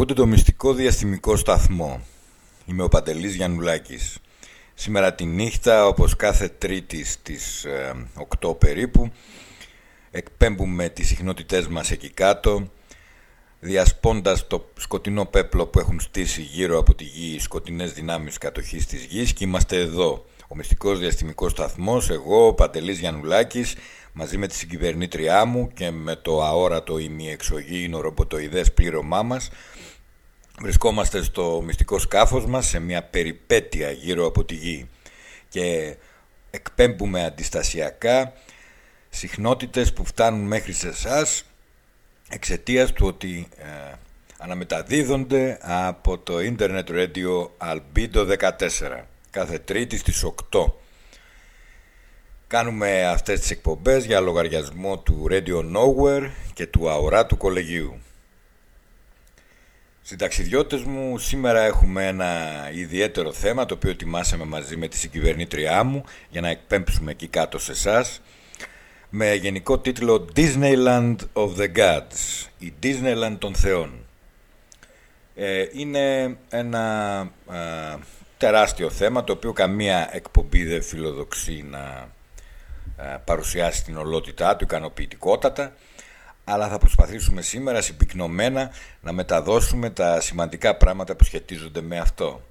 Ακούτε το μυστικό διαστημικό σταθμό. Είμαι ο Παντελής Γιαννουλάκης. Σήμερα τη νύχτα, όπως κάθε τρίτη στις 8 ε, περίπου, εκπέμπουμε τις συχνότητές μας εκεί κάτω, διασπώντας το σκοτεινό πέπλο που έχουν στήσει γύρω από τη γη οι σκοτεινές δυνάμεις κατοχής της γης και είμαστε εδώ. Ο μυστικός διαστημικός σταθμός, εγώ, ο Παντελής Γιαννουλάκης, μαζί με τη συγκυβερνήτριά μου και με το αόρατο ημιεξωγήινο ρομποτοειδές πλήρωμά μας, Βρισκόμαστε στο μυστικό σκάφος μας σε μια περιπέτεια γύρω από τη γη και εκπέμπουμε αντιστασιακά συχνότητες που φτάνουν μέχρι σε εσάς εξαιτίας του ότι ε, αναμεταδίδονται από το Internet Radio Albedo 14 κάθε τρίτη στις 8. Κάνουμε αυτές τις εκπομπές για λογαριασμό του Radio Nowhere και του αοράτου κολεγίου. Συνταξιδιώτες μου, σήμερα έχουμε ένα ιδιαίτερο θέμα το οποίο ετοιμάσαμε μαζί με τη συγκυβερνήτριά μου για να εκπέμψουμε εκεί κάτω σε εσάς με γενικό τίτλο Disneyland of the Gods, η Disneyland των Θεών. Ε, είναι ένα τεράστιο θέμα το οποίο καμία εκπομπή δεν φιλοδοξεί να παρουσιάσει την ολότητά του ικανοποιητικότατα αλλά θα προσπαθήσουμε σήμερα συμπυκνωμένα να μεταδώσουμε τα σημαντικά πράγματα που σχετίζονται με αυτό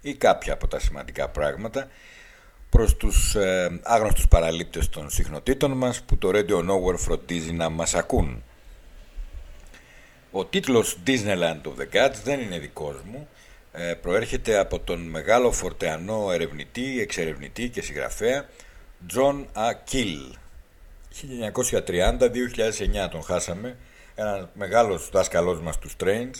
ή κάποια από τα σημαντικά πράγματα προς τους ε, άγνωστους παραλήπτες των συχνοτήτων μας που το Radio Nowhere φροντίζει να μας ακούν. Ο τίτλος Disneyland of the Gods δεν είναι δικός μου, ε, προέρχεται από τον μεγάλο φορτεανό ερευνητή, εξερευνητή και συγγραφέα John A. Kill 1930-2009 τον χάσαμε. Ένας μεγάλος δάσκαλός μας τους Strange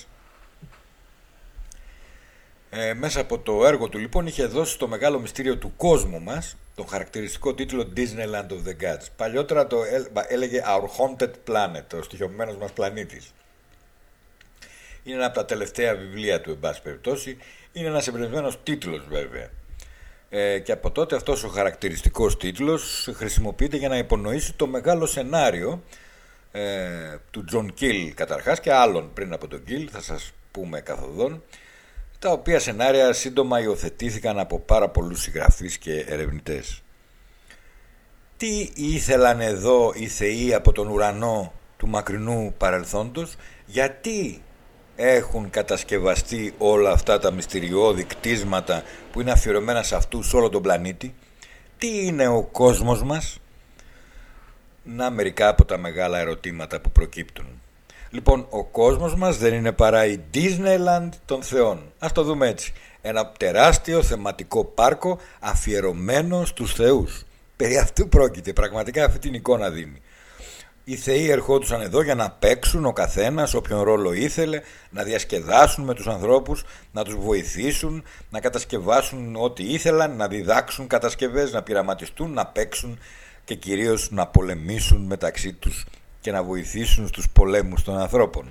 ε, μέσα από το έργο του λοιπόν είχε δώσει το μεγάλο μυστήριο του κόσμου μας τον χαρακτηριστικό τίτλο Disneyland of the Gods παλιότερα το έλεγε Our Haunted Planet ο στοιχειωμένος μας πλανήτης. Είναι ένα από τα τελευταία βιβλία του εν πάση περιπτώσει. Είναι ένας εμπνευσμένος τίτλος βέβαια ε, και από τότε αυτός ο χαρακτηριστικός τίτλος χρησιμοποιείται για να υπονοήσει το μεγάλο σενάριο ε, του Τζον Κιλ καταρχάς και άλλων πριν από τον Κιλ θα σας πούμε καθοδόν τα οποία σενάρια σύντομα υιοθετήθηκαν από πάρα πολλούς συγγραφείς και ερευνητές. Τι ήθελαν εδώ οι θεοί από τον ουρανό του μακρινού παρελθόντος, γιατί έχουν κατασκευαστεί όλα αυτά τα μυστηριώδη κτίσματα που είναι αφιερωμένα σε αυτούς όλο τον πλανήτη τι είναι ο κόσμος μας; Να μερικά από τα μεγάλα ερωτήματα που προκύπτουν Λοιπόν, ο κόσμος μας δεν είναι παρά η Disneyland των θεών. Ας το δούμε έτσι. Ένα τεράστιο θεματικό πάρκο αφιερωμένο στους θεούς. Περί αυτού πρόκειται, πραγματικά αυτή την εικόνα δίνει. Οι θεοί ερχόντουσαν εδώ για να παίξουν ο καθένας όποιον ρόλο ήθελε, να διασκεδάσουν με τους ανθρώπους, να τους βοηθήσουν, να κατασκευάσουν ό,τι ήθελαν, να διδάξουν κατασκευές, να πειραματιστούν, να παίξουν και κυρίως να πολεμήσουν μεταξύ τους και να βοηθήσουν στους πολέμους των ανθρώπων.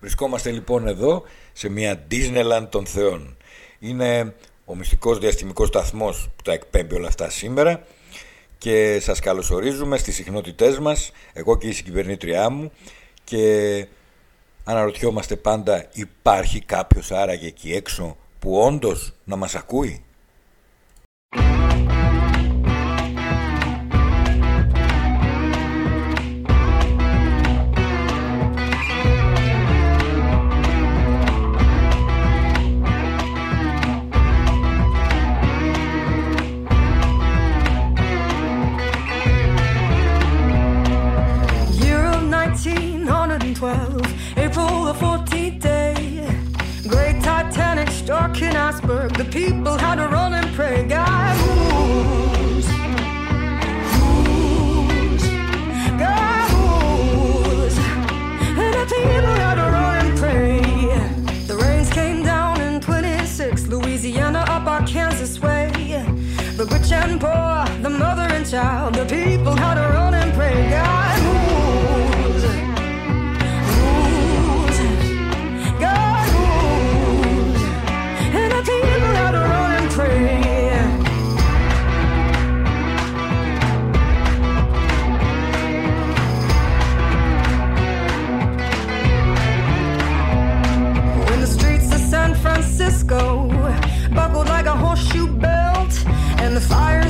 Βρισκόμαστε λοιπόν εδώ σε μια Disneyland των Θεών. Είναι ο μυστικός διαστημικός σταθμός που τα εκπέμπει όλα αυτά σήμερα και σας καλωσορίζουμε στις συχνότητές μας, εγώ και η συγκυβερνήτριά μου και αναρωτιόμαστε πάντα υπάρχει κάποιος άραγε εκεί έξω που όντως να μας ακούει; iceberg. The people had to run and pray. God moves, moves, God moves. And the people had to run and pray. The rains came down in 26, Louisiana up Arkansas way. The rich and poor, the mother and child, the people had to run fire.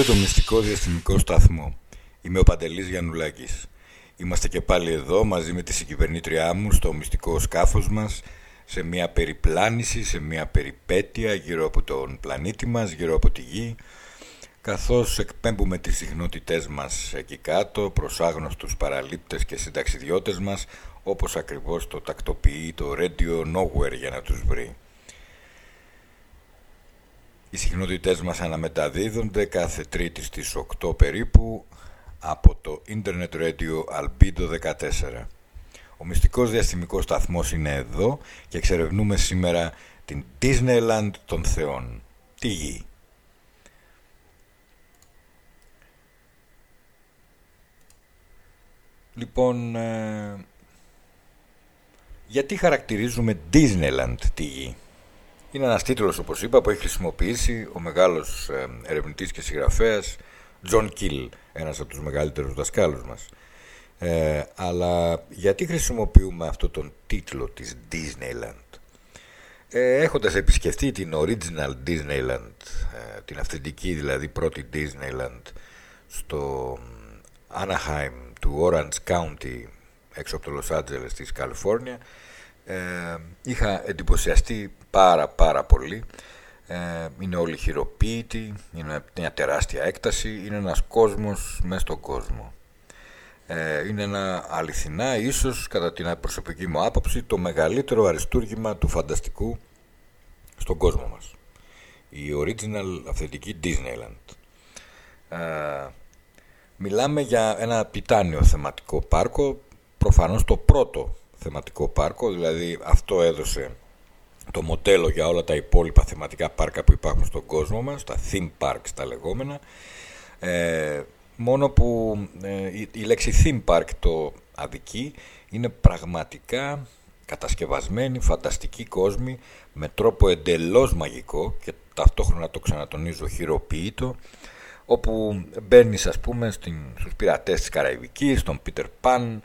Ακούτε το μυστικό διαστημικό σταθμό. Είμαι ο Παντελής Γιαννουλάκης. Είμαστε και πάλι εδώ μαζί με τη συγκυβερνήτριά μου στο μυστικό σκάφος μας σε μια περιπλάνηση, σε μια περιπέτεια γύρω από τον πλανήτη μας, γύρω από τη Γη καθώς εκπέμπουμε τις συχνότητές μας εκεί κάτω προς άγνωστους παραλήπτες και συνταξιδιώτες μας όπως ακριβώς το τακτοποιεί το Radio Nowhere για να τους βρει. Οι συχνότητές μας αναμεταδίδονται κάθε τρίτη στις 8 περίπου από το Internet Radio Albedo 14. Ο μυστικός διαστημικός σταθμός είναι εδώ και εξερευνούμε σήμερα την Disneyland των Θεών, τη Γη. Λοιπόν, ε, γιατί χαρακτηρίζουμε Disneyland τη Γη; Είναι ένας τίτλος, όπως είπα, που έχει χρησιμοποιήσει ο μεγάλος ε, ερευνητής και συγγραφέας John Kill, ένας από τους μεγαλύτερους δασκάλους μας. Ε, αλλά γιατί χρησιμοποιούμε αυτό τον τίτλο της Disneyland; ε, έχοντας επισκεφτεί την Original Disneyland, ε, την αυθεντική δηλαδή πρώτη Disneyland στο Anaheim του Orange County έξω από το Los Angeles της Καλιφόρνια ε, είχα εντυπωσιαστεί πάρα πάρα πολύ. Ε, είναι όλοι χειροποίητοι είναι μια τεράστια έκταση είναι ένας κόσμος μέσα στον κόσμο. Ε, είναι ένα αληθινά ίσως κατά την προσωπική μου άποψη το μεγαλύτερο αριστούργημα του φανταστικού στον κόσμο μας. Η original αυθεντική Disneyland. Ε, μιλάμε για ένα τιτάνιο θεματικό πάρκο προφανώς το πρώτο θεματικό πάρκο. Δηλαδή αυτό έδωσε το μοντέλο για όλα τα υπόλοιπα θεματικά πάρκα που υπάρχουν στον κόσμο μας τα theme parks τα λεγόμενα. Ε, μόνο που ε, η, λέξη theme park το αδικεί. Είναι πραγματικά κατασκευασμένοι, φανταστικοί κόσμοι με τρόπο εντελώς μαγικό και ταυτόχρονα το ξανατονίζω χειροποίητο όπου μπαίνεις ας πούμε στην, στους πειρατές της Καραϊβικής, στον Peter Pan,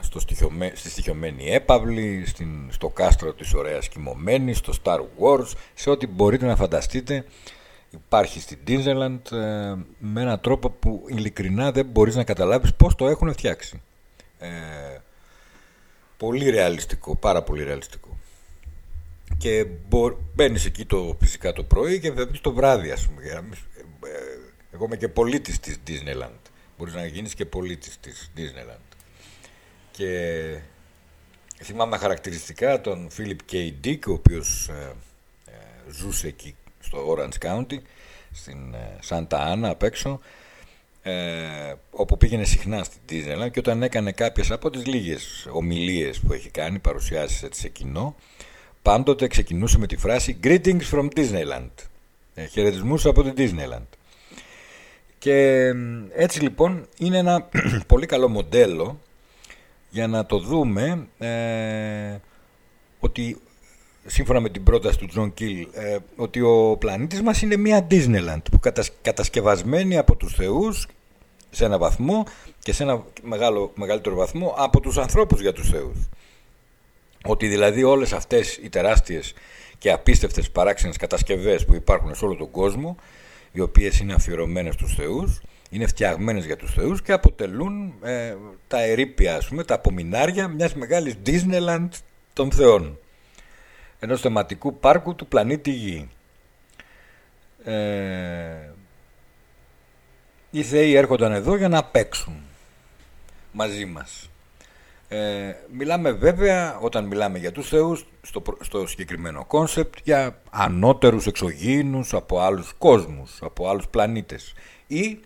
στο στοιχειομέ, στη στοιχειωμένη έπαυλη, στην, στο κάστρο της ωραίας κοιμωμένης, στο Star Wars, σε ό,τι μπορείτε να φανταστείτε υπάρχει στην Disneyland ε, με έναν τρόπο που ειλικρινά δεν μπορείς να καταλάβεις πώς το έχουν φτιάξει. Ε, πολύ ρεαλιστικό, πάρα πολύ ρεαλιστικό. Και μπο, μπαίνεις εκεί το, φυσικά το πρωί και βλέπεις το βράδυ ας πούμε. Ε, εγώ είμαι και πολίτης της Disneyland. Μπορείς να γίνεις και πολίτης της Disneyland. Και θυμάμαι χαρακτηριστικά τον Philip K. Dick, ο οποίος ε, ε, ζούσε εκεί στο Orange County, στην Σάντα Άννα απ' έξω, ε, όπου πήγαινε συχνά στην Disneyland και όταν έκανε κάποιες από τις λίγες ομιλίες που έχει κάνει, παρουσιάσεις έτσι σε κοινό, πάντοτε ξεκινούσε με τη φράση «Greetings from Disneyland». Ε, χαιρετισμούς από την Disneyland. Και έτσι λοιπόν είναι ένα πολύ καλό μοντέλο για να το δούμε ε, ότι σύμφωνα με την πρόταση του Τζον Κιλ ε, ότι ο πλανήτης μας είναι μια Disneyland που κατασκευασμένη από τους θεούς σε ένα βαθμό και σε ένα μεγάλο, μεγαλύτερο βαθμό από τους ανθρώπους για τους θεούς. Ότι δηλαδή όλες αυτές οι τεράστιες και απίστευτες παράξενες κατασκευές που υπάρχουν σε όλο τον κόσμο οι οποίες είναι αφιερωμένες στους θεούς είναι φτιαγμένες για τους θεούς και αποτελούν ε, τα ερήπια, ας πούμε, τα απομεινάρια μιας μεγάλης Disneyland των θεών. Ενός θεματικού πάρκου του πλανήτη Γη. Ε, οι θεοί έρχονταν εδώ για να παίξουν μαζί μας. Ε, μιλάμε βέβαια, όταν μιλάμε για τους θεούς, στο, στο συγκεκριμένο κόνσεπτ, για ανώτερους εξωγήινους από άλλους κόσμους, από άλλους πλανήτες ή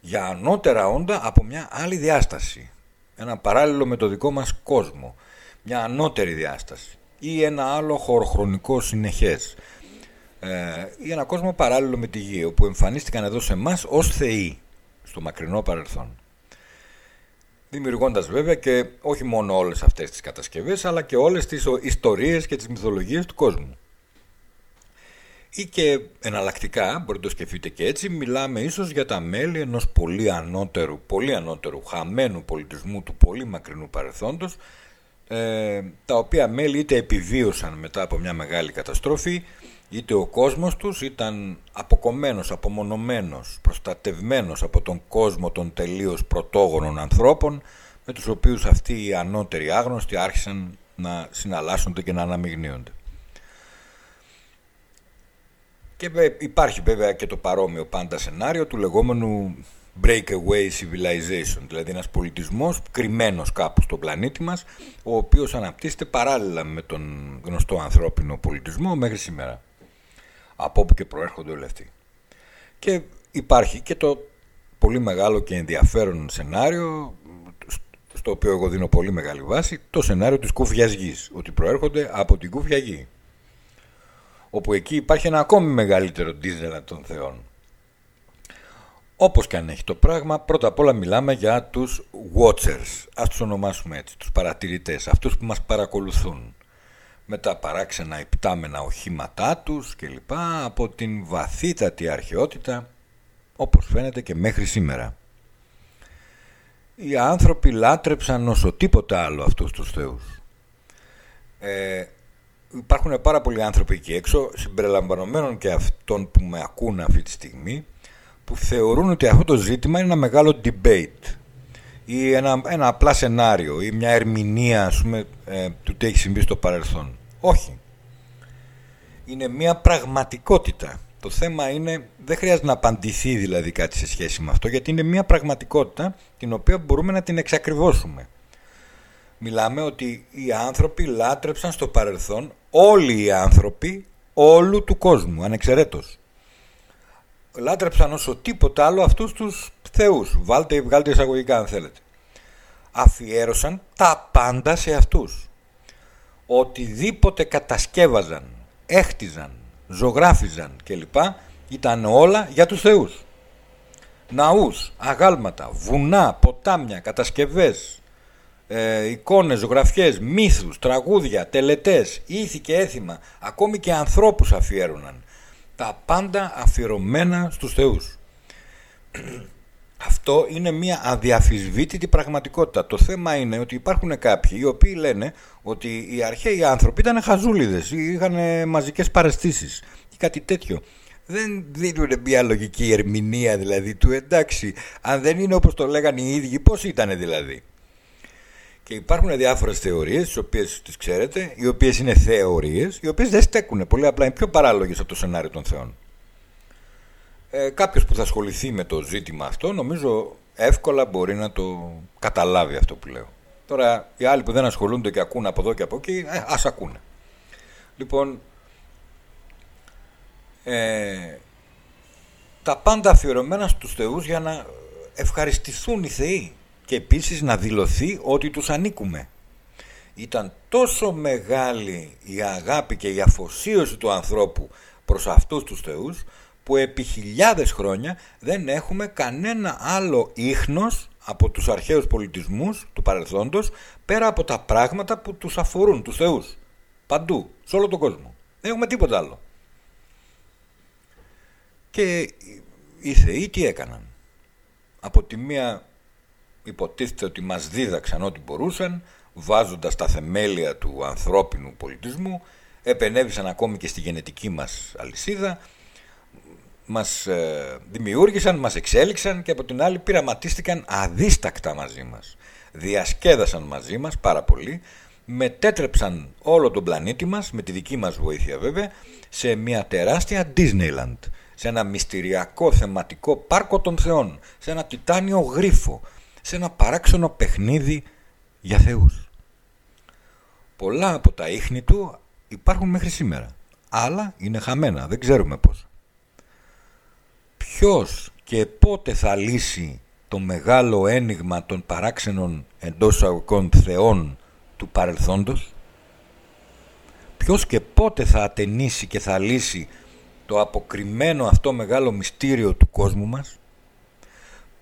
για ανώτερα όντα από μια άλλη διάσταση. Ένα παράλληλο με το δικό μας κόσμο. Μια ανώτερη διάσταση. Ή ένα άλλο χωροχρονικό συνεχές. Ε, ή ένα κόσμο παράλληλο με τη γη, όπου εμφανίστηκαν εδώ σε εμάς ως θεοί, στο μακρινό παρελθόν. Δημιουργώντας βέβαια και όχι μόνο όλες αυτές τις κατασκευές, αλλά και όλες τις ιστορίες και τις μυθολογίες του κόσμου. Ή και εναλλακτικά, μπορείτε να το σκεφτείτε και έτσι, μιλάμε ίσως για τα μέλη ενός πολύ ανώτερου, πολύ ανώτερου, χαμένου πολιτισμού του πολύ μακρινού παρελθόντος, ε, τα οποία μέλη είτε επιβίωσαν μετά από μια μεγάλη καταστροφή, είτε ο κόσμος τους ήταν αποκομμένος, απομονωμένος, προστατευμένος από τον κόσμο των τελείως πρωτόγονων ανθρώπων, με τους οποίους αυτοί οι ανώτεροι άγνωστοι άρχισαν να συναλλάσσονται και να αναμειγνύονται. Και υπάρχει βέβαια και το παρόμοιο πάντα σενάριο του λεγόμενου breakaway civilization, δηλαδή ένας πολιτισμός κρυμμένος κάπου στον πλανήτη μας, ο οποίος αναπτύσσεται παράλληλα με τον γνωστό ανθρώπινο πολιτισμό μέχρι σήμερα. Από όπου και προέρχονται όλοι αυτοί. Και υπάρχει και το πολύ μεγάλο και ενδιαφέρον σενάριο, στο οποίο εγώ δίνω πολύ μεγάλη βάση, το σενάριο της κούφιας γης, ότι προέρχονται από την κούφια γη όπου εκεί υπάρχει ένα ακόμη μεγαλύτερο Disneyland των θεών. Όπως και αν έχει το πράγμα, πρώτα απ' όλα μιλάμε για τους watchers, ας τους ονομάσουμε έτσι, τους παρατηρητές, αυτούς που μας παρακολουθούν με τα παράξενα επιτάμενα οχήματά τους κλπ. από την βαθύτατη αρχαιότητα, όπως φαίνεται και μέχρι σήμερα. Οι άνθρωποι λάτρεψαν όσο τίποτα άλλο αυτούς τους θεούς. Ε, υπάρχουν πάρα πολλοί άνθρωποι εκεί έξω, συμπεριλαμβανομένων και αυτών που με ακούν αυτή τη στιγμή, που θεωρούν ότι αυτό το ζήτημα είναι ένα μεγάλο debate ή ένα, ένα απλά σενάριο ή μια ερμηνεία ας πούμε, ε, του τι έχει συμβεί στο παρελθόν. Όχι. Είναι μια πραγματικότητα. Το θέμα είναι, δεν χρειάζεται να απαντηθεί δηλαδή κάτι σε σχέση με αυτό, γιατί είναι μια πραγματικότητα την οποία μπορούμε να την εξακριβώσουμε. Μιλάμε ότι οι άνθρωποι λάτρεψαν στο παρελθόν, όλοι οι άνθρωποι όλου του κόσμου, ανεξαιρέτως. Λάτρεψαν όσο τίποτα άλλο αυτούς τους θεούς. Βάλτε ή βγάλτε εισαγωγικά αν θέλετε. Αφιέρωσαν τα πάντα σε αυτούς. Οτιδήποτε κατασκεύαζαν, έχτιζαν, ζωγράφιζαν κλπ. Ήταν όλα για τους θεούς. Ναούς, αγάλματα, βουνά, ποτάμια, κατασκευές, ε, εικόνες, ζωγραφιές, μύθους, τραγούδια, τελετές, ήθη και έθιμα, ακόμη και ανθρώπους αφιέρωναν. Τα πάντα αφιερωμένα στους θεούς. Αυτό είναι μια αδιαφυσβήτητη πραγματικότητα. Το θέμα είναι ότι υπάρχουν κάποιοι οι οποίοι λένε ότι οι αρχαίοι άνθρωποι ήταν χαζούλιδες ή είχαν μαζικές παρεστήσεις ή κάτι τέτοιο. Δεν δίνουν μια λογική ερμηνεία δηλαδή του εντάξει, αν δεν είναι όπως το λέγανε οι ίδιοι, πώς ήταν δηλαδή. Και υπάρχουν διάφορες θεωρίες, τις οποίες τις ξέρετε, οι οποίες είναι θεωρίες, οι οποίες δεν στέκουν πολύ απλά, είναι πιο παράλογες από το σενάριο των θεών. Ε, κάποιος που θα ασχοληθεί με το ζήτημα αυτό νομίζω εύκολα μπορεί να το καταλάβει αυτό που λέω. Τώρα οι άλλοι που δεν ασχολούνται και ακούν από εδώ και από εκεί, ε, ας ακούνε. Λοιπόν, ε, τα πάντα αφιερωμένα στους θεούς για να ευχαριστηθούν οι θεοί και επίσης να δηλωθεί ότι τους ανήκουμε. Ήταν τόσο μεγάλη η αγάπη και η αφοσίωση του ανθρώπου προς αυτούς τους θεούς που επί χιλιάδες χρόνια δεν έχουμε κανένα άλλο ίχνος από τους αρχαίους πολιτισμούς του παρελθόντος πέρα από τα πράγματα που τους αφορούν, τους θεούς. Παντού, σε όλο τον κόσμο. Δεν έχουμε τίποτα άλλο. Και οι θεοί τι έκαναν; Από τη μία υποτίθεται ότι μας δίδαξαν ό,τι μπορούσαν βάζοντας τα θεμέλια του ανθρώπινου πολιτισμού επενέβησαν ακόμη και στη γενετική μας αλυσίδα μας ε, δημιούργησαν, μας εξέλιξαν και από την άλλη πειραματίστηκαν αδίστακτα μαζί μας. Διασκέδασαν μαζί μας πάρα πολύ, μετέτρεψαν όλο τον πλανήτη μας, με τη δική μας βοήθεια βέβαια, σε μια τεράστια Disneyland, σε ένα μυστηριακό θεματικό πάρκο των θεών, σε ένα τιτάνιο γρίφο, σε ένα παράξενο παιχνίδι για θεούς. Πολλά από τα ίχνη του υπάρχουν μέχρι σήμερα. Άλλα είναι χαμένα, δεν ξέρουμε πώς ποιος και πότε θα λύσει το μεγάλο ένιγμα των παράξενων εντός αγωγικών θεών του παρελθόντος; Ποιος και πότε θα ατενίσει και θα λύσει το αποκριμένο αυτό μεγάλο μυστήριο του κόσμου μας;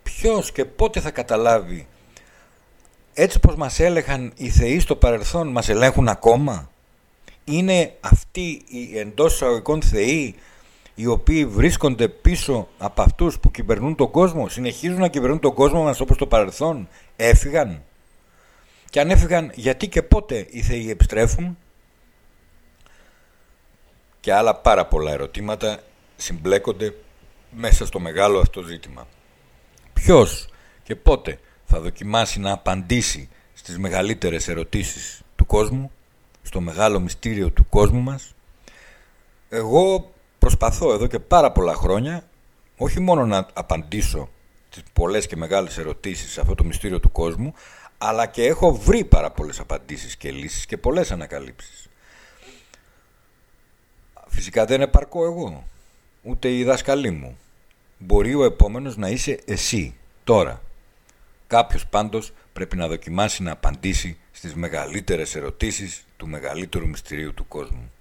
Ποιος και πότε θα καταλάβει έτσι πως μας έλεγχαν οι θεοί στο παρελθόν μας ελέγχουν ακόμα είναι αυτοί οι εντός αγωγικών θεοί οι οποίοι βρίσκονται πίσω από αυτούς που κυβερνούν τον κόσμο, συνεχίζουν να κυβερνούν τον κόσμο μας όπως το παρελθόν, έφυγαν. Και αν έφυγαν, γιατί και πότε οι θεοί επιστρέφουν; Και άλλα πάρα πολλά ερωτήματα συμπλέκονται μέσα στο μεγάλο αυτό ζήτημα. Ποιος και πότε θα δοκιμάσει να απαντήσει στις μεγαλύτερες ερωτήσεις του κόσμου, στο μεγάλο μυστήριο του κόσμου μας. Εγώ προσπαθώ εδώ και πάρα πολλά χρόνια όχι μόνο να απαντήσω τις πολλές και μεγάλες ερωτήσεις σε αυτό το μυστήριο του κόσμου αλλά και έχω βρει πάρα πολλές απαντήσεις και λύσεις και πολλές ανακαλύψεις. Φυσικά δεν επαρκώ εγώ, ούτε οι δάσκαλοι μου. Μπορεί ο επόμενος να είσαι εσύ, τώρα. Κάποιος πάντως πρέπει να δοκιμάσει να απαντήσει στις μεγαλύτερες ερωτήσεις του μεγαλύτερου μυστηρίου του κόσμου.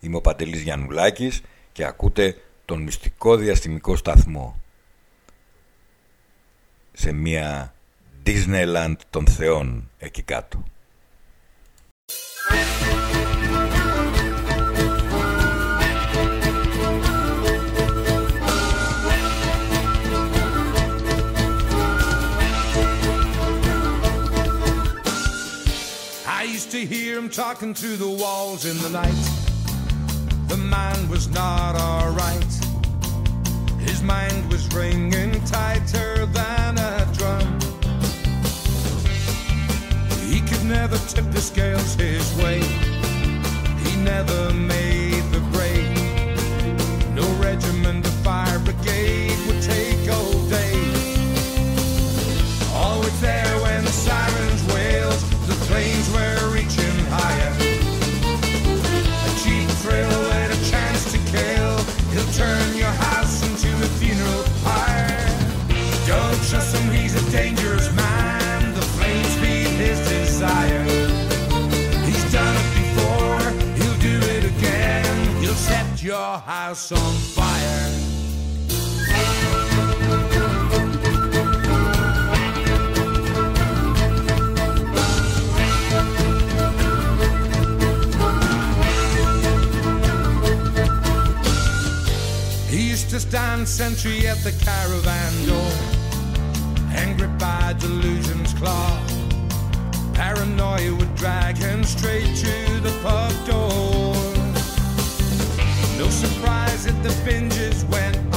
Είμαι ο Παντελής Γιαννουλάκης και ακούτε τον μυστικό διαστημικό σταθμό σε μια Disneyland των θεών εκεί κάτω. Hear him talking to the walls in the night. The man was not alright. His mind was ringing tighter than a drum. He could never tip the scales his way. He never made your house on fire. He used to stand sentry at the caravan door, angry by delusion's claw. Paranoia would drag him straight to the pub door. No surprise that the binges went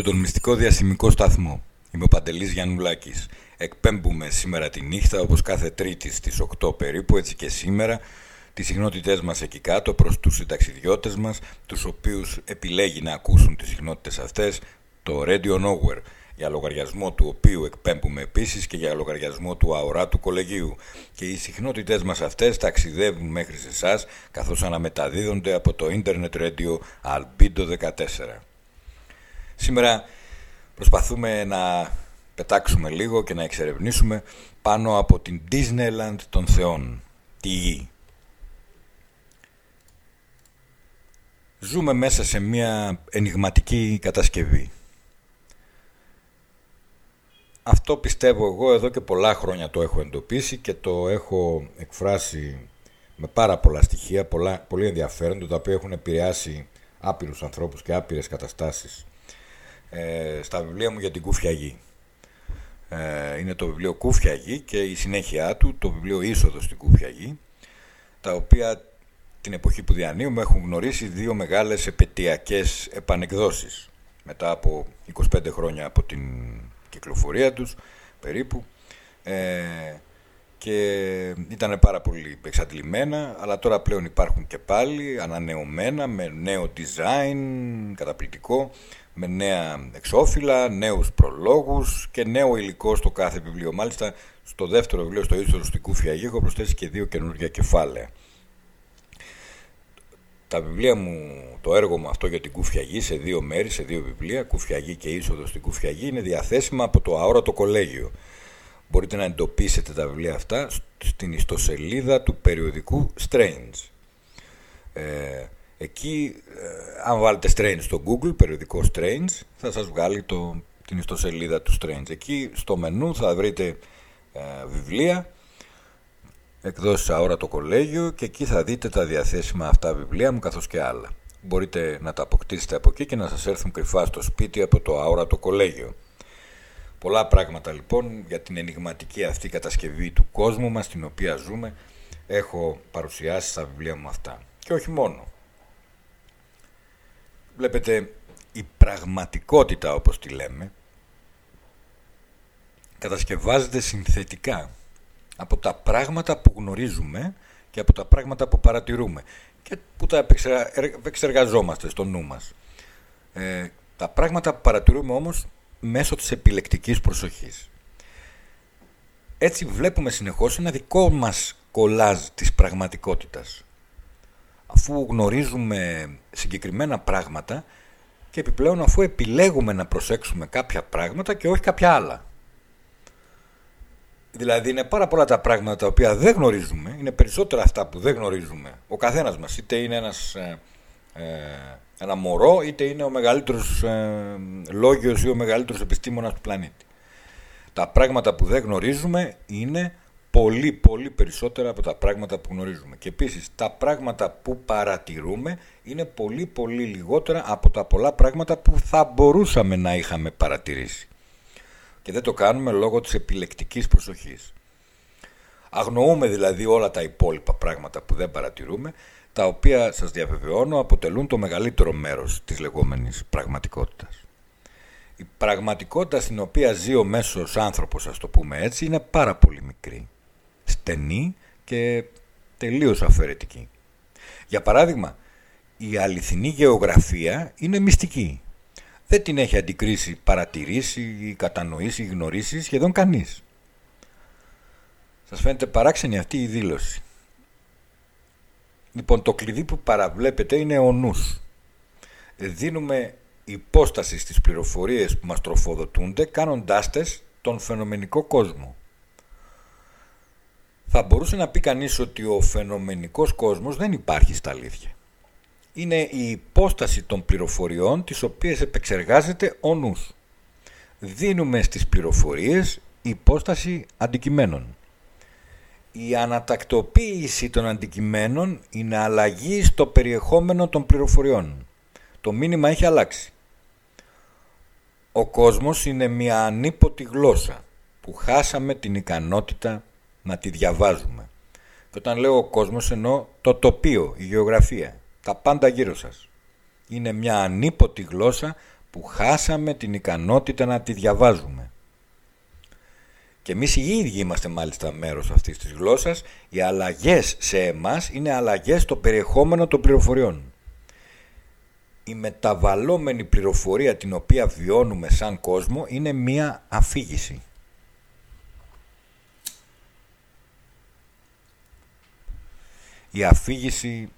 Ακούτε τον μυστικό διαστημικό σταθμό. Είμαι ο Παντελής Γιαννουλάκης. Εκπέμπουμε σήμερα τη νύχτα, όπως κάθε τρίτη στις 8 περίπου, έτσι και σήμερα, τις συχνότητές μας εκεί κάτω προς τους συνταξιδιώτες μας, τους οποίους επιλέγει να ακούσουν τις συχνότητες αυτές, το Radio Nowhere, για λογαριασμό του οποίου εκπέμπουμε επίσης και για λογαριασμό του αοράτου κολεγίου. Και οι συχνότητές μας αυτές ταξιδεύουν μέχρι σε εσάς καθώς αναμεταδίδονται από το Internet Radio Albedo 14. Σήμερα προσπαθούμε να πετάξουμε λίγο και να εξερευνήσουμε πάνω από την Disneyland των Θεών, τη γη. Ζούμε μέσα σε μια ενηγματική κατασκευή. Αυτό πιστεύω εγώ εδώ και πολλά χρόνια το έχω εντοπίσει και το έχω εκφράσει με πάρα πολλά στοιχεία, πολλά, πολύ ενδιαφέροντα, τα οποία έχουν επηρεάσει άπειρους ανθρώπους και άπειρες καταστάσεις ε, στα βιβλία μου για την κούφια γη. Ε, είναι το βιβλίο Κούφια Γη και η συνέχεια του, το βιβλίο Είσοδος στην Κούφια Γη, τα οποία την εποχή που διανύουμε έχουν γνωρίσει δύο μεγάλες επαιτειακές επανεκδόσεις μετά από 25 χρόνια από την κυκλοφορία τους περίπου ε, και ήταν πάρα πολύ εξαντλημένα αλλά τώρα πλέον υπάρχουν και πάλι ανανεωμένα με νέο design καταπληκτικό με νέα εξώφυλλα, νέους προλόγους και νέο υλικό στο κάθε βιβλίο. Μάλιστα στο δεύτερο βιβλίο, στο ίσο στην Κούφια Γη, έχω προσθέσει και δύο καινούργια κεφάλαια. Τα βιβλία μου, το έργο μου αυτό για την Κούφια Γη σε δύο μέρη, σε δύο βιβλία, Κούφια Γη και είσοδος στην Κούφια Γη, είναι διαθέσιμα από το αόρατο κολέγιο. Μπορείτε να εντοπίσετε τα βιβλία αυτά στην ιστοσελίδα του περιοδικού Strange. Ε, εκεί, ε, αν βάλετε Strange στο Google, περιοδικό Strange, θα σας βγάλει το, την ιστοσελίδα του Strange. Εκεί στο μενού θα βρείτε ε, βιβλία εκδόσεις αόρατο κολέγιο και εκεί θα δείτε τα διαθέσιμα αυτά βιβλία μου καθώς και άλλα. Μπορείτε να τα αποκτήσετε από εκεί και να σας έρθουν κρυφά στο σπίτι από το αόρατο κολέγιο. Πολλά πράγματα λοιπόν για την ενηγματική αυτή κατασκευή του κόσμου μας την οποία ζούμε έχω παρουσιάσει στα βιβλία μου αυτά. Και όχι μόνο. Βλέπετε η πραγματικότητα όπως τη λέμε κατασκευάζεται συνθετικά από τα πράγματα που γνωρίζουμε και από τα πράγματα που παρατηρούμε και που τα επεξεργαζόμαστε στο νου μας. Ε, τα πράγματα που παρατηρούμε όμως μέσω της επιλεκτικής προσοχής. Έτσι βλέπουμε συνεχώς ένα δικό μας κολάζ της πραγματικότητας. Αφού γνωρίζουμε συγκεκριμένα πράγματα και επιπλέον αφού επιλέγουμε να προσέξουμε κάποια πράγματα και όχι κάποια άλλα. Δηλαδή είναι πάρα πολλά τα πράγματα τα οποία δεν γνωρίζουμε, είναι περισσότερα αυτά που δεν γνωρίζουμε. Ο καθένας μας, είτε είναι ένας, ε, ε ένα μωρό, είτε είναι ο μεγαλύτερος ε, λόγιος ή ο μεγαλύτερος επιστήμονας του πλανήτη. Τα πράγματα που δεν γνωρίζουμε είναι πολύ πολύ περισσότερα από τα πράγματα που γνωρίζουμε. Και επίσης τα πράγματα που παρατηρούμε είναι πολύ πολύ λιγότερα από τα πολλά πράγματα που θα μπορούσαμε να είχαμε παρατηρήσει και δεν το κάνουμε λόγω της επιλεκτικής προσοχής. Αγνοούμε δηλαδή όλα τα υπόλοιπα πράγματα που δεν παρατηρούμε, τα οποία σας διαβεβαιώνω αποτελούν το μεγαλύτερο μέρος της λεγόμενης πραγματικότητας. Η πραγματικότητα στην οποία ζει ο μέσος άνθρωπος, ας το πούμε έτσι, είναι πάρα πολύ μικρή, στενή και τελείως αφαιρετική. Για παράδειγμα, η αληθινή γεωγραφία είναι μυστική δεν την έχει αντικρίσει, παρατηρήσει, κατανοήσει, γνωρίσει σχεδόν κανείς. Σας φαίνεται παράξενη αυτή η δήλωση. Λοιπόν, το κλειδί που παραβλέπετε είναι ο νους. Δίνουμε υπόσταση στις πληροφορίες που μας τροφοδοτούνται κάνοντάς τες τον φαινομενικό κόσμο. Θα μπορούσε να πει κανείς ότι ο φαινομενικός κόσμος δεν υπάρχει στα αλήθεια είναι η υπόσταση των πληροφοριών τις οποίες επεξεργάζεται ο νους. Δίνουμε στις πληροφορίες υπόσταση αντικειμένων. Η ανατακτοποίηση των αντικειμένων είναι αλλαγή στο περιεχόμενο των πληροφοριών. Το μήνυμα έχει αλλάξει. Ο κόσμος είναι μια ανίποτη γλώσσα που χάσαμε την ικανότητα να τη διαβάζουμε. Και όταν λέω ο κόσμος εννοώ το τοπίο, η γεωγραφία τα πάντα γύρω σας. Είναι μια ανίποτη γλώσσα που χάσαμε την ικανότητα να τη διαβάζουμε. Και εμείς οι ίδιοι είμαστε μάλιστα μέρος αυτής της γλώσσας. Οι αλλαγές σε εμάς είναι αλλαγές στο περιεχόμενο των πληροφοριών. Η μεταβαλλόμενη πληροφορία την οποία βιώνουμε σαν κόσμο είναι μία αφήγηση. Η αφήγηση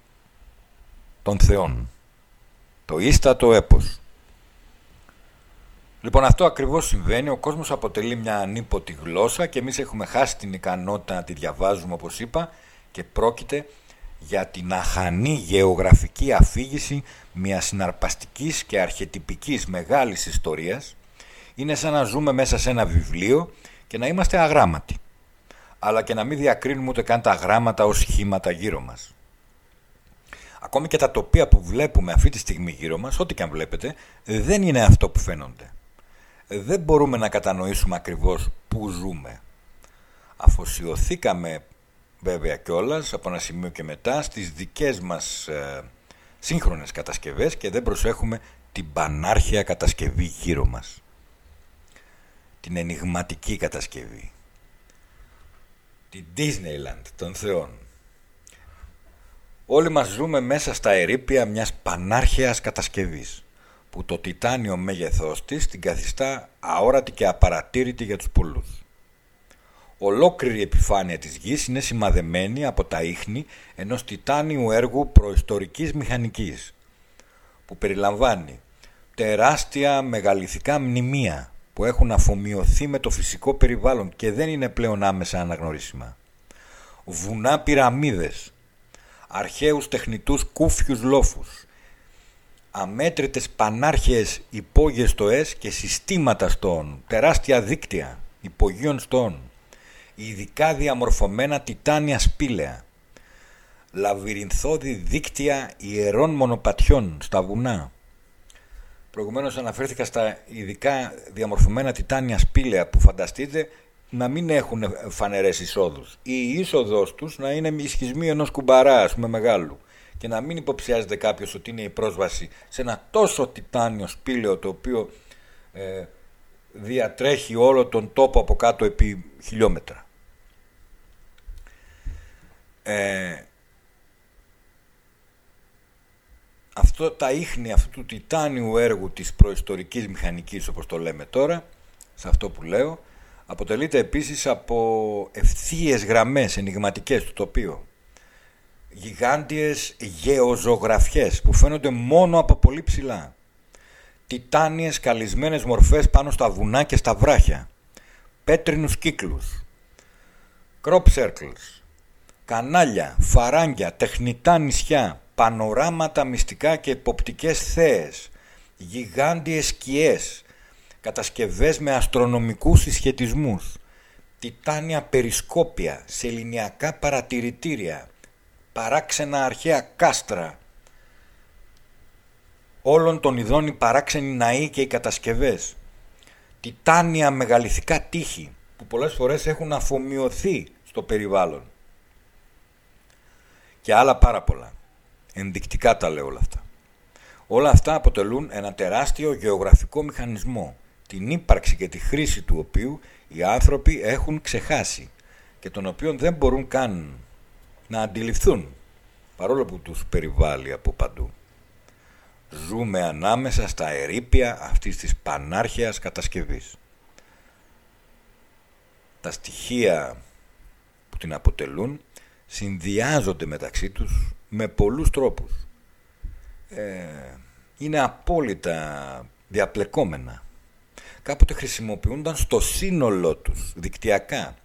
των θεών. Το ίστατο έπος. Λοιπόν αυτό ακριβώς συμβαίνει, ο κόσμος αποτελεί μια ανίποτη γλώσσα και εμείς έχουμε χάσει την ικανότητα να τη διαβάζουμε όπως είπα και πρόκειται για την αχανή γεωγραφική αφήγηση μιας συναρπαστικής και αρχετυπικής μεγάλης ιστορίας είναι σαν να ζούμε μέσα σε ένα βιβλίο και να είμαστε αγράμματοι αλλά και να μην διακρίνουμε ούτε καν τα γράμματα ως σχήματα γύρω μας. Ακόμη και τα τοπία που βλέπουμε αυτή τη στιγμή γύρω μας, ό,τι και αν βλέπετε, δεν είναι αυτό που φαίνονται. δεν μπορούμε να κατανοήσουμε ακριβώς πού ζούμε. Αφοσιωθήκαμε βέβαια κιόλας από ένα σημείο και μετά στις δικές μας ε, σύγχρονες κατασκευές και δεν προσέχουμε την πανάρχια κατασκευή γύρω μας. Την ενηγματική κατασκευή. Την Disneyland των θεών. Όλοι μας ζούμε μέσα στα ερήπια μιας πανάρχαιας κατασκευής που το τιτάνιο μέγεθός της την καθιστά αόρατη και απαρατήρητη για τους πολλούς. Ολόκληρη η επιφάνεια της γης είναι σημαδεμένη από τα ίχνη ενός τιτάνιου έργου προϊστορικής μηχανικής που περιλαμβάνει τεράστια μεγαλυθικά μνημεία που έχουν αφομοιωθεί με το φυσικό περιβάλλον και δεν είναι πλέον άμεσα αναγνωρίσιμα. Βουνά πυραμίδες, αρχαίους τεχνητούς κούφιους λόφους, αμέτρητες πανάρχες υπόγειες στοές και συστήματα στόων, τεράστια δίκτυα υπογείων στόων, ειδικά διαμορφωμένα τιτάνια σπήλαια, λαβυρινθώδη δίκτυα ιερών μονοπατιών στα βουνά. Προηγουμένως αναφέρθηκα στα ειδικά διαμορφωμένα τιτάνια σπήλαια που φανταστείτε να μην έχουν φανερές εισόδους. Η είσοδος τους να είναι ισχυσμοί ενός κουμπαρά, ας πούμε μεγάλου. Και να μην υποψιάζεται κάποιος ότι είναι η πρόσβαση σε ένα τόσο τιτάνιο σπήλαιο το οποίο ε, διατρέχει όλο τον τόπο από κάτω επί χιλιόμετρα. Ε, αυτό τα ίχνη αυτού του τιτάνιου έργου της προϊστορικής μηχανικής όπως το λέμε τώρα σε αυτό που λέω αποτελείται επίσης από ευθείες γραμμές ενηγματικές του τοπίου. Γιγάντιες γεωζωγραφιές που φαίνονται μόνο από πολύ ψηλά. Τιτάνιες καλυσμένες μορφές πάνω στα βουνά και στα βράχια. Πέτρινους κύκλους. Crop circles. Κανάλια, φαράγγια, τεχνητά νησιά πανοράματα μυστικά και υποπτικές θέες γιγάντιες σκιές κατασκευές με αστρονομικούς συσχετισμούς, τιτάνια περισκόπια, σεληνιακά παρατηρητήρια, παράξενα αρχαία κάστρα, όλων των ειδών οι παράξενοι ναοί και οι κατασκευές, τιτάνια μεγαλυθικά τείχη που πολλές φορές έχουν αφομοιωθεί στο περιβάλλον. Και άλλα πάρα πολλά. Ενδεικτικά τα λέω όλα αυτά. Όλα αυτά αποτελούν ένα τεράστιο γεωγραφικό μηχανισμό την ύπαρξη και τη χρήση του οποίου οι άνθρωποι έχουν ξεχάσει και τον οποίο δεν μπορούν καν να αντιληφθούν παρόλο που τους περιβάλλει από παντού. Ζούμε ανάμεσα στα ερήπια αυτής της πανάρχαιας κατασκευής. Τα στοιχεία που την αποτελούν συνδυάζονται μεταξύ τους με πολλούς τρόπους. Ε, είναι απόλυτα διαπλεκόμενα κάποτε χρησιμοποιούνταν στο σύνολό τους, δικτυακά,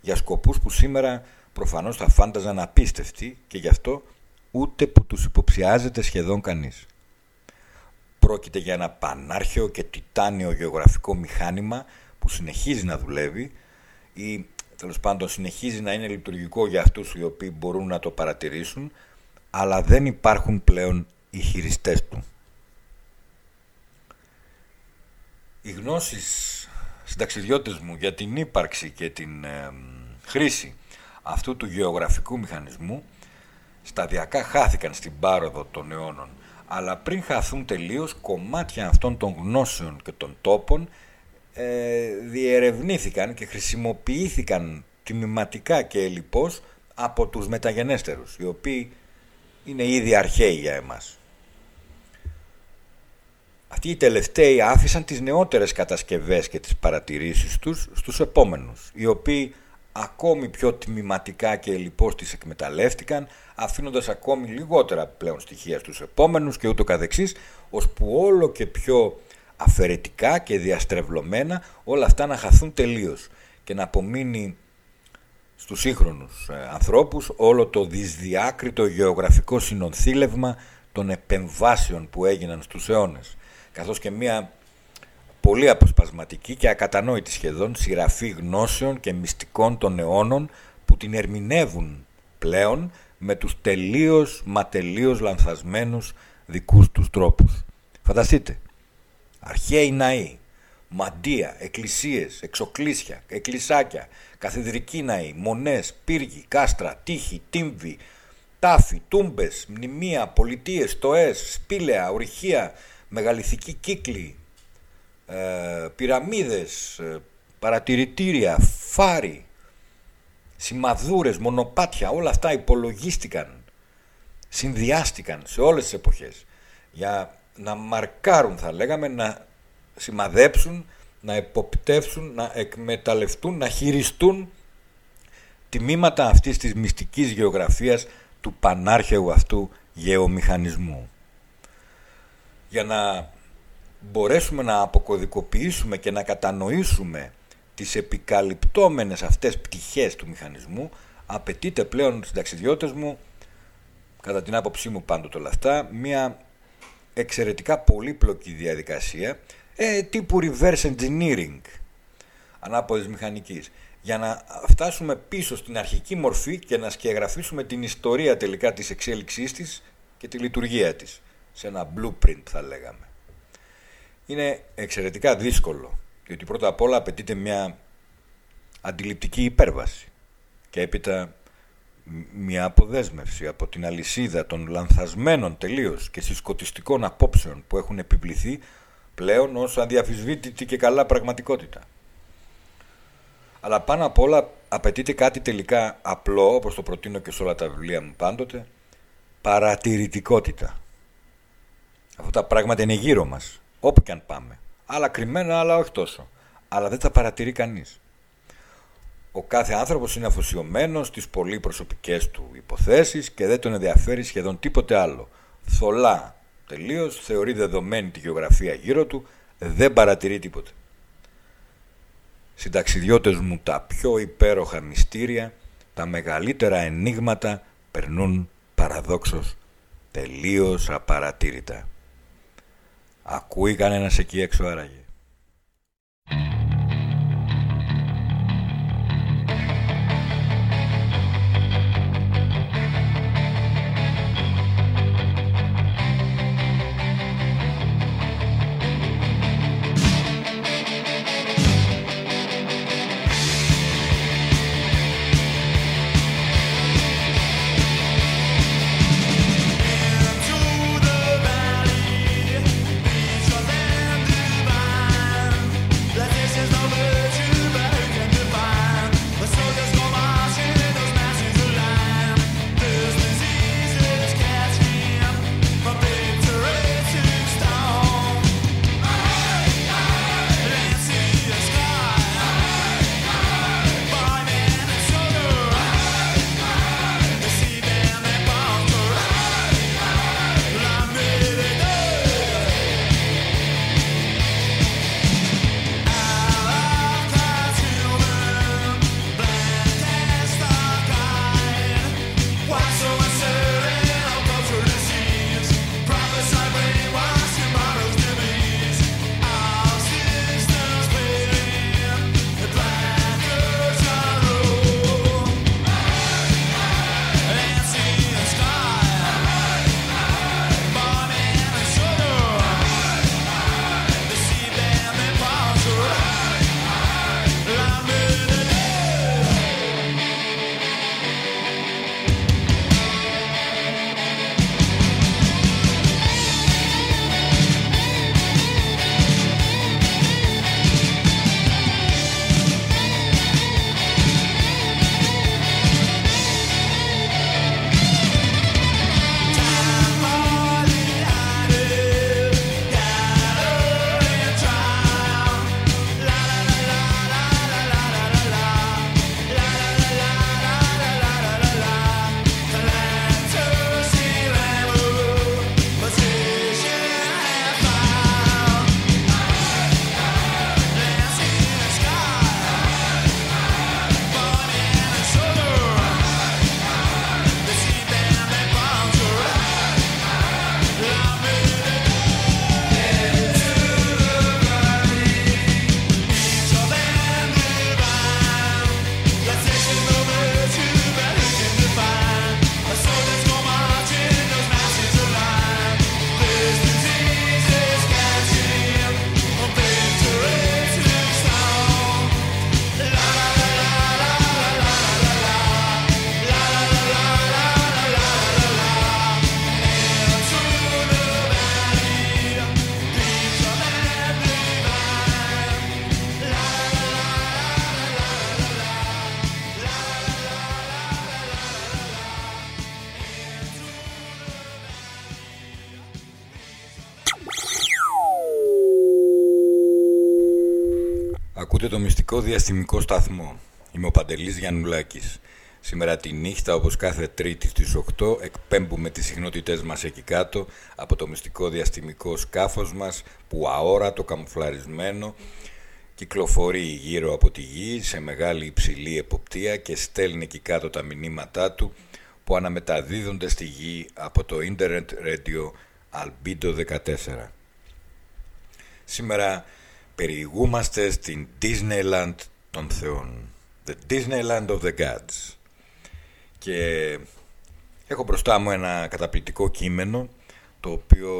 για σκοπούς που σήμερα προφανώς θα φάνταζαν απίστευτοι και γι' αυτό ούτε που τους υποψιάζεται σχεδόν κανείς. Πρόκειται για ένα πανάρχαιο και τιτάνιο γεωγραφικό μηχάνημα που συνεχίζει να δουλεύει ή τέλος πάντων συνεχίζει να είναι λειτουργικό για αυτούς οι οποίοι μπορούν να το παρατηρήσουν αλλά δεν υπάρχουν πλέον οι χειριστές του. οι γνώσεις συνταξιδιώτες μου για την ύπαρξη και την χρήση αυτού του γεωγραφικού μηχανισμού σταδιακά χάθηκαν στην πάροδο των αιώνων αλλά πριν χαθούν τελείως κομμάτια αυτών των γνώσεων και των τόπων ε, διερευνήθηκαν και χρησιμοποιήθηκαν τιμηματικά και ελλειπώς από τους μεταγενέστερους οι οποίοι είναι ήδη αρχαίοι για εμάς. Αυτοί οι τελευταίοι άφησαν τις νεότερες κατασκευές και τις παρατηρήσεις τους στους επόμενους, οι οποίοι ακόμη πιο τμηματικά και λοιπώς τις εκμεταλλεύτηκαν, αφήνοντας ακόμη λιγότερα πλέον στοιχεία στους επόμενους και ούτω καθεξής, ώσπου όλο και πιο αφαιρετικά και διαστρεβλωμένα όλα αυτά να χαθούν τελείως και να απομείνει στους σύγχρονους ε, ανθρώπους όλο το δυσδιάκριτο γεωγραφικό συνονθήλευμα των επεμβάσεων που έγιναν στους αιώνες καθώς και μια πολύ αποσπασματική και ακατανόητη σχεδόν σειραφή γνώσεων και μυστικών των αιώνων που την ερμηνεύουν πλέον με τους τελείως μα τελείως λανθασμένους δικούς τους τρόπους. Φανταστείτε, αρχαίοι ναοί, μαντεία, εκκλησίες, εξοκλήσια, εκκλησάκια, καθεδρικοί ναοί, μονές, πύργοι, κάστρα, τείχη, τύμβοι, τάφη, τούμπες, μνημεία, πολιτείες, τοές, σπήλαια, ορυχεία, μεγαληθικοί κύκλοι, ε, πυραμίδες, ε, παρατηρητήρια, φάροι, σημαδούρες, μονοπάτια, όλα αυτά υπολογίστηκαν, συνδυάστηκαν σε όλες τις εποχές. Για να μαρκάρουν θα λέγαμε, να σημαδέψουν, να εποπτεύσουν, να εκμεταλλευτούν, να χειριστούν τιμήματα αυτής της μυστικής γεωγραφίας του πανάρχαιου αυτού γεωμηχανισμού. Για να μπορέσουμε να αποκωδικοποιήσουμε και να κατανοήσουμε τις επικαλυπτόμενες αυτές πτυχές του μηχανισμού απαιτείται πλέον στους ταξιδιώτες μου κατά την άποψή μου πάντοτε όλα αυτά μια εξαιρετικά πολύπλοκη διαδικασία ε, τύπου reverse engineering ανάποδης μηχανικής για να φτάσουμε πίσω στην αρχική μορφή και να σκιαγραφίσουμε την ιστορία τελικά της εξέλιξής της και τη λειτουργία της σε ένα blueprint θα λέγαμε. Είναι εξαιρετικά δύσκολο διότι πρώτα απ' όλα απαιτείται μια αντιληπτική υπέρβαση και έπειτα μια αποδέσμευση από την αλυσίδα των λανθασμένων τελείως και συσκοτιστικών απόψεων που έχουν επιβληθεί πλέον ως αδιαφυσβήτητη και καλά πραγματικότητα. Αλλά πάνω απ' όλα απαιτείται κάτι τελικά απλό, όπως το προτείνω και σε όλα τα βιβλία μου πάντοτε, παρατηρητικότητα. Αυτά τα πράγματα είναι γύρω μας, όπου και αν πάμε. Άλλα κρυμμένα, άλλα όχι τόσο. Αλλά δεν τα παρατηρεί κανείς. Ο κάθε άνθρωπος είναι αφοσιωμένος στις πολύ προσωπικές του υποθέσεις και δεν τον ενδιαφέρει σχεδόν τίποτε άλλο. Θολά, τελείως, θεωρεί δεδομένη τη γεωγραφία γύρω του, δεν παρατηρεί τίποτε. Συνταξιδιώτες μου τα πιο υπέροχα μυστήρια, τα μεγαλύτερα ενίγματα περνούν παραδόξως τελείως απαρατήρητα. Ακούει κανένας εκεί έξω άραγε. Ακούτε το μυστικό διαστημικό σταθμό. Είμαι ο Παντελής Γιαννουλάκης. Σήμερα τη νύχτα, όπως κάθε τρίτη στις 8, εκπέμπουμε τις συχνότητές μας εκεί κάτω από το μυστικό διαστημικό σκάφος μας που αόρατο, καμουφλαρισμένο, κυκλοφορεί γύρω από τη γη σε μεγάλη υψηλή εποπτεία και στέλνει εκεί κάτω τα μηνύματά του που αναμεταδίδονται στη γη από το Internet Radio Albedo 14. Σήμερα περιηγούμαστε στην Disneyland των Θεών. The Disneyland of the Gods. Και έχω μπροστά μου ένα καταπληκτικό κείμενο το οποίο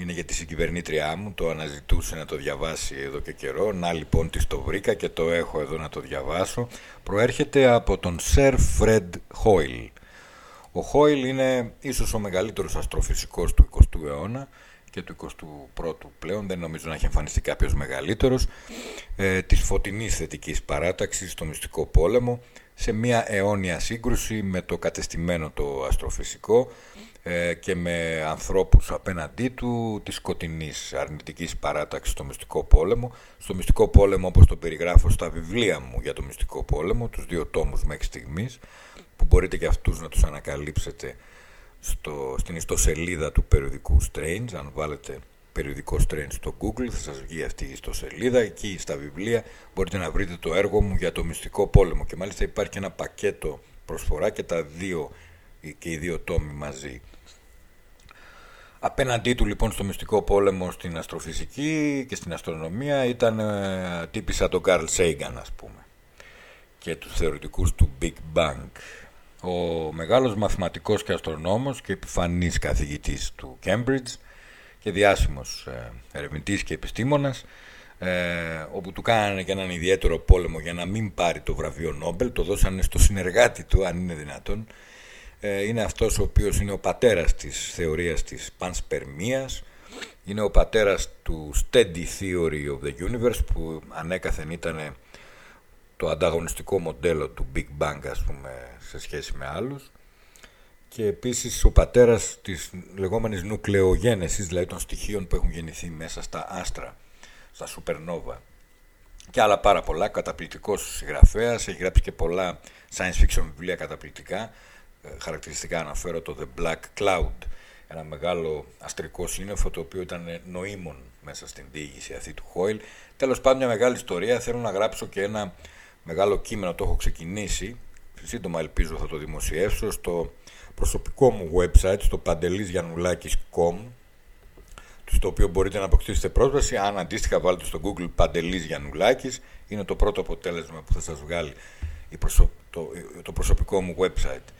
είναι για τη συγκυβερνήτριά μου, το αναζητούσε να το διαβάσει εδώ και καιρό, να λοιπόν της το βρήκα και το έχω εδώ να το διαβάσω. Προέρχεται από τον Sir Fred Hoyle. Ο Hoyle είναι ίσως ο μεγαλύτερος αστροφυσικός του 20ου αιώνα, και του 21ου πλέον, δεν νομίζω να έχει εμφανιστεί κάποιος μεγαλύτερος, ε, της φωτεινής θετικής παράταξης στο μυστικό πόλεμο, σε μια αιώνια σύγκρουση με το κατεστημένο το αστροφυσικό ε, και με ανθρώπους απέναντί του της σκοτεινής αρνητικής παράταξης στο μυστικό πόλεμο. Στο μυστικό πόλεμο όπως το περιγράφω στα βιβλία μου για το μυστικό πόλεμο, τους δύο τόμους μέχρι στιγμής, που μπορείτε και αυτούς να τους ανακαλύψετε στο, στην ιστοσελίδα του περιοδικού Strange. Αν βάλετε περιοδικό Strange στο Google θα σας βγει αυτή η ιστοσελίδα. Εκεί στα βιβλία μπορείτε να βρείτε το έργο μου για το μυστικό πόλεμο και μάλιστα υπάρχει ένα πακέτο προσφορά και τα δύο και οι δύο τόμοι μαζί. Απέναντί του λοιπόν στο μυστικό πόλεμο στην αστροφυσική και στην αστρονομία ήταν ε, τύπησα τον Καρλ Σέιγκαν ας πούμε και τους θεωρητικούς του Big Bang ο μεγάλος μαθηματικός και αστρονόμος και επιφανής καθηγητής του Cambridge και διάσημος ε, ερευνητής και επιστήμονας ε, όπου του κάνανε και έναν ιδιαίτερο πόλεμο για να μην πάρει το βραβείο Νόμπελ το δώσανε στο συνεργάτη του αν είναι δυνατόν. Ε, είναι αυτός ο οποίος είναι ο πατέρας της θεωρίας της πανσπερμίας. Είναι ο πατέρας του Steady Theory of the Universe που ανέκαθεν ήταν το ανταγωνιστικό μοντέλο του Big Bang ας πούμε σε σχέση με άλλους. Και επίσης ο πατέρας της λεγόμενης νουκλεογένεσης δηλαδή των στοιχείων που έχουν γεννηθεί μέσα στα άστρα, στα supernova και άλλα πάρα πολλά, καταπληκτικός συγγραφέας, έχει γράψει και πολλά science fiction βιβλία καταπληκτικά. Ε, χαρακτηριστικά αναφέρω το The Black Cloud ένα μεγάλο αστρικό σύννεφο το οποίο ήταν νοήμων μέσα στην διήγηση αυτή του Χόιλ. Τέλος πάντων μια μεγάλη ιστορία, θέλω να γράψω και ένα μεγάλο κείμενο, το έχω ξεκινήσει, σύντομα ελπίζω θα το δημοσιεύσω στο προσωπικό μου website, στο pandelisgiannoulakis.com στο οποίο μπορείτε να αποκτήσετε πρόσβαση, αν αντίστοιχα βάλετε στο Google Παντελής Γιαννουλάκης, είναι το πρώτο αποτέλεσμα που θα σας βγάλει το, το προσωπικό μου website.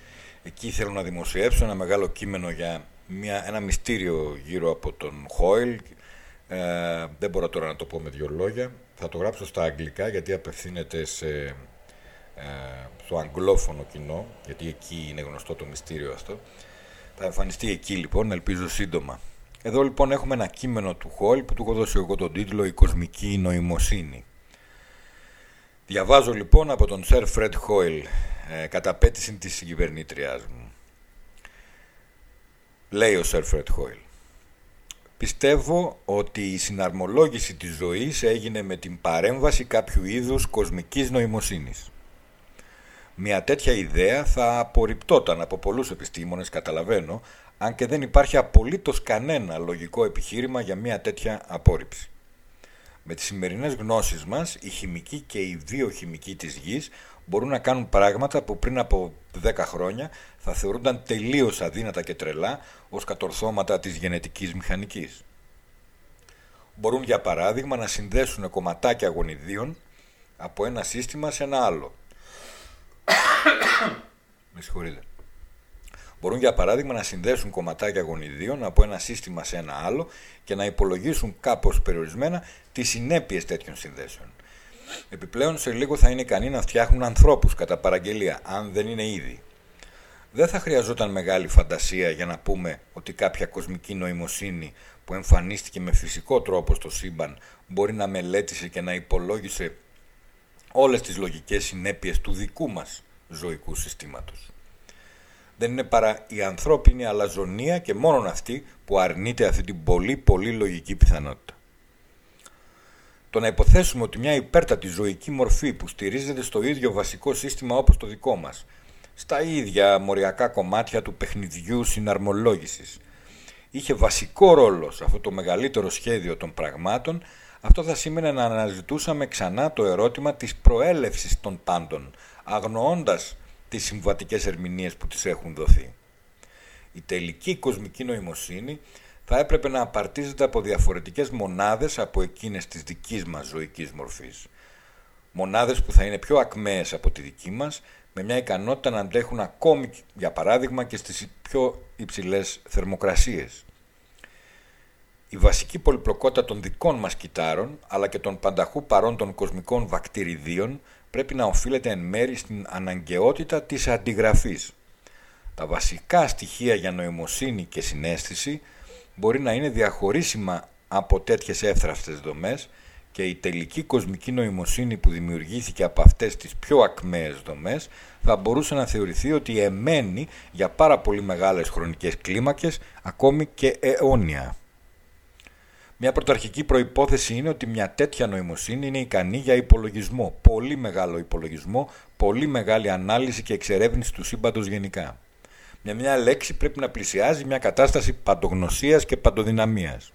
Εκεί θέλω να δημοσιεύσω ένα μεγάλο κείμενο για μια, ένα μυστήριο γύρω από τον Χόιλ. Ε, δεν μπορώ τώρα να το πω με δύο λόγια. Θα το γράψω στα αγγλικά γιατί απευθύνεται σε, ε, στο αγγλόφωνο κοινό, γιατί εκεί είναι γνωστό το μυστήριο αυτό. Θα εμφανιστεί εκεί λοιπόν, ελπίζω σύντομα. Εδώ λοιπόν έχουμε ένα κείμενο του Χόιλ που του έχω δώσει εγώ τον τίτλο «Η κοσμική νοημοσύνη». Διαβάζω λοιπόν από τον Σερ Φρέντ Χόιλ ε, κατά πέτηση της κυβερνήτριάς μου. Λέει ο Σερ Φρέντ Χόιλ. Πιστεύω ότι η συναρμολόγηση της ζωής έγινε με την παρέμβαση κάποιου είδους κοσμικής νοημοσύνης. Μια τέτοια ιδέα θα απορριπτόταν από πολλούς επιστήμονες, καταλαβαίνω, αν και δεν υπάρχει απολύτως κανένα λογικό επιχείρημα για μια τέτοια απόρριψη. Με τις σημερινές γνώσεις μας, η χημική και η βιοχημική της γης μπορούν να κάνουν πράγματα που πριν από 10 χρόνια θα θεωρούνταν τελείως αδύνατα και τρελά ως κατορθώματα της γενετικής μηχανικής. Μπορούν για παράδειγμα να συνδέσουν κομματάκια γονιδίων από ένα σύστημα σε ένα άλλο. Με συγχωρείτε. Μπορούν για παράδειγμα να συνδέσουν κομματάκια γονιδίων από ένα σύστημα σε ένα άλλο και να υπολογίσουν κάπως περιορισμένα τις συνέπειες τέτοιων συνδέσεων. Επιπλέον σε λίγο θα είναι ικανοί να φτιάχνουν ανθρώπους κατά παραγγελία, αν δεν είναι ήδη. Δεν θα χρειαζόταν μεγάλη φαντασία για να πούμε ότι κάποια κοσμική νοημοσύνη που εμφανίστηκε με φυσικό τρόπο στο σύμπαν μπορεί να μελέτησε και να υπολόγισε όλες τις λογικές συνέπειες του δικού μας ζωικού συστήματος. Δεν είναι παρά η ανθρώπινη αλαζονία και μόνον αυτή που αρνείται αυτή την πολύ πολύ λογική πιθανότητα. Το να υποθέσουμε ότι μια υπέρτατη ζωική μορφή που στηρίζεται στο ίδιο βασικό σύστημα όπως το δικό μας, στα ίδια μοριακά κομμάτια του παιχνιδιού συναρμολόγησης, είχε βασικό ρόλο σε αυτό το μεγαλύτερο σχέδιο των πραγμάτων, αυτό θα σήμαινε να αναζητούσαμε ξανά το ερώτημα της προέλευσης των πάντων, αγνοώντας τις συμβατικές ερμηνείες που τις έχουν δοθεί. Η τελική κοσμική νοημοσύνη θα έπρεπε να απαρτίζεται από διαφορετικές μονάδες από εκείνες της δικής μας ζωικής μορφής. Μονάδες που θα είναι πιο ακμαίες από τη δική μας, με μια ικανότητα να αντέχουν ακόμη, για παράδειγμα, και στις πιο υψηλές θερμοκρασίες. Η βασική πολυπλοκότητα των δικών μας κυτάρων, αλλά και των πανταχού παρών των κοσμικών βακτηριδίων, πρέπει να οφείλεται εν μέρη στην αναγκαιότητα της αντιγραφής. Τα βασικά στοιχεία για νοημοσύνη και συνέστηση μπορεί να είναι διαχωρίσιμα από τέτοιες εύθραυστες δομές και η τελική κοσμική νοημοσύνη που δημιουργήθηκε από αυτές τις πιο ακμαίες δομές θα μπορούσε να θεωρηθεί ότι εμένει για πάρα πολύ μεγάλες χρονικές κλίμακες, ακόμη και αιώνια. Μια πρωταρχική προϋπόθεση είναι ότι μια τέτοια νοημοσύνη είναι ικανή για υπολογισμό, πολύ μεγάλο υπολογισμό, πολύ μεγάλη ανάλυση και εξερεύνηση του σύμπαντος γενικά. Με μια λέξη πρέπει να πλησιάζει μια κατάσταση παντογνωσίας και παντοδυναμίας.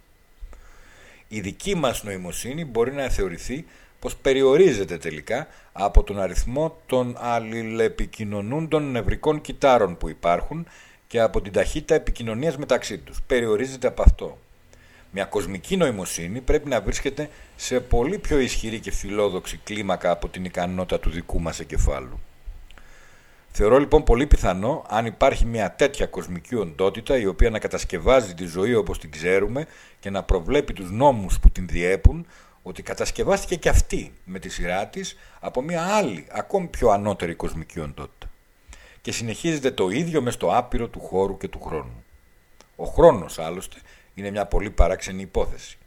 Η δική μας νοημοσύνη μπορεί να θεωρηθεί πως περιορίζεται τελικά από τον αριθμό των αλληλεπικοινωνούντων νευρικών κυτάρων που υπάρχουν και από την ταχύτητα επικοινωνίας μεταξύ τους. Περιορίζεται από αυτό. Μια κοσμική νοημοσύνη πρέπει να βρίσκεται σε πολύ πιο ισχυρή και φιλόδοξη κλίμακα από την ικανότητα του δικού μας εγκεφάλου. Θεωρώ λοιπόν πολύ πιθανό αν υπάρχει μια τέτοια κοσμική οντότητα η οποία να κατασκευάζει τη ζωή όπως την ξέρουμε και να προβλέπει τους νόμους που την διέπουν ότι κατασκευάστηκε και αυτή με τη σειρά της από μια άλλη ακόμη πιο ανώτερη κοσμική οντότητα. Και συνεχίζεται το ίδιο μες στο άπειρο του χώρου και του χρόνου. Ο χρόνος άλλωστε είναι μια πολύ παράξενη υπόθεση.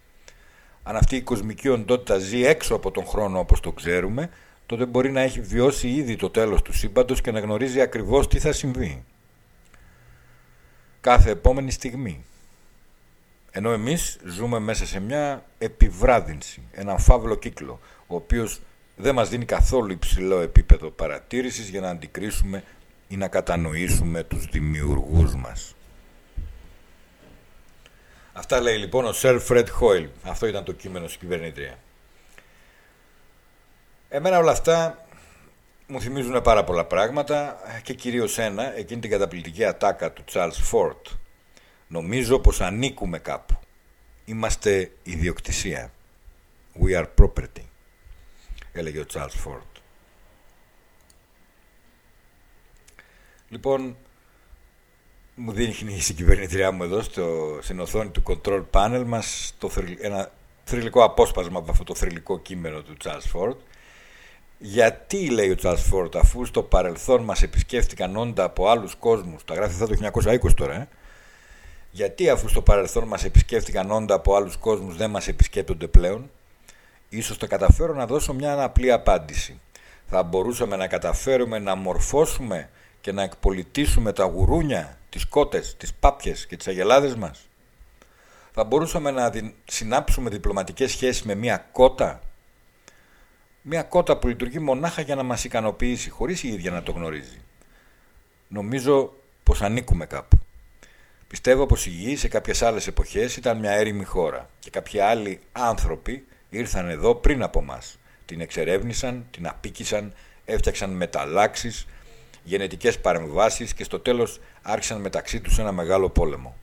Αν αυτή η κοσμική οντότητα ζει έξω από τον χρόνο όπως το ξέρουμε, τότε μπορεί να έχει βιώσει ήδη το τέλος του σύμπαντος και να γνωρίζει ακριβώς τι θα συμβεί. Κάθε επόμενη στιγμή. Ενώ εμείς ζούμε μέσα σε μια επιβράδυνση, έναν φαύλο κύκλο, ο οποίος δεν μας δίνει καθόλου υψηλό επίπεδο παρατήρησης για να αντικρίσουμε ή να κατανοήσουμε τους δημιουργούς μας. Αυτά λέει λοιπόν ο Σερ Φρέντ Χόιλ. Αυτό ήταν το κείμενο στην κυβερνήτρια. Εμένα όλα αυτά μου θυμίζουν πάρα πολλά πράγματα και κυρίως ένα, εκείνη την καταπληκτική ατάκα του Charles Ford. Νομίζω πως ανήκουμε κάπου. Είμαστε ιδιοκτησία. We are property, έλεγε ο Charles Ford. Λοιπόν, μου δίνει η κυβερνητριά μου εδώ στο, στην οθόνη του control panel μας το, ένα θρηλυκό απόσπασμα από αυτό το θρηλυκό κείμενο του Charles Ford γιατί, λέει ο Τσάρλ Φόρτ, αφού στο παρελθόν μας επισκέφτηκαν όντα από άλλους κόσμους, τα γράφει αυτά το 1920 τώρα, ε; γιατί αφού στο παρελθόν μας επισκέφτηκαν όντα από άλλους κόσμους δεν μας επισκέπτονται πλέον, ίσως θα καταφέρω να δώσω μια απλή απάντηση. Θα μπορούσαμε να καταφέρουμε να μορφώσουμε και να εκπολιτήσουμε τα γουρούνια, τις κότες, τις πάπιες και τις αγελάδες μας. Θα μπορούσαμε να συνάψουμε διπλωματικές σχέσεις με μια κότα μια κότα που λειτουργεί μονάχα για να μας ικανοποιήσει, χωρίς η ίδια να το γνωρίζει. Νομίζω πως ανήκουμε κάπου. Πιστεύω πως η γη σε κάποιες άλλες εποχές ήταν μια έρημη χώρα και κάποιοι άλλοι άνθρωποι ήρθαν εδώ πριν από μας. Την εξερεύνησαν, την απίκησαν, έφτιαξαν μεταλλάξεις, γενετικές παρεμβάσεις και στο τέλος άρχισαν μεταξύ τους ένα μεγάλο πόλεμο.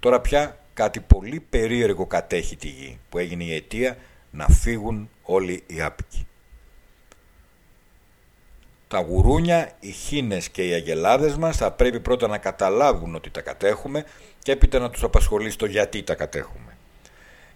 Τώρα πια κάτι πολύ περίεργο κατέχει τη γη που έγινε η αιτία να φύγουν όλοι οι άπικοι. Τα γουρούνια, οι χίνες και οι αγελάδες μας θα πρέπει πρώτα να καταλάβουν ότι τα κατέχουμε και έπειτα να τους απασχολεί στο γιατί τα κατέχουμε.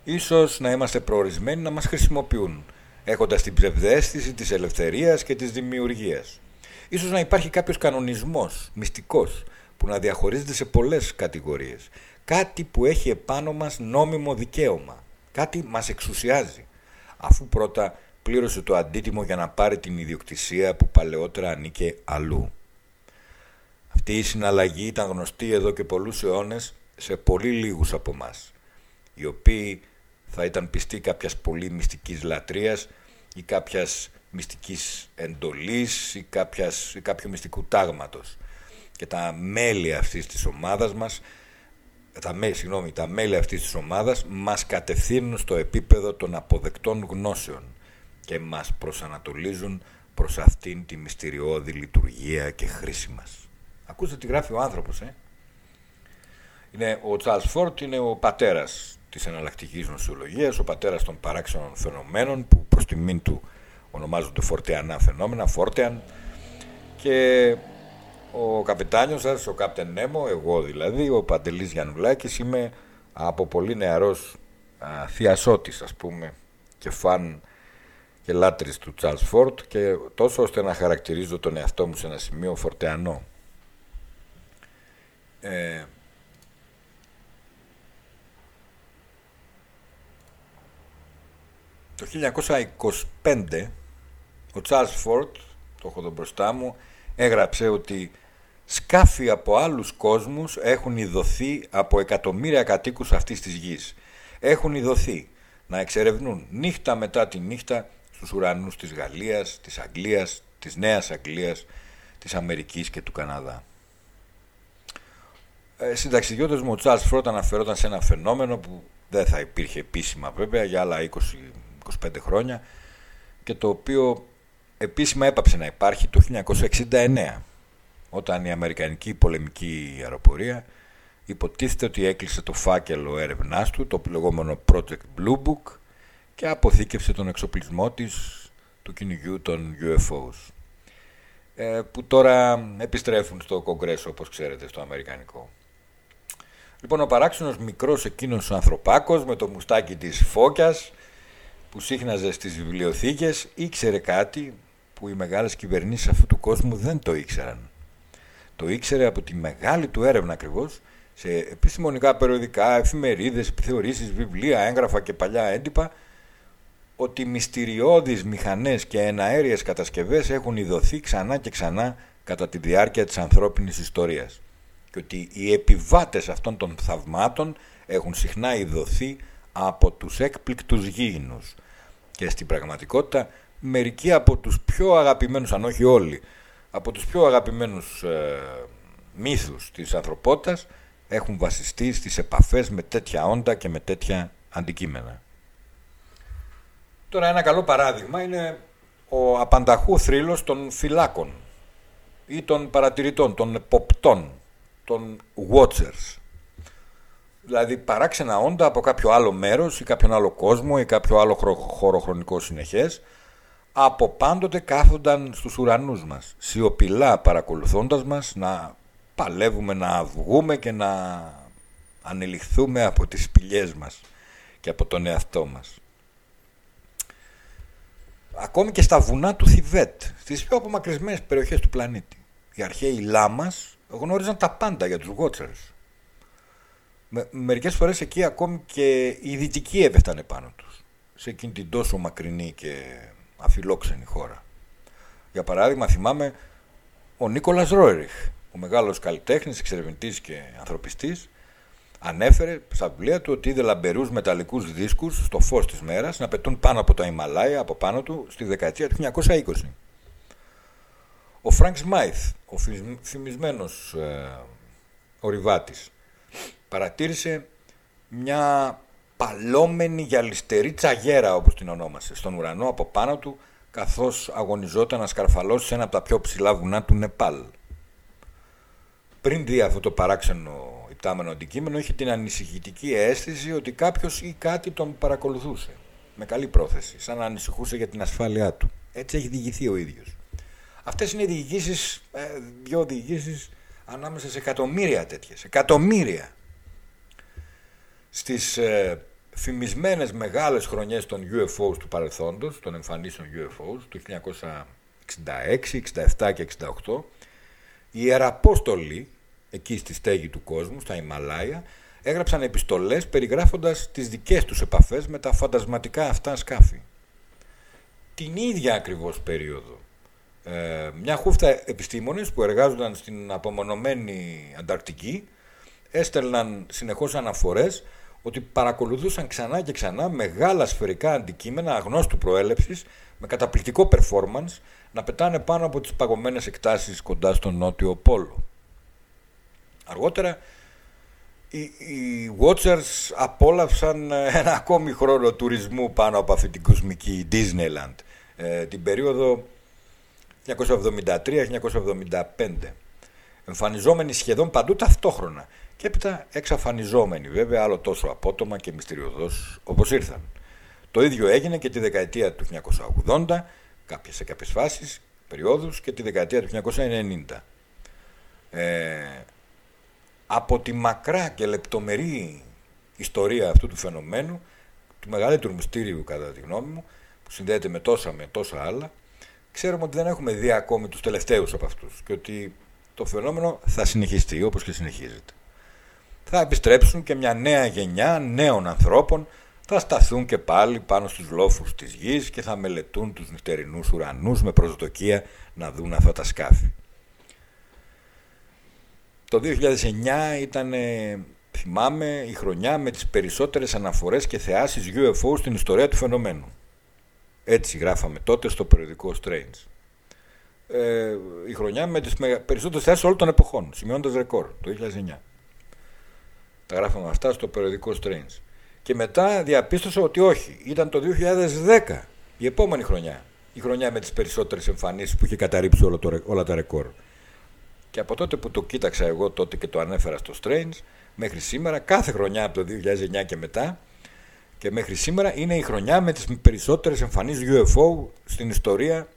Ίσως να είμαστε προορισμένοι να μας χρησιμοποιούν, έχοντας την ψευδέστηση της ελευθερίας και της δημιουργίας. Ίσως να υπάρχει κάποιος κανονισμός, μυστικός, που να διαχωρίζεται σε πολλές κατηγορίες. Κάτι που έχει επάνω μας νόμιμο δικαίωμα. Κάτι μας εξουσιάζει αφού πρώτα πλήρωσε το αντίτιμο για να πάρει την ιδιοκτησία που παλαιότερα ανήκε αλλού. Αυτή η συναλλαγή ήταν γνωστή εδώ και πολλούς αιώνες σε πολύ λίγους από μας, οι οποίοι θα ήταν πιστοί κάποιας πολύ μυστικής λατρείας ή κάποιας μυστικής εντολής ή, κάποιας, ή κάποιου μυστικού τάγματος. Και τα μέλη αυτής της ομάδας μας τα, συγγνώμη, τα μέλη αυτής της ομάδας μας κατευθύνουν στο επίπεδο των αποδεκτών γνώσεων και μας προσανατολίζουν προς αυτήν τη μυστηριώδη λειτουργία και χρήση μας. Ακούστε τι γράφει ο άνθρωπος, ε. Είναι, ο Τσάρλς Φόρτ είναι ο πατέρας της εναλλακτικής νοσολογίας, ο πατέρας των παράξενων φαινομένων που προς τιμήν του ονομάζονται φορτιανά φαινόμενα, φόρτιαν και ο καπιτάνιος σας, ο Κάπτεν Νέμο, εγώ δηλαδή, ο Παντελής Γιαννουλάκης, είμαι από πολύ νεαρός α, θειασότης ας πούμε και φαν και λάτρης του Charles Φόρτ και τόσο ώστε να χαρακτηρίζω τον εαυτό μου σε ένα σημείο φορτεανό. Ε, το 1925 ο Charles Φόρτ, το έχω εδώ μπροστά μου, έγραψε ότι σκάφη από άλλους κόσμους έχουν ειδωθεί από εκατομμύρια κατοίκους αυτής της γης. Έχουν ειδωθεί να εξερευνούν νύχτα μετά τη νύχτα στους ουρανούς της Γαλλίας, της Αγγλίας, της Νέας Αγγλίας, της Αμερικής και του Καναδά. Ε, συνταξιδιώτες μου ο Τσάρλς Φρότα αναφερόταν σε ένα φαινόμενο που δεν θα υπήρχε επίσημα βέβαια για άλλα 20-25 χρόνια και το οποίο επίσημα έπαψε να υπάρχει το 1969 όταν η Αμερικανική πολεμική αεροπορία υποτίθεται ότι έκλεισε το φάκελο έρευνάς του, το λεγόμενο Project Blue Book και αποθήκευσε τον εξοπλισμό της του κυνηγιού των UFOs ε, που τώρα επιστρέφουν στο Κογκρέσο όπως ξέρετε στο Αμερικανικό. Λοιπόν ο παράξενος μικρός εκείνος ο ανθρωπάκος με το μουστάκι της φώκιας που σύχναζε στις βιβλιοθήκες ήξερε κάτι που οι μεγάλες κυβερνήσεις αυτού του κόσμου δεν το ήξεραν. Το ήξερε από τη μεγάλη του έρευνα ακριβώς σε επιστημονικά περιοδικά, εφημερίδες, επιθεωρήσεις, βιβλία, έγγραφα και παλιά έντυπα ότι μυστηριώδεις μηχανές και εναέριες κατασκευές έχουν ειδωθεί ξανά και ξανά κατά τη διάρκεια της ανθρώπινης ιστορίας και ότι οι επιβάτες αυτών των θαυμάτων έχουν συχνά ειδωθεί από τους έκπληκτους γήινους. Και στην πραγματικότητα μερικοί από τους πιο αγαπημένους, αν όχι όλοι, από τους πιο αγαπημένους ε, μύθους της ανθρωπότητας έχουν βασιστεί στις επαφές με τέτοια όντα και με τέτοια αντικείμενα. Τώρα ένα καλό παράδειγμα είναι ο απανταχού θρύλος των φυλάκων ή των παρατηρητών, των εποπτών, των watchers. Δηλαδή παράξενα όντα από κάποιο άλλο μέρος ή κάποιον άλλο κόσμο ή κάποιο άλλο χωροχρονικό συνεχές από πάντοτε κάθονταν στους ουρανούς μας, σιωπηλά παρακολουθώντας μας να παλεύουμε να βγούμε και να ανελιχθούμε από τις σπηλιές μας και από τον εαυτό μας. Ακόμη και στα βουνά του Θιβέτ, στις πιο απομακρυσμένες περιοχές του πλανήτη. Οι αρχαίοι λάμας γνώριζαν τα πάντα για τους Watchers. Με, μερικές φορές εκεί ακόμη και οι δυτικοί έπεφταν επάνω τους. Σε εκείνη την τόσο μακρινή και αφιλόξενη χώρα. Για παράδειγμα θυμάμαι ο Νίκολας Ρόεριχ, ο μεγάλος καλλιτέχνης, εξερευνητής και ανθρωπιστής, ανέφερε στα βιβλία του ότι είδε λαμπερούς μεταλλικούς δίσκους στο φως της μέρας να πετούν πάνω από τα Ιμαλάια από πάνω του στη δεκαετία του 1920. Ο Φρανκ Σμάιθ, ο φημισμένος ε, ορειβάτης, παρατήρησε μια παλόμενη γυαλιστερή τσαγέρα όπως την ονόμασε στον ουρανό από πάνω του καθώς αγωνιζόταν να σκαρφαλώσει σε ένα από τα πιο ψηλά βουνά του Νεπάλ. Πριν δει αυτό το παράξενο υπτάμενο αντικείμενο είχε την ανησυχητική αίσθηση ότι κάποιος ή κάτι τον παρακολουθούσε με καλή πρόθεση, σαν να ανησυχούσε για την ασφάλειά του. Έτσι έχει διηγηθεί ο ίδιος. Αυτές είναι οι διηγήσεις, ε, δυο διηγήσεις ανάμεσα σε εκατομμύρια τέτοιες. Εκατομμύρια στις ε, φημισμένες μεγάλες χρονιές των UFOs του παρελθόντος, των εμφανίσεων UFOs, του 1966, 67 και 68, οι Ιεραπόστολοι, εκεί στη στέγη του κόσμου, στα Ιμαλάια, έγραψαν επιστολές περιγράφοντας τις δικές τους επαφές με τα φαντασματικά αυτά σκάφη. Την ίδια ακριβώς περίοδο, ε, μια χούφτα επιστήμονες που εργάζονταν στην απομονωμένη Ανταρκτική έστελναν συνεχώς αναφορές ότι παρακολουθούσαν ξανά και ξανά μεγάλα σφαιρικά αντικείμενα αγνώστου προέλευσης με καταπληκτικό performance να πετάνε πάνω από τις παγωμένες εκτάσεις κοντά στον νότιο πόλο. Αργότερα οι, οι Watchers απόλαυσαν ένα ακόμη χρόνο τουρισμού πάνω από αυτή την κοσμική Disneyland ε, την περίοδο 1973-1975 εμφανιζόμενοι σχεδόν παντού ταυτόχρονα και έπειτα εξαφανιζόμενοι βέβαια άλλο τόσο απότομα και μυστηριωδώς όπως ήρθαν. Το ίδιο έγινε και τη δεκαετία του 1980 κάποιες, σε κάποιες φάσεις, περιόδους και τη δεκαετία του 1990. Ε, από τη μακρά και λεπτομερή ιστορία αυτού του φαινομένου, του μεγαλύτερου μυστήριου κατά τη γνώμη μου, που συνδέεται με τόσα με τόσα άλλα, ξέρουμε ότι δεν έχουμε δει ακόμη τους τελευταίους από αυτούς και ότι το φαινόμενο θα συνεχιστεί όπως και συνεχίζεται. Θα επιστρέψουν και μια νέα γενιά νέων ανθρώπων θα σταθούν και πάλι πάνω στους λόφους της γης και θα μελετούν τους νυχτερινούς ουρανούς με προσδοκία να δουν αυτά τα σκάφη. Το 2009 ήταν, θυμάμαι, η χρονιά με τις περισσότερες αναφορές και θεάσεις UFO στην ιστορία του φαινομένου. Έτσι γράφαμε τότε στο περιοδικό Strange. Ε, η χρονιά με τις περισσότερες θεάσεις όλων των εποχών, σημειώνοντας ρεκόρ, το 2009. Τα γράφαμε αυτά στο περιοδικό Strange. Και μετά διαπίστωσα ότι όχι, ήταν το 2010, η επόμενη χρονιά. Η χρονιά με τις περισσότερες εμφανίσεις που είχε καταρρύψει όλα, το, όλα τα ρεκόρ. Και από τότε που το κοίταξα εγώ τότε και το ανέφερα στο Strange, μέχρι σήμερα, κάθε χρονιά από το 2009 και μετά, και μέχρι σήμερα είναι η χρονιά με τις περισσότερες εμφανίσεις UFO στην ιστορία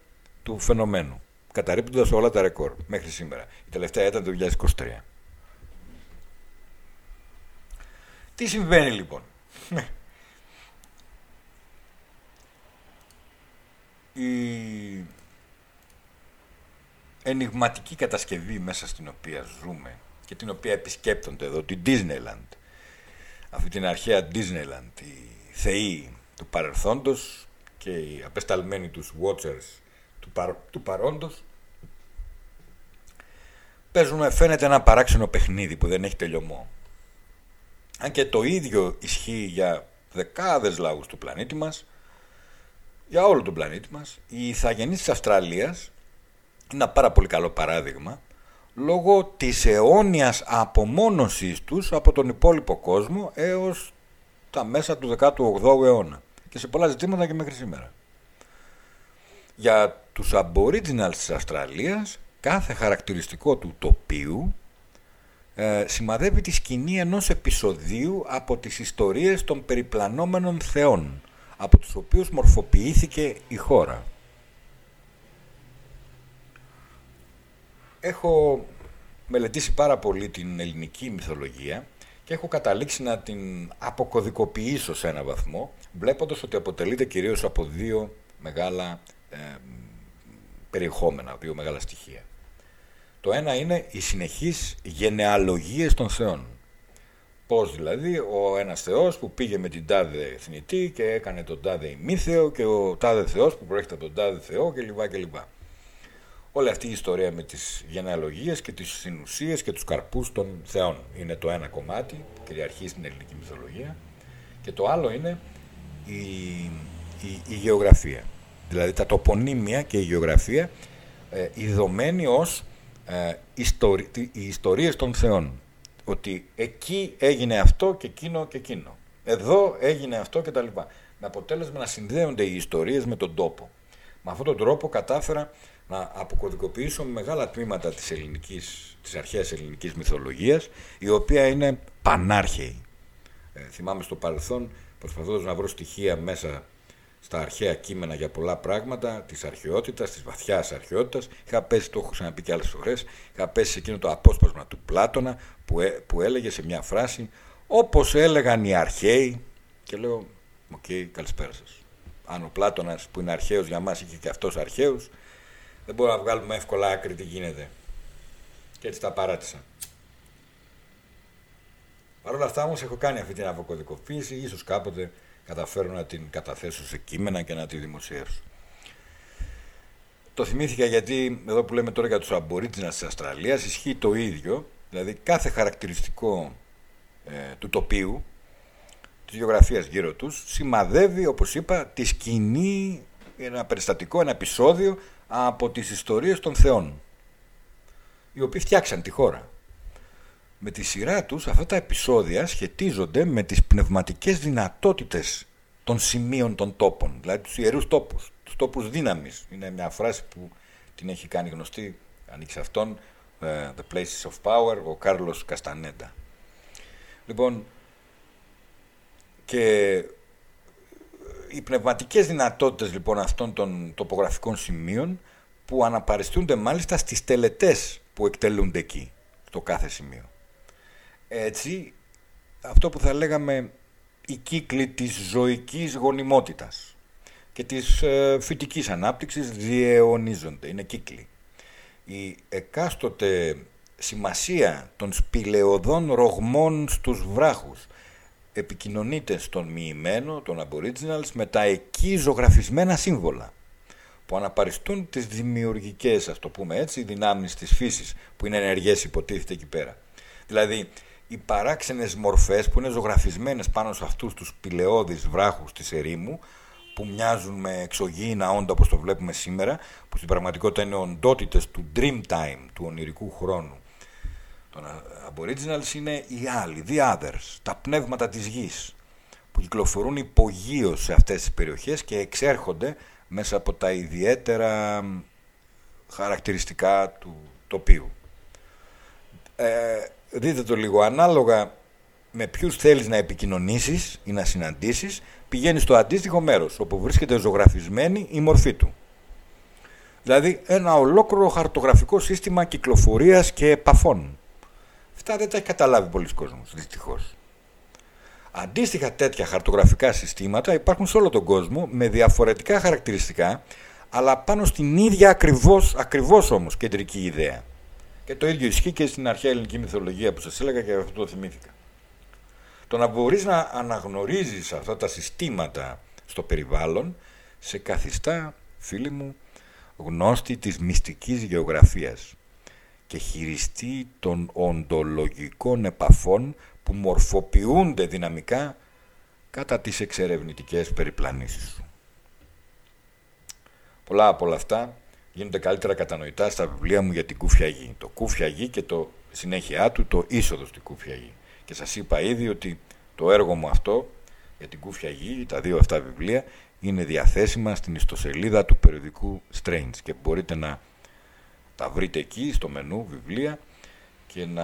του φαινομένου. Καταρρύπτοντας όλα τα ρεκόρ μέχρι σήμερα. Η τελευταία ήταν το 2023. Τι συμβαίνει λοιπόν; Η ενηγματική κατασκευή μέσα στην οποία ζούμε και την οποία επισκέπτονται εδώ, την Disneyland, αυτή την αρχαία Disneyland, οι θεοί του παρελθόντος και οι απεσταλμένοι τους Watchers του, του παρόντος, παίζουν φαίνεται ένα παράξενο παιχνίδι που δεν έχει τελειωμό. Αν και το ίδιο ισχύει για δεκάδες λαούς του πλανήτη μας, για όλο τον πλανήτη μας, οι ηθαγενείς της Αυστραλίας είναι ένα πάρα πολύ καλό παράδειγμα λόγω της αιώνιας απομόνωσής τους από τον υπόλοιπο κόσμο έως τα μέσα του 18ου αιώνα και σε πολλά ζητήματα και μέχρι σήμερα. Για τους Aboriginals της Αυστραλίας κάθε χαρακτηριστικό του τοπίου ε, σημαδεύει τη σκηνή ενός επεισοδίου από τις ιστορίες των περιπλανόμενων θεών από τους οποίους μορφοποιήθηκε η χώρα. Έχω μελετήσει πάρα πολύ την ελληνική μυθολογία και έχω καταλήξει να την αποκωδικοποιήσω σε ένα βαθμό, βλέποντας ότι αποτελείται κυρίως από δύο μεγάλα ε, περιεχόμενα, δύο μεγάλα στοιχεία. Το ένα είναι οι συνεχείς γενεαλογίες των θεών. Πώς δηλαδή ο ένας θεός που πήγε με την τάδε θνητή και έκανε τον τάδε ημίθεο και ο τάδε θεός που προέρχεται από τον τάδε θεό κλπ. κλπ. Όλη αυτή η ιστορία με τις γενεαλογίες και τις συνουσίες και τους καρπούς των θεών είναι το ένα κομμάτι που κυριαρχεί στην ελληνική μυθολογία και το άλλο είναι η, η, η γεωγραφία. Δηλαδή τα τοπονύμια και η γεωγραφία ε, ειδωμένη ως ε, ιστορι, οι ιστορίες των θεών. Ότι εκεί έγινε αυτό και εκείνο και εκείνο. Εδώ έγινε αυτό και τα λοιπά. Με αποτέλεσμα να συνδέονται οι ιστορίες με τον τόπο. Με αυτόν τον τρόπο κατάφερα να αποκωδικοποιήσω μεγάλα τμήματα της, ελληνικής, της αρχαίας ελληνικής μυθολογίας, η οποία είναι πανάρχαιη. Ε, θυμάμαι στο παρελθόν, προσπαθώντας να βρω στοιχεία μέσα στα αρχαία κείμενα για πολλά πράγματα της αρχαιότητας, της βαθιάς αρχαιότητας. Είχα πέσει, το έχω ξαναπεί και άλλες φορές, είχα πέσει σε εκείνο το απόσπασμα του Πλάτωνα που, ε, που έλεγε σε μια φράση όπως έλεγαν οι αρχαίοι. Και λέω, OK, okay, καλησπέρα σας. Αν ο Πλάτωνας που είναι αρχαίος για μας είχε και αυτός αρχαίο, δεν μπορούμε να βγάλουμε εύκολα άκρη τι γίνεται. Και έτσι τα παράτησα. Παρ' όλα αυτά όμως έχω κάνει αυτή την αποκωδικοποίηση, ίσως κάποτε καταφέρω να την καταθέσω σε κείμενα και να τη δημοσιεύσω. Το θυμήθηκα γιατί εδώ που λέμε τώρα για τους αμπορίτζινας της Αυστραλίας ισχύει το ίδιο, δηλαδή κάθε χαρακτηριστικό ε, του τοπίου της γεωγραφίας γύρω τους σημαδεύει, όπως είπα, τη σκηνή, ένα περιστατικό, ένα επεισόδιο από τις ιστορίες των θεών οι οποίοι φτιάξαν τη χώρα. Με τη σειρά τους αυτά τα επεισόδια σχετίζονται με τις πνευματικές δυνατότητες των σημείων των τόπων, δηλαδή τους ιερούς τόπους, τους τόπους δύναμης. Είναι μια φράση που την έχει κάνει γνωστή, ανοίξει αυτόν, uh, The Places of Power, ο Κάρλος Καστανέντα. Λοιπόν, και οι πνευματικές δυνατότητες λοιπόν αυτών των τοπογραφικών σημείων που αναπαριστούνται μάλιστα στις τελετές που εκτελούνται εκεί, στο κάθε σημείο. Έτσι, αυτό που θα λέγαμε η κύκλη της ζωικής γονιμότητας και της ε, φυτικής ανάπτυξης διαιωνίζονται, είναι κύκλοι. Η εκάστοτε σημασία των σπηλαιωδών ρογμών στους βράχους επικοινωνείται στον μοιημένο, των Aboriginals, με τα εκεί ζωγραφισμένα σύμβολα που αναπαριστούν τις δημιουργικές, ας το πούμε έτσι, δυνάμεις της φύσης που είναι ενεργές υποτίθεται εκεί πέρα. Δηλαδή, οι παράξενες μορφές που είναι ζωγραφισμένες πάνω σε αυτούς τους πηλαιώδεις βράχους της ερήμου που μοιάζουν με εξωγήινα όντα όπως το βλέπουμε σήμερα που στην πραγματικότητα είναι οντότητες του dream time, του ονειρικού χρόνου των Aboriginals είναι οι άλλοι, the others, τα πνεύματα της γης που κυκλοφορούν υπογείως σε αυτές τις περιοχές και εξέρχονται μέσα από τα ιδιαίτερα χαρακτηριστικά του τοπίου. Ε, δείτε το λίγο, ανάλογα με ποιους θέλεις να επικοινωνήσεις ή να συναντήσεις, πηγαίνεις στο αντίστοιχο μέρος, όπου βρίσκεται ζωγραφισμένη η μορφή του. Δηλαδή ένα ολόκληρο χαρτογραφικό σύστημα κυκλοφορίας και επαφών. Αυτά δεν τα έχει καταλάβει πολλοί κόσμος, δυστυχώς. Αντίστοιχα τέτοια χαρτογραφικά συστήματα υπάρχουν σε όλο τον κόσμο με διαφορετικά χαρακτηριστικά αλλά πάνω στην ίδια ακριβώς, ακριβώς όμως κεντρική ιδέα. Και το ίδιο ισχύει και στην αρχαία ελληνική μυθολογία που σας έλεγα και αυτό το θυμήθηκα. Το να μπορείς να αναγνωρίζεις αυτά τα συστήματα στο περιβάλλον σε καθιστά, φίλοι μου, γνώστη της μυστικής γεωγραφίας και χειριστή των οντολογικών επαφών που μορφοποιούνται δυναμικά κατά τις εξερευνητικές περιπλανήσεις σου. Πολλά από όλα αυτά γίνονται καλύτερα κατανοητά στα βιβλία μου για την Κούφια Γη. Το Κούφια Γη και το συνέχεια του το είσοδος στην Κούφια Γη. Και σας είπα ήδη ότι το έργο μου αυτό για την Κούφια Γη, τα δύο αυτά βιβλία, είναι διαθέσιμα στην ιστοσελίδα του περιοδικού Strange και μπορείτε να τα βρείτε εκεί στο μενού βιβλία και να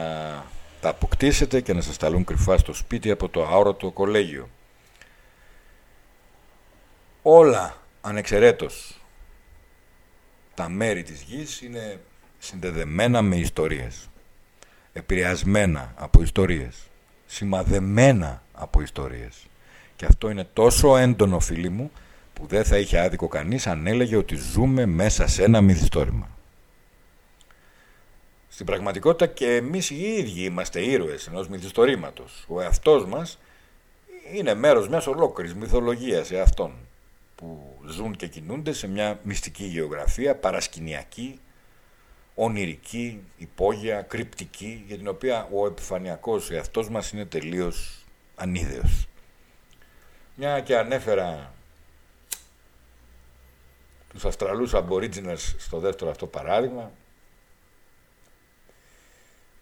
τα αποκτήσετε και να σας ταλούν κρυφά στο σπίτι από το αόρατο κολέγιο. Όλα ανεξαιρέτως τα μέρη της γης είναι συνδεδεμένα με ιστορίες, επηρεασμένα από ιστορίες, σημαδεμένα από ιστορίες. Και αυτό είναι τόσο έντονο φίλοι μου που δεν θα είχε άδικο κανείς αν έλεγε ότι ζούμε μέσα σε ένα μυθιστόρημα. Στην πραγματικότητα και εμείς οι ίδιοι είμαστε ήρωες ενός μυθιστορήματος. Ο εαυτός μας είναι μέρος μιας ολόκληρης μυθολογίας εαυτών που ζουν και κινούνται σε μια μυστική γεωγραφία, παρασκηνιακή, ονειρική, υπόγεια, κρυπτική, για την οποία ο επιφανειακός εαυτός μας είναι τελείως ανίδεος. Μια και ανέφερα τους Αυστραλούς Aborigines στο δεύτερο αυτό παράδειγμα,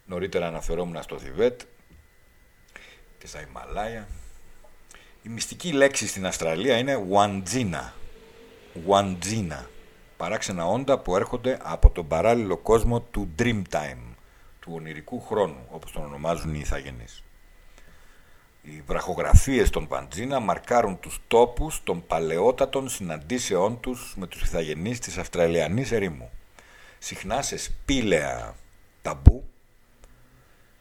Νωρίτερα αναφερόμουν στο Θιβέτ και στα Ιμαλάια. Η μυστική λέξη στην Αυστραλία είναι Wandjina. Wandjina. Παράξενα όντα που έρχονται από τον παράλληλο κόσμο του Dreamtime, του ονειρικού χρόνου, όπως τον ονομάζουν οι Ιθαγενείς. Οι βραχογραφίες των Βαντζίνα μαρκάρουν τους τόπους των παλαιότατων συναντήσεών τους με τους Ιθαγενείς της Αυστραλιανής ερήμου. Συχνά σε σπήλαια ταμπού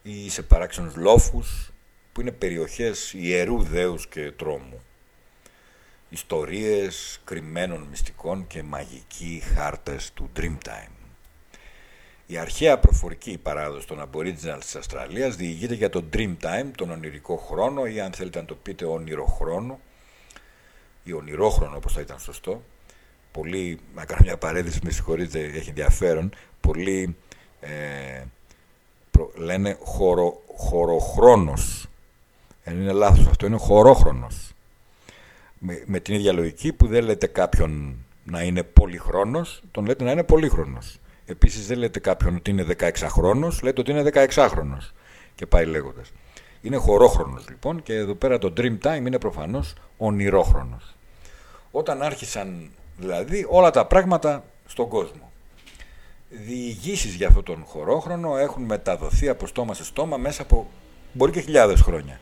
ή σε παράξενους λόφους που είναι περιοχές ιερού δέους και τρόμου. Ιστορίες κρυμμένων μυστικών και μαγικοί χάρτες του Dreamtime. Η αρχαία προφορική παράδοση των Aboriginals της Αυστραλίας διηγείται για το Dreamtime, τον ονειρικό χρόνο ή αν θέλετε να το πείτε όνειροχρόνο ή ονειρόχρονο όπως θα ήταν σωστό. Πολύ, να κάνω μια παρέδειση, με συγχωρείτε, έχει ενδιαφέρον. Πολύ ε, λένε χωρο, χωροχρόνος Ε, είναι λάθος αυτό, είναι χωρόχρονος. Με, με την ίδια λογική που δεν λέτε κάποιον να είναι πολυχρόνος, τον λέτε να είναι πολύχρονος. Επίσης δεν λέτε κάποιον ότι είναι 16χρονος, λέτε ότι είναι 16χρονος. Και πάει λέγοντας. Είναι χωρόχρονος λοιπόν και εδώ πέρα το Dream Time είναι προφανώς ονειρόχρονος. Όταν άρχισαν δηλαδή όλα τα πράγματα στον κόσμο. Διηγήσεις για αυτόν τον χωρόχρονο έχουν μεταδοθεί από στόμα σε στόμα μέσα από μπορεί και χιλιάδες χρόνια.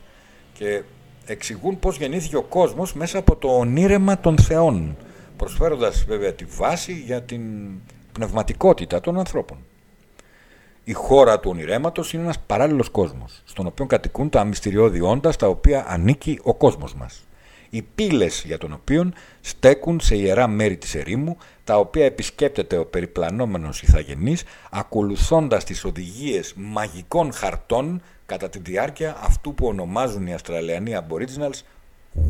Και εξηγούν πώς γεννήθηκε ο κόσμος μέσα από το ονείρεμα των θεών, προσφέροντας βέβαια τη βάση για την πνευματικότητα των ανθρώπων. Η χώρα του ονειρέματος είναι ένας παράλληλος κόσμος, στον οποίο κατοικούν τα μυστηριώδη όντας στα οποία ανήκει ο κόσμος μας. Οι πύλες για τον οποίο στέκουν σε ιερά μέρη της ερήμου, τα οποία επισκέπτεται ο περιπλανόμενος ηθαγενής, ακολουθώντας τις οδηγίες μαγικών χαρτών κατά τη διάρκεια αυτού που ονομάζουν οι Αυστραλιανοί Aboriginals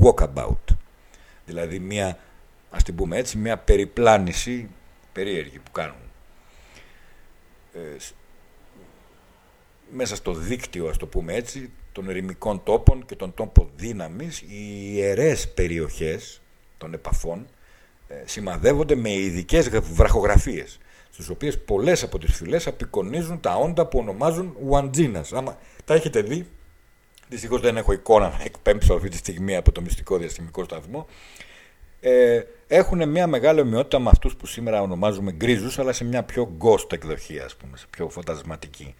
walkabout. Δηλαδή μια, ας την πούμε έτσι, μια περιπλάνηση περίεργη που κάνουν. Ε, μέσα στο δίκτυο, ας το πούμε έτσι, των ερημικών τόπων και των τόπων δύναμης, οι ιερές περιοχές των επαφών ε, σημαδεύονται με ειδικές βραχογραφίες, στις οποίες πολλές από τις φυλές απεικονίζουν τα όντα που ονομάζουν Ουαντζίνας. Άμα τα έχετε δει, δυστυχώς δεν έχω εικόνα να εκπέμψω αυτή τη στιγμή από το μυστικό διαστημικό σταθμό, ε, έχουν μια μεγάλη ομοιότητα με αυτούς που σήμερα ονομάζουμε γκρίζους, αλλά σε μια πιο ghost εκδοχή, ας πούμε, σε πιο φαντασματική.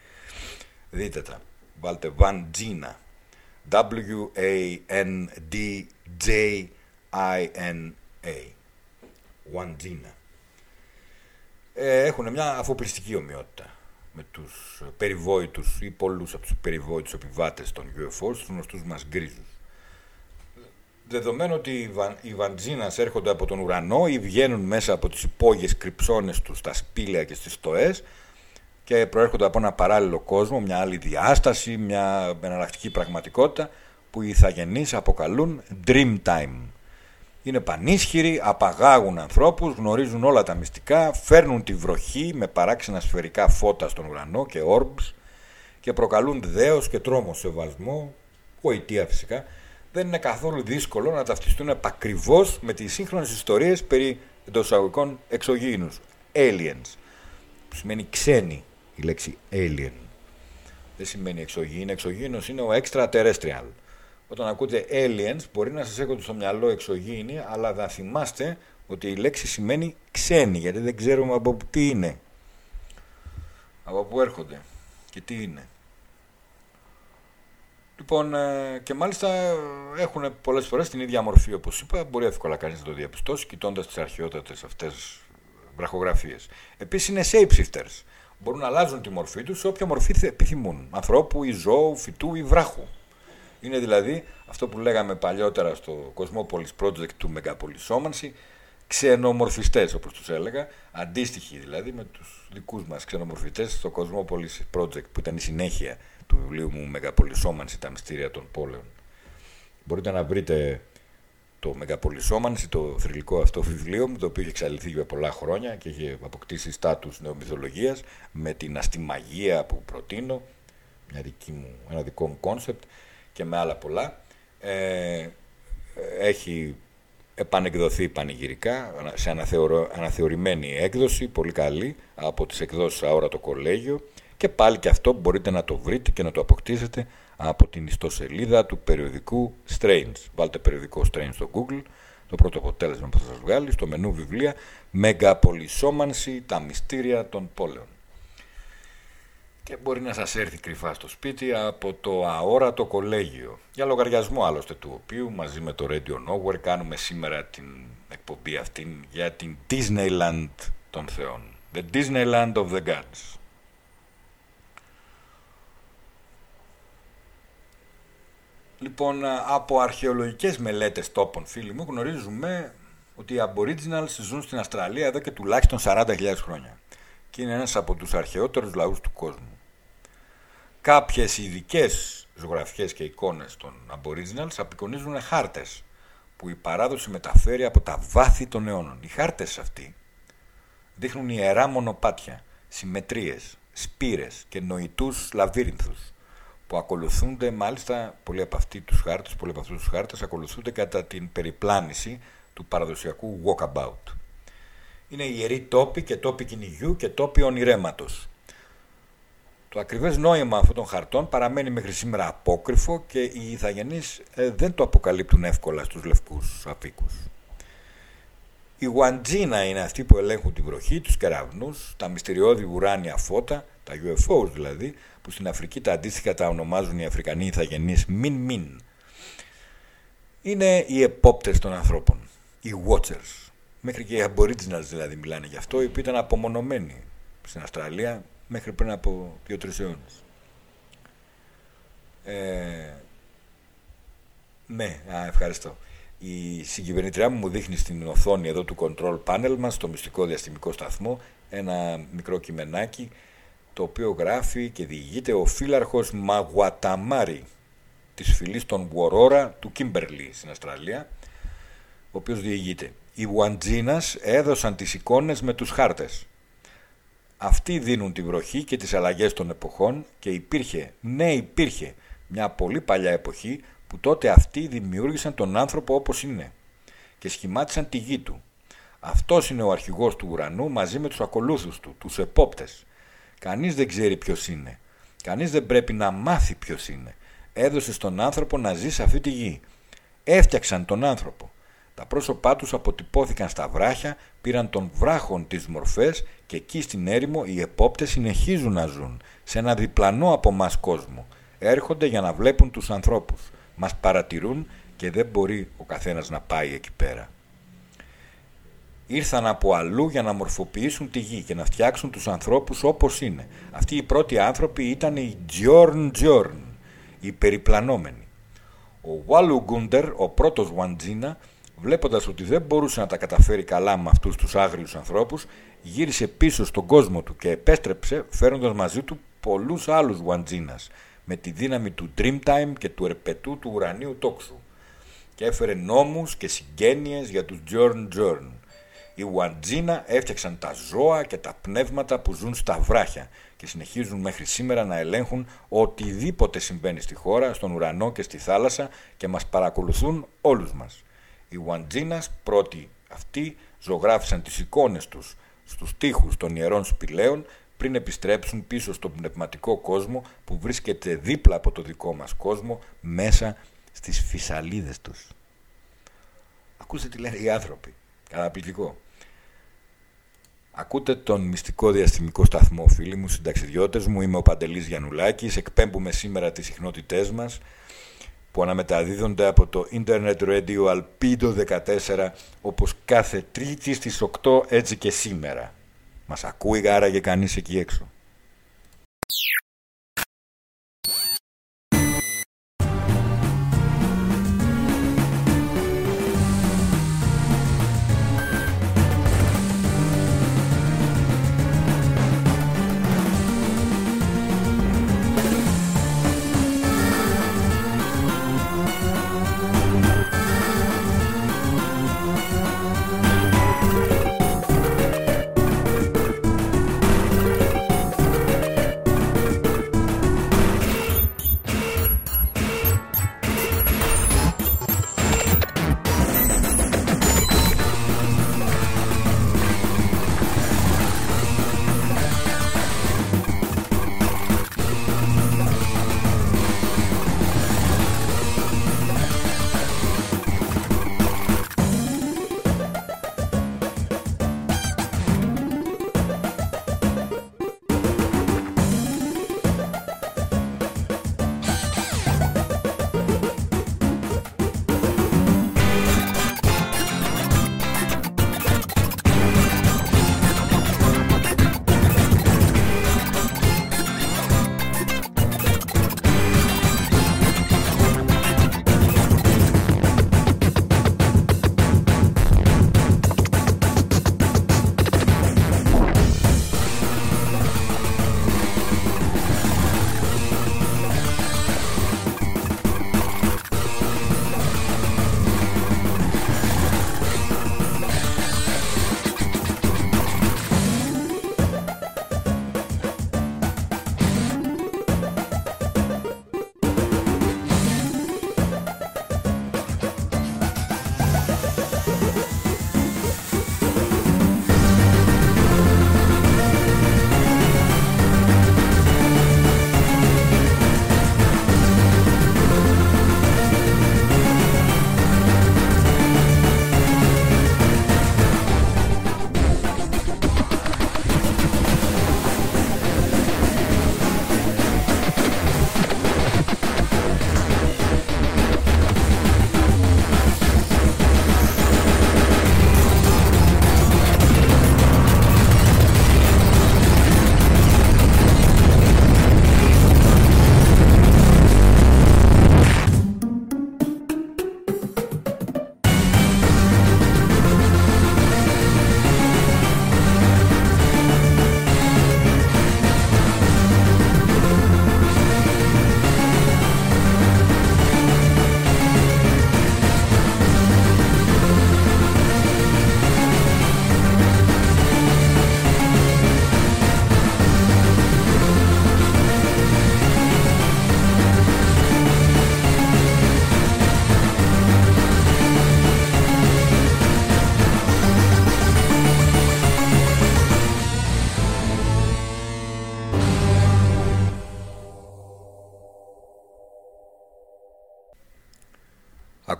Δείτε τα. Βάλτε Vangina. W-A-N-D-J-I-N-A. Vangina. Ε, έχουν μια αφοπλιστική ομοιότητα με τους περιβόητους ή πολλούς από τους περιβόητους επιβάτες των UFO, τους γνωστούς μας γκρίζους. Δεδομένου ότι οι βαντζίνας έρχονται από τον ουρανό ή βγαίνουν μέσα από τις υπόγειες κρυψώνες τους στα σπήλαια και στις στοές, και προέρχονται από ένα παράλληλο κόσμο, μια άλλη διάσταση, μια εναλλακτική πραγματικότητα που οι ηθαγενείς αποκαλούν Dream Time. Είναι πανίσχυροι, απαγάγουν ανθρώπους, γνωρίζουν όλα τα μυστικά, φέρνουν τη βροχή με παράξενα σφαιρικά φώτα στον ουρανό και orbs και προκαλούν δέος και τρόμο σεβασμό, γοητεία φυσικά. Δεν είναι καθόλου δύσκολο να ταυτιστούν επακριβώς με τις σύγχρονες ιστορίες περί εντός εξωγήινους, aliens, που σημαίνει ξένοι η λέξη alien. Δεν σημαίνει εξωγήινο. Εξωγήινος είναι ο extraterrestrial. Όταν ακούτε aliens μπορεί να σας έχετε στο μυαλό εξωγήινοι, αλλά θα θυμάστε ότι η λέξη σημαίνει ξένοι, γιατί δεν ξέρουμε από τι είναι. Από πού έρχονται και τι είναι. Λοιπόν, ε, και μάλιστα έχουν πολλές φορές την ίδια μορφή όπως είπα, μπορεί εύκολα κανείς να το διαπιστώσει κοιτώντας τις αρχαιότατες αυτές βραχογραφίες. Επίσης είναι shapeshifters μπορούν να αλλάζουν τη μορφή τους σε όποια μορφή επιθυμούν. Ανθρώπου ή ζώου, φυτού ή βράχου. Είναι δηλαδή αυτό που λέγαμε παλιότερα στο Cosmopolis Project του Μεγαπολισόμανση, ξενομορφιστές όπως τους έλεγα, αντίστοιχοι δηλαδή με τους δικούς μας ξενομορφιστές στο Cosmopolis Project που ήταν η συνέχεια του βιβλίου μου Μεγαπολισομάνση, τα μυστήρια των πόλεων. Μπορείτε να βρείτε το Μεγαπολισομάνση, το θρυλικό αυτό βιβλίο μου, το οποίο έχει εξαντληθεί για πολλά χρόνια και έχει αποκτήσει στάτους νεομυθολογίας με την αστυμαγεία που προτείνω, μια δική μου, ένα δικό μου concept και με άλλα πολλά. Ε, έχει επανεκδοθεί πανηγυρικά σε αναθεωρημένη έκδοση, πολύ καλή, από τις εκδόσεις Αόρατο Κολέγιο και πάλι και αυτό μπορείτε να το βρείτε και να το αποκτήσετε από την ιστοσελίδα του περιοδικού Strange. Βάλτε περιοδικό Strange στο Google, το πρώτο αποτέλεσμα που θα σας βγάλει, στο μενού βιβλία «Μεγαπολισόμανση, τα μυστήρια των πόλεων». Και μπορεί να σας έρθει κρυφά στο σπίτι από το αόρατο κολέγιο, για λογαριασμό άλλωστε του οποίου μαζί με το Radio Nowhere κάνουμε σήμερα την εκπομπή αυτή για την Disneyland των Θεών. The Disneyland of the Gods. Λοιπόν, από αρχαιολογικές μελέτες τόπων, φίλοι μου, γνωρίζουμε ότι οι Aboriginals ζουν στην Αυστραλία εδώ και τουλάχιστον 40.000 χρόνια και είναι ένας από τους αρχαιότερους λαούς του κόσμου. Κάποιες ειδικές ζωγραφιές και εικόνες των Aboriginals απεικονίζουν χάρτες που η παράδοση μεταφέρει από τα βάθη των αιώνων. Οι χάρτες αυτοί δείχνουν ιερά μονοπάτια, συμμετρίες, σπήρες και νοητούς λαβύρινθους που ακολουθούνται μάλιστα πολλοί από, αυτοί τους χάρτες, πολλοί από αυτούς τους χάρτες ακολουθούνται κατά την περιπλάνηση του παραδοσιακού walkabout. Είναι ιεροί τόποι και τόποι κυνηγιού και τόποι ονειρέματος. Το ακριβές νόημα αυτών των χαρτών παραμένει μέχρι σήμερα απόκρυφο και οι Ιθαγενείς ε, δεν το αποκαλύπτουν εύκολα στους λευκούς αφήκους. Οι Γουαντζίνα είναι αυτοί που ελέγχουν την βροχή, τους κεραυνούς, τα μυστηριώδη ουράνια φώτα, τα UFOs δηλαδή, που στην Αφρική τα αντίστοιχα τα ονομάζουν οι Αφρικανοί Ιθαγενείς μην μην. Είναι οι επόπτες των ανθρώπων, οι watchers. Μέχρι και οι Aborigines δηλαδή μιλάνε γι' αυτό, οι οποίοι ήταν απομονωμένοι στην Αυστραλία μέχρι πριν από δύο-τρεις αιώνες. Ε, ναι, α, ευχαριστώ. Η συγκυβερνητριά μου μου δείχνει στην οθόνη εδώ του control panel μας, στο μυστικό διαστημικό σταθμό, ένα μικρό κειμενάκι, το οποίο γράφει και διηγείται ο φύλαρχος Μαγουαταμάρη της φυλής των Γουορόρα του Κίμπερλι στην Αυστραλία, ο οποίος διηγείται. Οι Βουαντζίνας έδωσαν τις εικόνες με τους χάρτες. Αυτοί δίνουν τη βροχή και τις αλλαγές των εποχών και υπήρχε, ναι υπήρχε, μια πολύ παλιά εποχή που τότε αυτοί δημιούργησαν τον άνθρωπο όπως είναι και σχημάτισαν τη γη του. Αυτός είναι ο αρχηγός του ουρανού μαζί με τους ακολούθους του, τους επόπτες. Κανείς δεν ξέρει ποιος είναι. Κανείς δεν πρέπει να μάθει ποιος είναι. Έδωσε στον άνθρωπο να ζει σε αυτή τη γη. Έφτιαξαν τον άνθρωπο. Τα πρόσωπά τους αποτυπώθηκαν στα βράχια, πήραν των βράχων τις μορφές και εκεί στην έρημο οι επόπτες συνεχίζουν να ζουν, σε ένα διπλανό από μας κόσμο. Έρχονται για να βλέπουν τους ανθρώπους. Μας παρατηρούν και δεν μπορεί ο καθένας να πάει εκεί πέρα. Ήρθαν από αλλού για να μορφοποιήσουν τη γη και να φτιάξουν τους ανθρώπους όπως είναι. Αυτοί οι πρώτοι άνθρωποι ήταν οι Τζιόρν Τζιόρν, οι περιπλανόμενοι. Ο Βάλου Γκούντερ, ο πρώτος Βαντζίνα, βλέποντας ότι δεν μπορούσε να τα καταφέρει καλά με αυτούς τους άγριους ανθρώπους, γύρισε πίσω στον κόσμο του και επέστρεψε φέροντας μαζί του πολλούς άλλους Βαντζίνας, με τη δύναμη του Dreamtime και του ερπετού του ουρανίου τόξου και έφερε νόμους και συγγένειες για τους Τζόρν Τζόρν. Οι Ουαντζίνα έφτιαξαν τα ζώα και τα πνεύματα που ζουν στα βράχια και συνεχίζουν μέχρι σήμερα να ελέγχουν οτιδήποτε συμβαίνει στη χώρα, στον ουρανό και στη θάλασσα και μας παρακολουθούν όλους μας. Οι Ουαντζίνας πρώτοι αυτοί ζωγράφησαν τις εικόνες τους στους τοίχους των ιερών σπηλαίων πριν επιστρέψουν πίσω στον πνευματικό κόσμο που βρίσκεται δίπλα από το δικό μας κόσμο μέσα στις φυσαλίδες τους. Ακούστε τι λένε οι άνθρωποι. Καταπληκτικό. Ακούτε τον μυστικό διαστημικό σταθμό, φίλοι μου, συνταξιδιώτες μου. Είμαι ο Παντελής Γιαννουλάκης. Εκπέμπουμε σήμερα τις συχνότητές μας που αναμεταδίδονται από το Internet Radio Alpido 14 όπως κάθε τρίτη στις 8 έτσι και σήμερα. Μας ακούει άραγε κανείς εκεί έξω.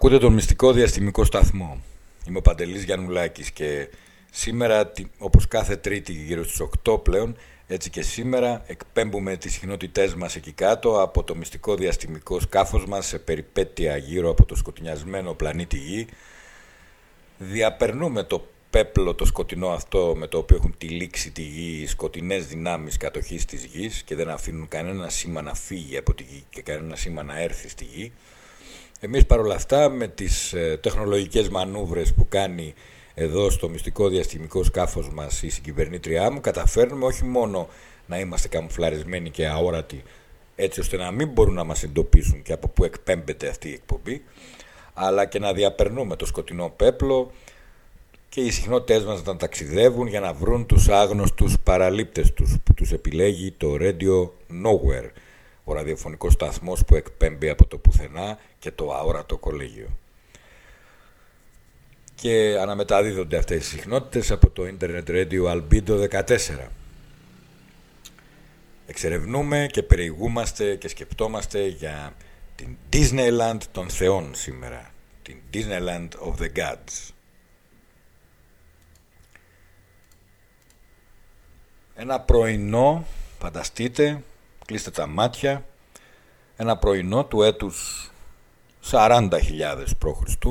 Ακούτε τον μυστικό διαστημικό σταθμό. Είμαι ο Παντελής Γιαννουλάκης και σήμερα, όπως κάθε τρίτη γύρω στις 8 πλέον, έτσι και σήμερα εκπέμπουμε τις συχνότητές μας εκεί κάτω από το μυστικό διαστημικό σκάφος μας σε περιπέτεια γύρω από το σκοτεινιασμένο πλανήτη Γη. Διαπερνούμε το πέπλο το σκοτεινό αυτό με το οποίο έχουν τυλίξει τη Γη οι σκοτεινές δυνάμεις κατοχής της Γης και δεν αφήνουν κανένα σήμα να φύγει από τη Γη και κανένα σήμα να έρθει στη Γη. Εμείς παρόλα αυτά με τις ε, τεχνολογικές μανούβρες που κάνει εδώ στο μυστικό διαστημικό σκάφος μας η συγκυβερνήτριά μου καταφέρνουμε όχι μόνο να είμαστε καμουφλαρισμένοι και αόρατοι έτσι ώστε να μην μπορούν να μας εντοπίσουν και από πού εκπέμπεται αυτή η εκπομπή αλλά και να διαπερνούμε το σκοτεινό πέπλο και οι συχνότητες μας να ταξιδεύουν για να βρουν τους άγνωστους παραλήπτες τους που τους επιλέγει το Radio Nowhere ο ραδιοφωνικός σταθμός που εκπέμπει από το πουθενά και το αόρατο κολέγιο. Και αναμεταδίδονται αυτές οι συχνότητες από το Internet Radio Albedo 14. Εξερευνούμε και περιηγούμαστε και σκεπτόμαστε για την Disneyland των θεών σήμερα. Την Disneyland of the Gods. Ένα πρωινό, φανταστείτε, κλείστε τα μάτια, ένα πρωινό του έτους 40.000 π.Χ.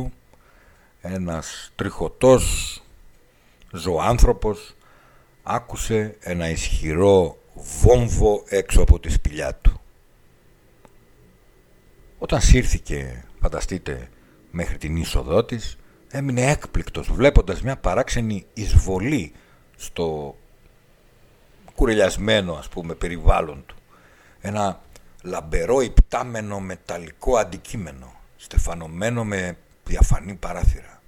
ένας τριχωτός ζωάνθρωπος άκουσε ένα ισχυρό βόμβο έξω από τη σπηλιά του. Όταν σύρθηκε, φανταστείτε, μέχρι την είσοδό της, έμεινε έκπληκτος βλέποντας μια παράξενη εισβολή στο κουρελιασμένο ας πούμε περιβάλλον του ένα λαμπερό υπτάμενο μεταλλικό αντικείμενο στεφανωμένο με διαφανή παράθυρα.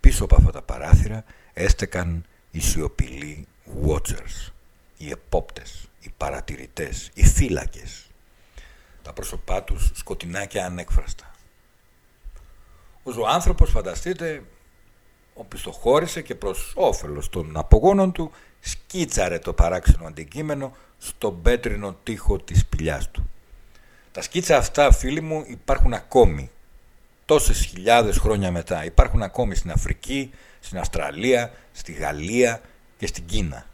Πίσω από αυτά τα παράθυρα έστεκαν οι σιωπηλοί watchers, οι επόπτες, οι παρατηρητές, οι φύλακες. Τα πρόσωπά τους σκοτεινά και ανέκφραστα. Ο ζωάνθρωπος, φανταστείτε, οπισθοχώρησε και προς όφελος των απογόνων του σκίτσαρε το παράξενο αντικείμενο στον πέτρινο τοίχο της σπηλιάς του. Τα σκίτσα αυτά, φίλοι μου, υπάρχουν ακόμη. Τόσες χιλιάδες χρόνια μετά. Υπάρχουν ακόμη στην Αφρική, στην Αυστραλία, στη Γαλλία και στην Κίνα.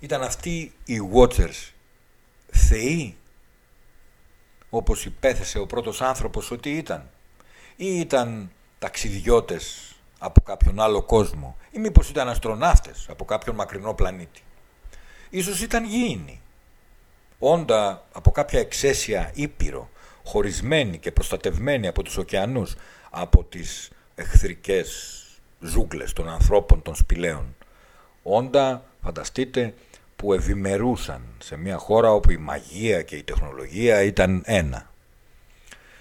Ήταν αυτοί οι Watchers θεοί, όπως υπέθεσε ο πρώτος άνθρωπος ότι ήταν. Ή ήταν ταξιδιώτες από κάποιον άλλο κόσμο. Ή μήπως ήταν αστροναύτες από κάποιον μακρινό πλανήτη. Ίσως ήταν γήινοι. Όντα από κάποια εξαίσια ήπειρο, χωρισμένοι και προστατευμένοι από τους ωκεανούς, από τις εχθρικές ζούγκλες των ανθρώπων των σπηλαίων. Όντα, φανταστείτε, που ευημερούσαν σε μια χώρα όπου η μαγεία και η τεχνολογία ήταν ένα.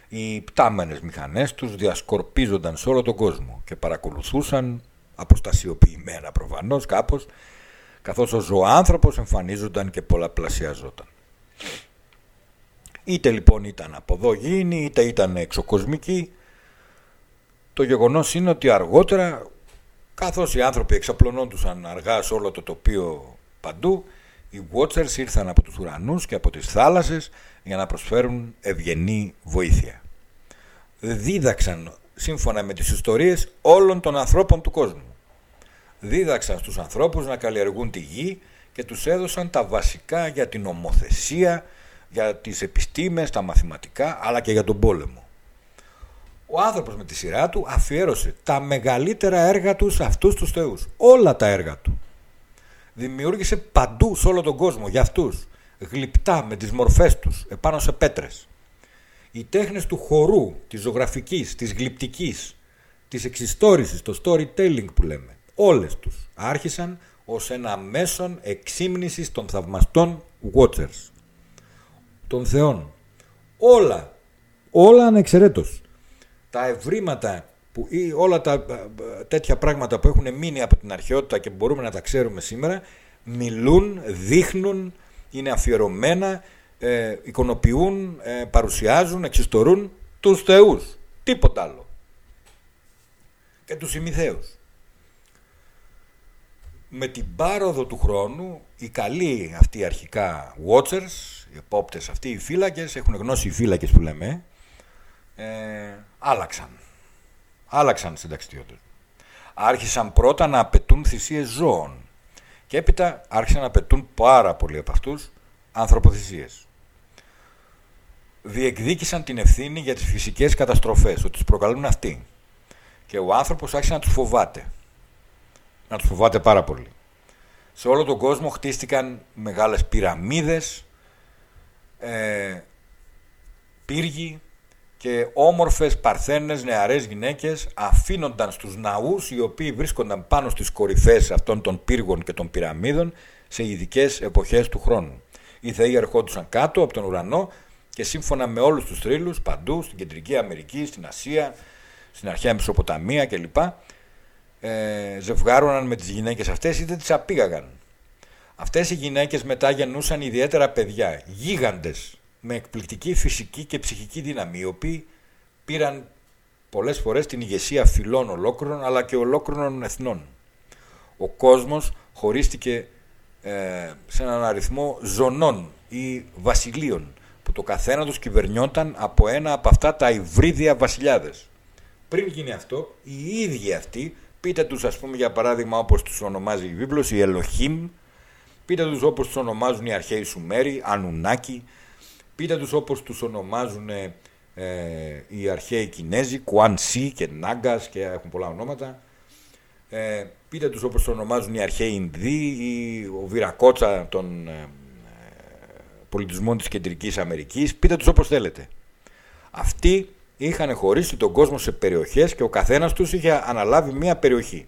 Οι πτάμενες μηχανές τους διασκορπίζονταν σε όλο τον κόσμο και παρακολουθούσαν, αποστασιοποιημένα προφανώς κάπως, καθώς ο ζωάνθρωπος εμφανίζονταν και πολλαπλασιαζόταν. Είτε λοιπόν ήταν από εδώ γίνει, είτε ήταν εξωκοσμική, το γεγονός είναι ότι αργότερα, καθώς οι άνθρωποι εξαπλωνόντουσαν αργά σε όλο το τοπίο παντού, οι Watchers ήρθαν από τους ουρανούς και από τις θάλασσες για να προσφέρουν ευγενή βοήθεια. Δίδαξαν σύμφωνα με τις ιστορίες όλων των ανθρώπων του κόσμου δίδαξαν στους ανθρώπους να καλλιεργούν τη γη και τους έδωσαν τα βασικά για την ομοθεσία, για τις επιστήμες, τα μαθηματικά, αλλά και για τον πόλεμο. Ο άνθρωπος με τη σειρά του αφιέρωσε τα μεγαλύτερα έργα του σε αυτούς τους θεούς. Όλα τα έργα του. Δημιούργησε παντού σε όλο τον κόσμο για αυτούς. Γλυπτά με τις μορφές τους, επάνω σε πέτρες. Οι τέχνες του χορού, της ζωγραφικής, της γλυπτικής, της εξιστόρησης, το storytelling που λέμε όλες τους άρχισαν ως ένα μέσον εξύμνησης των θαυμαστών Watchers, των θεών. Όλα, όλα ανεξαιρέτως. Τα ευρήματα που, ή όλα τα ε, τέτοια πράγματα που έχουν μείνει από την αρχαιότητα και μπορούμε να τα ξέρουμε σήμερα, μιλούν, δείχνουν, είναι αφιερωμένα, ε, εικονοποιούν, ε, παρουσιάζουν, εξιστορούν τους θεούς. Τίποτα άλλο. Και τους ημιθέους με την πάροδο του χρόνου οι καλοί αυτοί αρχικά watchers, οι επόπτες αυτοί οι φύλακες, έχουν γνώσει οι φύλακες που λέμε, ε, άλλαξαν. Άλλαξαν συνταξιδιώτες. Άρχισαν πρώτα να απαιτούν θυσίες ζώων και έπειτα άρχισαν να απαιτούν πάρα πολλοί από αυτούς ανθρωποθυσίες. Διεκδίκησαν την ευθύνη για τις φυσικές καταστροφές, ότι τις προκαλούν αυτοί. Και ο άνθρωπος άρχισε να τους φοβάται. Να τους φοβάται πάρα πολύ. Σε όλο τον κόσμο χτίστηκαν μεγάλες πυραμίδες, ε, πύργοι και όμορφες παρθένες νεαρές γυναίκες αφήνονταν στους ναούς οι οποίοι βρίσκονταν πάνω στις κορυφές αυτών των πύργων και των πυραμίδων σε ειδικές εποχές του χρόνου. Οι θεοί ερχόντουσαν κάτω από τον ουρανό και σύμφωνα με όλους τους θρύλους παντού στην Κεντρική Αμερική, στην Ασία, στην αρχαία Μεσοποταμία κλπ. Ε, ζευγάρωναν με τις γυναίκες αυτές ή δεν τις απήγαγαν. Αυτές οι γυναίκες μετά γεννούσαν ιδιαίτερα παιδιά, γίγαντες, με εκπληκτική φυσική και ψυχική δύναμη, οι οποίοι πήραν πολλές φορές την ηγεσία φυλών ολόκληρων, αλλά και ολόκληρων εθνών. Ο κόσμος χωρίστηκε ε, σε έναν αριθμό ζωνών ή βασιλείων, που το καθένα τους κυβερνιόταν από ένα από αυτά τα υβρίδια βασιλιάδες. Πριν γίνει αυτό, οι ίδιοι αυτοί, πείτε τους ας πούμε για παράδειγμα όπως τους ονομάζει η βίβλος, οι Ελοχήμ, πείτε τους όπως τους ονομάζουν οι αρχαίοι Σουμέροι, Ανουνάκοι, πείτε τους όπως τους ονομάζουν ε, οι αρχαίοι Κινέζοι, Κουάν Σι και Νάγκας και έχουν πολλά ονόματα. Ε, πείτε τους όπως τους ονομάζουν οι αρχαίοι Ινδοί ή ο Βιρακότσα των ε, πολιτισμών της Κεντρικής Αμερικής. Πείτε τους όπως θέλετε. Αυτοί είχαν χωρίσει τον κόσμο σε περιοχές και ο καθένας τους είχε αναλάβει μία περιοχή.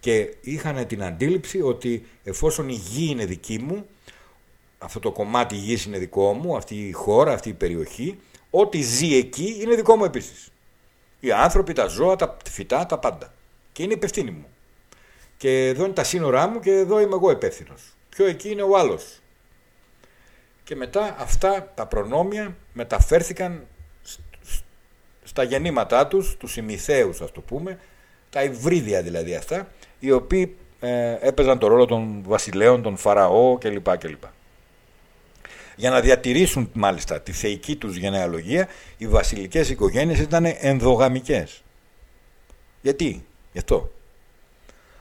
Και είχαν την αντίληψη ότι εφόσον η γη είναι δική μου, αυτό το κομμάτι γης είναι δικό μου, αυτή η χώρα, αυτή η περιοχή, ό,τι ζει εκεί είναι δικό μου επίσης. Οι άνθρωποι, τα ζώα, τα φυτά, τα πάντα. Και είναι υπευθύνη μου. Και εδώ είναι τα σύνορά μου και εδώ είμαι εγώ υπεύθυνος. Πιο εκεί είναι ο άλλος. Και μετά αυτά τα προνόμια μεταφέρθηκαν στα γεννήματά τους, τους ημιθέους ας το πούμε, τα υβρίδια δηλαδή αυτά, οι οποίοι ε, έπαιζαν το ρόλο των βασιλέων, των φαραώ κλπ. κλπ. Για να διατηρήσουν μάλιστα τη θεϊκή τους γενεαλογία, οι βασιλικές οικογένειες ήταν ενδογαμικές. Γιατί, γι' αυτό.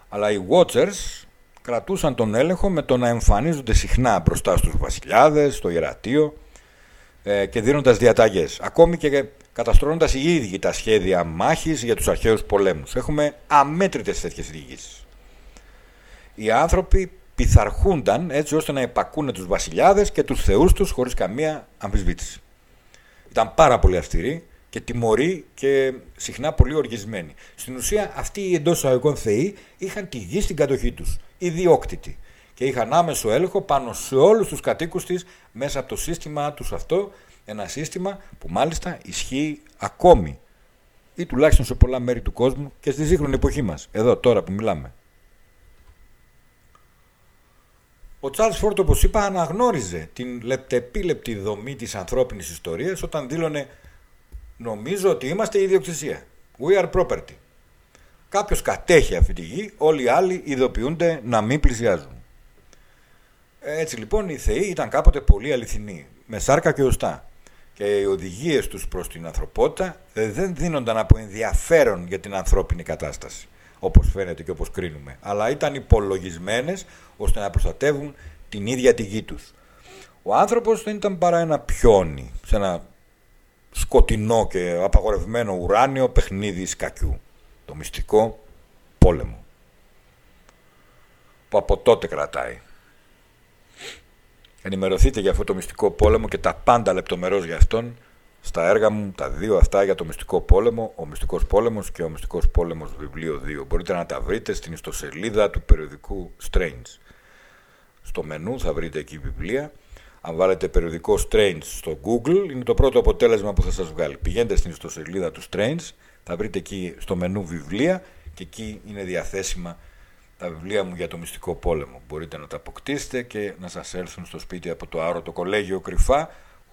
Αλλά οι Watchers κρατούσαν τον έλεγχο με το να εμφανίζονται συχνά μπροστά στους βασιλιάδες, στο ιερατείο ε, και δίνοντας διαταγές. Ακόμη και καταστρώνοντας οι ίδιοι τα σχέδια μάχης για τους αρχαίους πολέμους. Έχουμε αμέτρητες τέτοιες διηγήσεις. Οι άνθρωποι πειθαρχούνταν έτσι ώστε να υπακούνε τους βασιλιάδες και τους θεούς τους χωρίς καμία αμφισβήτηση. Ήταν πάρα πολύ αυστηροί και τιμωροί και συχνά πολύ οργισμένοι. Στην ουσία αυτοί οι εντός αγωγικών θεοί είχαν τη γη στην κατοχή τους, ιδιόκτητοι και είχαν άμεσο έλεγχο πάνω σε όλους τους κατοίκους της μέσα από το σύστημα τους αυτό ένα σύστημα που μάλιστα ισχύει ακόμη ή τουλάχιστον σε πολλά μέρη του κόσμου και στη σύγχρονη εποχή μας, εδώ τώρα που μιλάμε. Ο Τσάρλς Φόρτ, όπως είπα, αναγνώριζε την λεπτεπίλεπτη δομή της ανθρώπινης ιστορίας όταν δήλωνε «Νομίζω ότι είμαστε ιδιοκτησία. We are property». Κάποιος κατέχει αυτή τη γη, όλοι οι άλλοι ειδοποιούνται να μην πλησιάζουν. Έτσι λοιπόν οι θεοί ήταν κάποτε πολύ αληθινοί, με σάρκα και οστά και οι οδηγίες τους προς την ανθρωπότητα δεν δίνονταν από ενδιαφέρον για την ανθρώπινη κατάσταση, όπως φαίνεται και όπως κρίνουμε, αλλά ήταν υπολογισμένες ώστε να προστατεύουν την ίδια τη γη τους. Ο άνθρωπος δεν ήταν παρά ένα πιόνι σε ένα σκοτεινό και απαγορευμένο ουράνιο παιχνίδι σκακιού, το μυστικό πόλεμο, που από τότε κρατάει. Ενημερωθείτε για αυτό το μυστικό πόλεμο και τα πάντα λεπτομερώς για αυτόν στα έργα μου, τα δύο αυτά για το μυστικό πόλεμο, ο μυστικός πόλεμος και ο μυστικός πόλεμος βιβλίο 2. Μπορείτε να τα βρείτε στην ιστοσελίδα του περιοδικού Strange. Στο μενού θα βρείτε εκεί βιβλία. Αν βάλετε περιοδικό Strange στο Google, είναι το πρώτο αποτέλεσμα που θα σας βγάλει. Πηγαίνετε στην ιστοσελίδα του Strange, θα βρείτε εκεί στο μενού βιβλία και εκεί είναι διαθέσιμα τα βιβλία μου για το μυστικό πόλεμο. Μπορείτε να τα αποκτήσετε και να σας έρθουν στο σπίτι από το άρωτο κολέγιο κρυφά,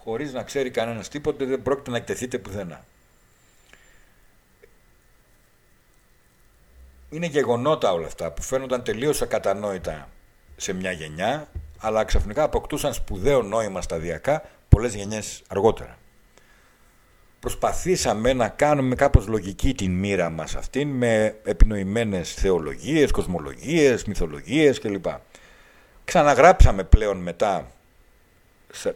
χωρίς να ξέρει κανένας τίποτε, δεν πρόκειται να εκτεθείτε πουθενά. Είναι γεγονότα όλα αυτά που φαίνονταν τελείως ακατανόητα σε μια γενιά, αλλά ξαφνικά αποκτούσαν σπουδαίο νόημα σταδιακά πολλές γενιές αργότερα. προσπαθήσαμε να κάνουμε κάπως λογική την μοίρα μας αυτήν με επινοημένες θεολογίες, κοσμολογίες, μυθολογίες κλπ. Ξαναγράψαμε πλέον μετά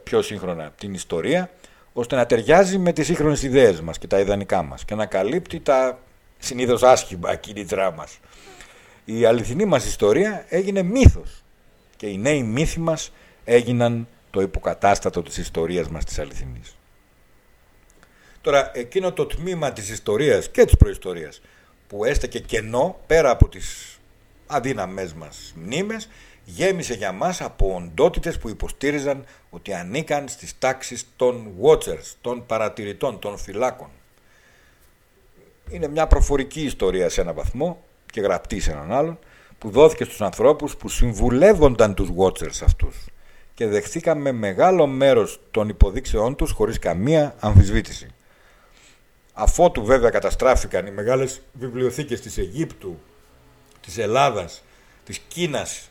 πιο σύγχρονα την ιστορία ώστε να ταιριάζει με τις σύγχρονες ιδέες μας και τα ιδανικά μας και να καλύπτει τα συνήθως άσχημα κίνητρά μας. Η αληθινή μας ιστορία έγινε μύθος και οι νέοι μύθοι μας έγιναν το υποκατάστατο της ιστορίας μας της αληθινής. Τώρα, εκείνο το τμήμα της ιστορίας και της προϊστορίας που έστεκε κενό πέρα από τις αδύναμές μας μνήμες, γέμισε για μας από οντότητες που υποστήριζαν ότι ανήκαν στις τάξεις των watchers, των παρατηρητών, των φυλάκων. Είναι μια προφορική ιστορία σε έναν βαθμό και γραπτή σε έναν άλλον, που δόθηκε στους ανθρώπους που συμβουλεύονταν τους watchers αυτούς και δεχθήκαμε μεγάλο μέρος των υποδείξεών τους χωρίς καμία αμφισβήτηση. Αφότου βέβαια καταστράφηκαν οι μεγάλες βιβλιοθήκες της Αιγύπτου, της Ελλάδας, της Κίνας,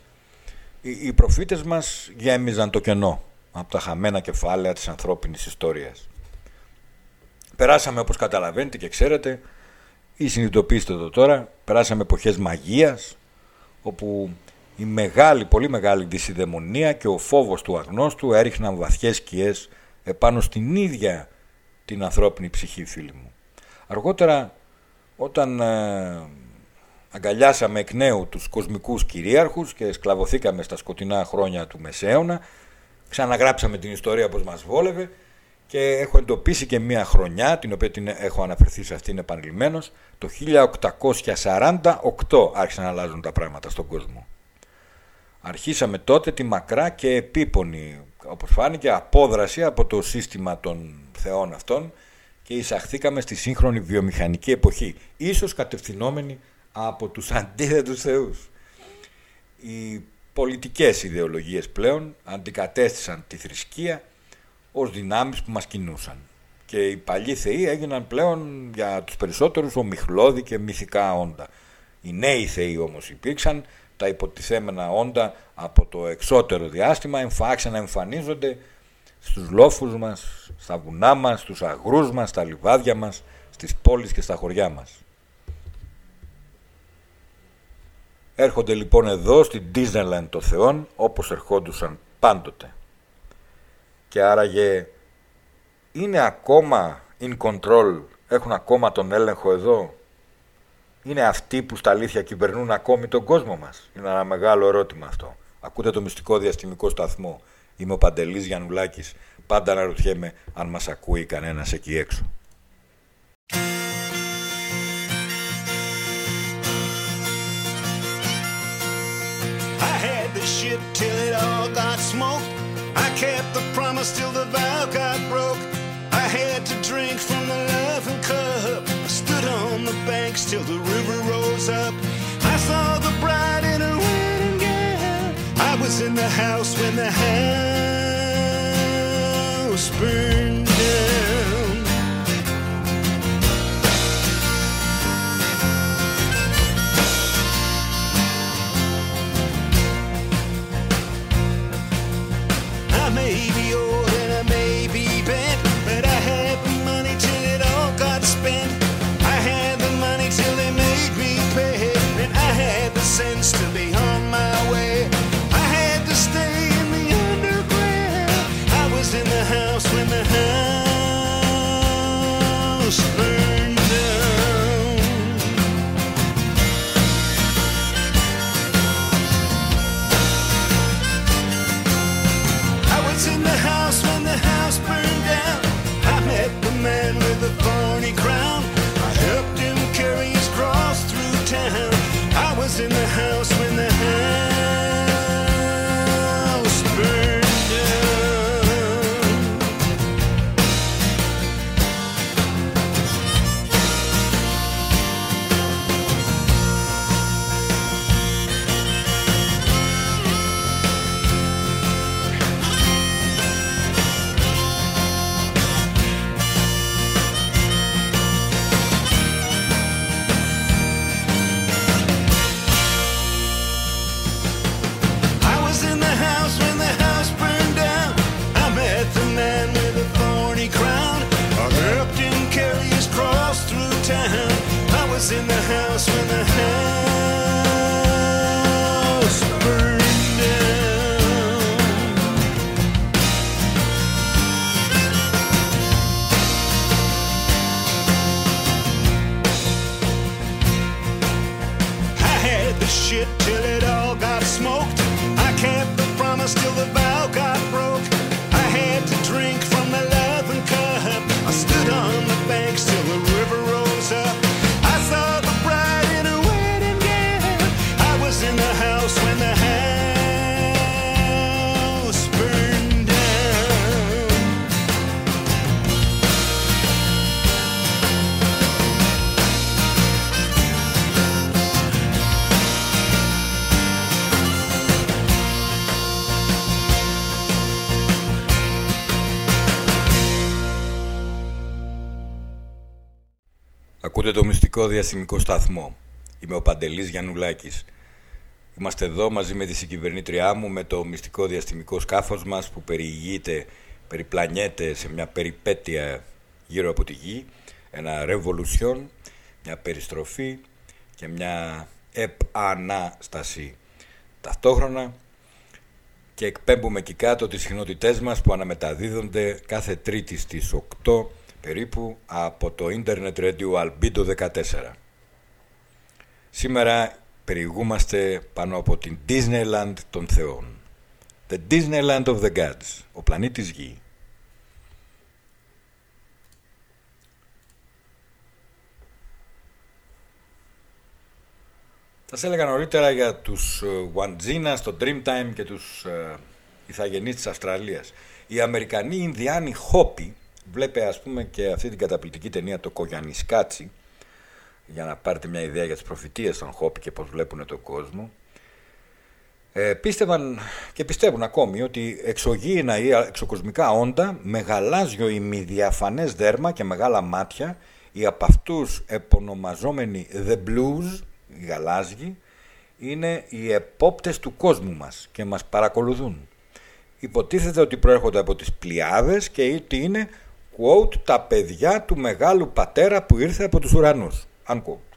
οι, οι προφήτες μας γέμιζαν το κενό από τα χαμένα κεφάλαια της ανθρώπινης ιστορίας. Περάσαμε όπως καταλαβαίνετε και ξέρετε ή συνειδητοποιήστε το τώρα, περάσαμε εποχές μαγείας, όπου η μεγάλη, πολύ μεγάλη δυσιδαιμονία και ο φόβος του αγνώστου έριχναν βαθιές σκιές επάνω στην ίδια την ανθρώπινη ψυχή, φίλοι μου. Αργότερα, όταν ε, αγκαλιάσαμε εκ νέου τους κοσμικούς κυρίαρχους και σκλαβωθήκαμε στα σκοτεινά χρόνια του Μεσαίωνα, ξαναγράψαμε την ιστορία όπως μας βόλευε και έχω εντοπίσει και μία χρονιά, την οποία την έχω αναφερθεί σε αυτήν επανειλημμένως, το 1848 άρχισαν να αλλάζουν τα πράγματα στον κόσμο. Αρχίσαμε τότε τη μακρά και επίπονη, όπως φάνηκε, απόδραση από το σύστημα των θεών αυτών και εισαχθήκαμε στη σύγχρονη βιομηχανική εποχή, ίσως κατευθυνόμενοι από τους αντίθετους θεούς. Οι πολιτικές ιδεολογίες πλέον αντικατέστησαν τη θρησκεία ως δυνάμεις που μας κινούσαν. Και οι παλιοί θεοί έγιναν πλέον για τους περισσότερους ομιχλώδη και μυθικά όντα. Οι νέοι θεοί όμως υπήρξαν, τα υποτιθέμενα όντα από το εξώτερο διάστημα εμφάξαν να εμφανίζονται στους λόφους μας, στα βουνά μας, στους αγρούς μας, στα λιβάδια μας, στις πόλεις και στα χωριά μας. Έρχονται λοιπόν εδώ στην Disneyland των Θεών όπως ερχόντουσαν πάντοτε και άραγε είναι ακόμα in control, έχουν ακόμα τον έλεγχο εδώ. Είναι αυτοί που στα αλήθεια κυβερνούν ακόμη τον κόσμο μας. Είναι ένα μεγάλο ερώτημα αυτό. Ακούτε το μυστικό διαστημικό σταθμό. Είμαι ο Παντελής Γιαννουλάκης. Πάντα αναρωτιέμαι αν μας ακούει κανένας εκεί έξω. Till it all got smoked. I kept the promise till the vow got broke. I had to drink from the loving cup. I stood on the banks till the river rose up. I saw the bride in her wedding gown. I was in the house when the house burned just there. Ακούτε το μυστικό διαστημικό σταθμό. Είμαι ο Παντελής Γιαννουλάκης. Είμαστε εδώ μαζί με τη συγκυβερνήτριά μου με το μυστικό διαστημικό σκάφος μας που περιηγείται, περιπλανιέται σε μια περιπέτεια γύρω από τη γη, ένα revolution, μια περιστροφή και μια επανάσταση. Ταυτόχρονα και εκπέμπουμε εκεί κάτω τις συχνότητές μας που αναμεταδίδονται κάθε τρίτη στις 8 περίπου από το Internet Radio Albedo 14. Σήμερα περιηγούμαστε πάνω από την Disneyland των Θεών. The Disneyland of the Gods, ο πλανήτης Γη. Θα έλεγα νωρίτερα για τους Wandjina στο Dreamtime και τους uh, ηθαγενείς της Αυστραλίας. Οι Αμερικανοί Ινδιάνοι Χόπι, βλέπε ας πούμε και αυτή την καταπληκτική ταινία το Κογιανισκάτσι, για να πάρετε μια ιδέα για τις προφητείες των Χόπι και πώς βλέπουν τον κόσμο, ε, πίστευαν και πιστεύουν ακόμη ότι εξωγήινα ή εξωκοσμικά όντα με γαλάζιο ημιδιαφανές δέρμα και μεγάλα μάτια οι από αυτούς επωνομαζόμενοι The Blues οι γαλάζιοι, είναι οι επόπτες του κόσμου μας και μας παρακολουθούν. Υποτίθεται ότι προέρχονται από τις πλειάδες και ότι είναι quote, τα παιδιά του μεγάλου πατέρα που ήρθε από τους ουρανούς. Unquote.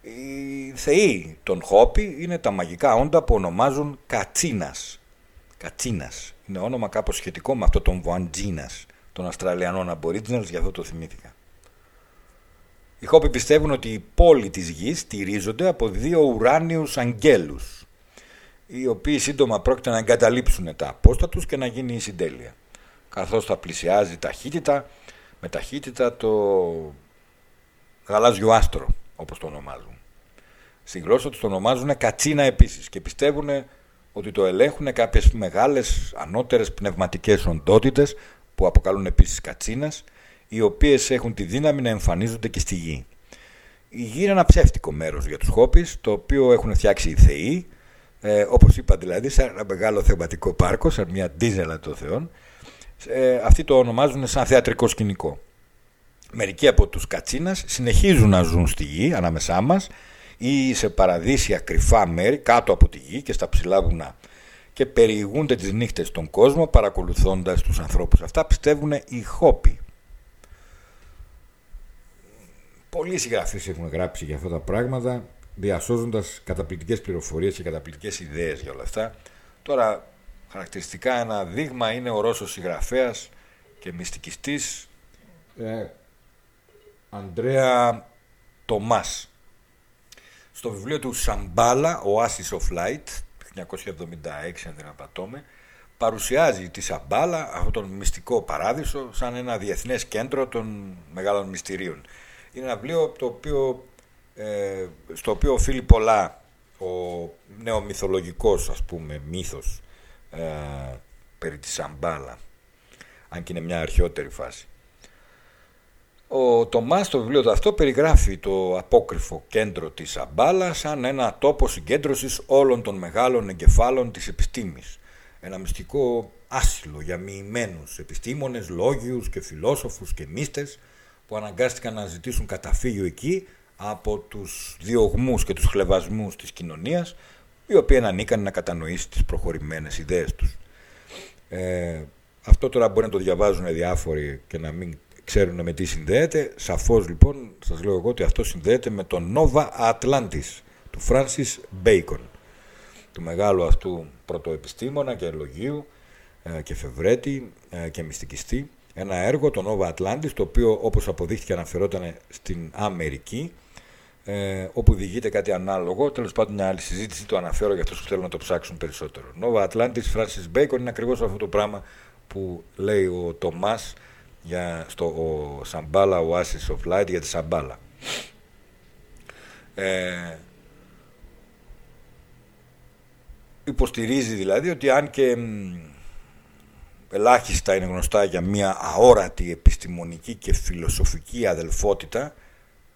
Οι θεοί των Χόπι είναι τα μαγικά όντα που ονομάζουν Κατσίνας. Κατσίνας. Είναι όνομα κάπως σχετικό με αυτό τον Βουαντζίνας των Αυστραλιανών Aboriginals, γι' αυτό το θυμήθηκα. Οι Χόποι πιστεύουν ότι οι πόλοι της γης στηρίζονται από δύο ουράνιους αγγέλους, οι οποίοι σύντομα πρόκειται να εγκαταλείψουν τα απόστα τους και να γίνει η συντέλεια. Καθώς θα πλησιάζει ταχύτητα, με ταχύτητα το γαλάζιο άστρο, όπως το ονομάζουν. Στη γλώσσα τους το ονομάζουν κατσίνα επίσης και πιστεύουν ότι το ελέγχουν κάποιες μεγάλες ανώτερες πνευματικές οντότητες που αποκαλούν επίσης κατσίνας οι οποίες έχουν τη δύναμη να εμφανίζονται και στη γη. Η γη είναι ένα ψεύτικο μέρος για τους χόπις, το οποίο έχουν φτιάξει οι θεοί, ε, όπως είπα δηλαδή, σαν ένα μεγάλο θεματικό πάρκο, σαν μια ντίζελα των θεών. Ε, αυτοί το ονομάζουν σαν θεατρικό σκηνικό. Μερικοί από τους κατσίνας συνεχίζουν να ζουν στη γη, ανάμεσά μας, ή σε παραδείσια κρυφά μέρη, κάτω από τη γη και στα ψηλά βουνά και περιηγούνται τις νύχτες στον κόσμο παρακολουθώντας τους ανθρώπους. Αυτά πιστεύουν οι χόποι. Πολλοί συγγραφείς έχουν γράψει για αυτά τα πράγματα, διασώζοντας καταπληκτικές πληροφορίες και καταπληκτικές ιδέες για όλα αυτά. Τώρα, χαρακτηριστικά ένα δείγμα είναι ο Ρώσος συγγραφέας και μυστικιστής ε, Ανδρέα Τομάς. Στο βιβλίο του Σαμπάλα, ο Oasis of Light, 1976 αν δεν απατώμε, παρουσιάζει τη Σαμπάλα, αυτόν τον μυστικό παράδεισο, σαν ένα διεθνές κέντρο των μεγάλων μυστηρίων. Είναι ένα βιβλίο το οποίο, ε, στο οποίο οφείλει πολλά ο νεομυθολογικός ας πούμε μύθος ε, περί της Σαμπάλα αν και είναι μια αρχαιότερη φάση. Ο Τομάς στο βιβλίο του αυτό περιγράφει το απόκριφο κέντρο της Σαμπάλα σαν ένα τόπο συγκέντρωσης όλων των μεγάλων εγκεφάλων της επιστήμης. Ένα μυστικό άσυλο για μοιημένους επιστήμονες, λόγιους και φιλόσοφους και μύστες που αναγκάστηκαν να ζητήσουν καταφύγιο εκεί από τους διωγμούς και τους χλεβασμούς της κοινωνίας οι οποίοι δεν ανήκαν να κατανοήσει τις προχωρημένες ιδέες τους. Ε, αυτό τώρα μπορεί να το διαβάζουν διάφοροι και να μην ξέρουν με τι συνδέεται. Σαφώς λοιπόν σας λέω εγώ ότι αυτό συνδέεται με τον Nova Atlantis του Francis Bacon του μεγάλου αυτού πρωτοεπιστήμονα και λογίου ε, και φευρέτη ε, και μυστικιστή ένα έργο, το Nova Atlantis, το οποίο όπως αποδείχθηκε αναφερόταν στην Αμερική, ε, όπου διηγείται κάτι ανάλογο. Τέλος πάντων, μια άλλη συζήτηση το αναφέρω για αυτούς που θέλουν να το ψάξουν περισσότερο. Nova Atlantis, Francis Bacon είναι ακριβώς αυτό το πράγμα που λέει ο Τομάς στο ο Σαμπάλα Oasis of Light για τη Σαμπάλα. Ε, υποστηρίζει δηλαδή ότι αν και ελάχιστα είναι γνωστά για μια αόρατη επιστημονική και φιλοσοφική αδελφότητα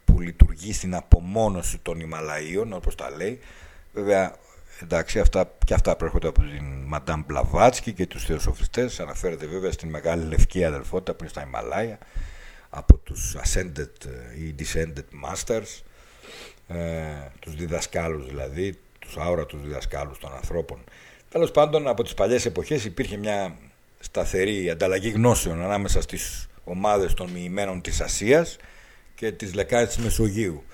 που λειτουργεί στην απομόνωση των Ιμαλαίων, όπως τα λέει. Βέβαια, εντάξει, αυτά, και αυτά προέρχονται από την Μαντάμ Μπλαβάτσκι και τους θεοσοφιστές. Αναφέρεται βέβαια στην μεγάλη λευκή αδελφότητα που είναι στα Ιμαλάια. από τους ascended ή descended masters, ε, τους διδασκάλους δηλαδή, τους αόρατους διδασκάλους των ανθρώπων. Τέλος πάντων από τις παλιές εποχές υπήρχε μια σταθερή ανταλλαγή γνώσεων ανάμεσα στις ομάδες των μοιημένων της Ασίας και τις λεκάνες της Μεσογείου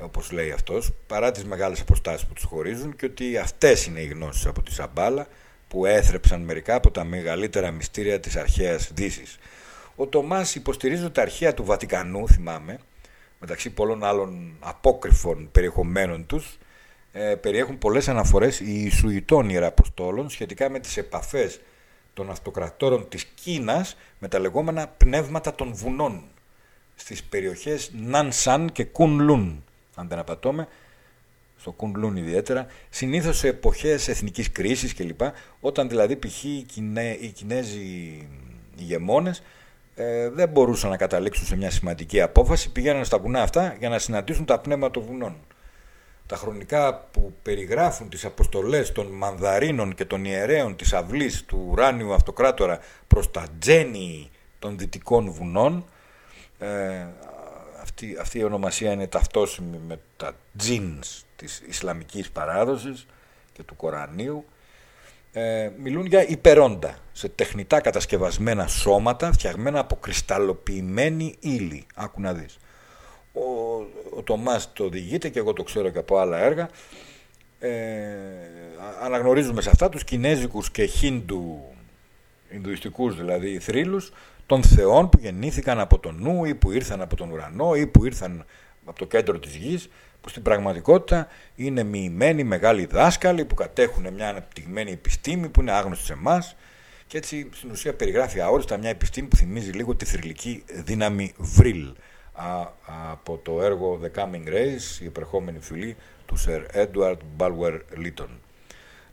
όπως λέει αυτός, παρά τις μεγάλες αποστάσεις που τους χωρίζουν και ότι αυτές είναι οι γνώσεις από τη Σαμπάλα που έθρεψαν μερικά από τα μεγαλύτερα μυστήρια της αρχαίας Δύσης. Ο Τομάς υποστηρίζει τα αρχαία του Βατικανού, θυμάμαι, μεταξύ πολλών άλλων απόκρυφων περιεχομένων τους, ε, περιέχουν πολλές αναφορές Ιησουητών Ιεραποστόλων σχετικά με τις επαφές των αυτοκρατόρων της Κίνας με τα λεγόμενα πνεύματα των βουνών στις περιοχές Νανσάν και Κουνλούν αν δεν απατώμε, στο Κουνλούν ιδιαίτερα, συνήθως σε εποχές εθνικής κρίσης κλπ. Όταν δηλαδή π.χ. οι, Κινέ, οι Κινέζοι ηγεμόνες ε, δεν μπορούσαν να καταλήξουν σε μια σημαντική απόφαση, πηγαίνανε στα βουνά αυτά για να συναντήσουν τα πνεύματα των βουνών. Τα χρονικά που περιγράφουν τις αποστολές των Μανδαρίνων και των ιερέων της αυλής του ουράνιου αυτοκράτορα προς τα τζένι των δυτικών βουνών ε, αυτή, αυτή η ονομασία είναι ταυτόσιμη με τα τζίνς της Ισλαμικής παράδοσης και του Κορανίου ε, μιλούν για υπερόντα σε τεχνητά κατασκευασμένα σώματα φτιαγμένα από κρυσταλλοποιημένη ύλη. Άκου να δεις. Ο, ο Τομάς το οδηγείται και εγώ το ξέρω και από άλλα έργα. Ε, αναγνωρίζουμε σε αυτά τους κινέζικους και χίντου, ινδουιστικούς δηλαδή θρύλους των θεών που γεννήθηκαν από τον νου ή που ήρθαν από τον ουρανό ή που ήρθαν από το κέντρο της γης που στην πραγματικότητα είναι μοιημένοι μεγάλοι δάσκαλοι που κατέχουν μια αναπτυγμένη επιστήμη που είναι άγνωστη σε εμάς και έτσι στην ουσία περιγράφει αόριστα μια επιστήμη που θυμίζει λίγο τη θρηλυκή δύναμη Βρύλ από το έργο The Coming Race, η επερχόμενη φυλή του Sir Edward Bulwer Lytton.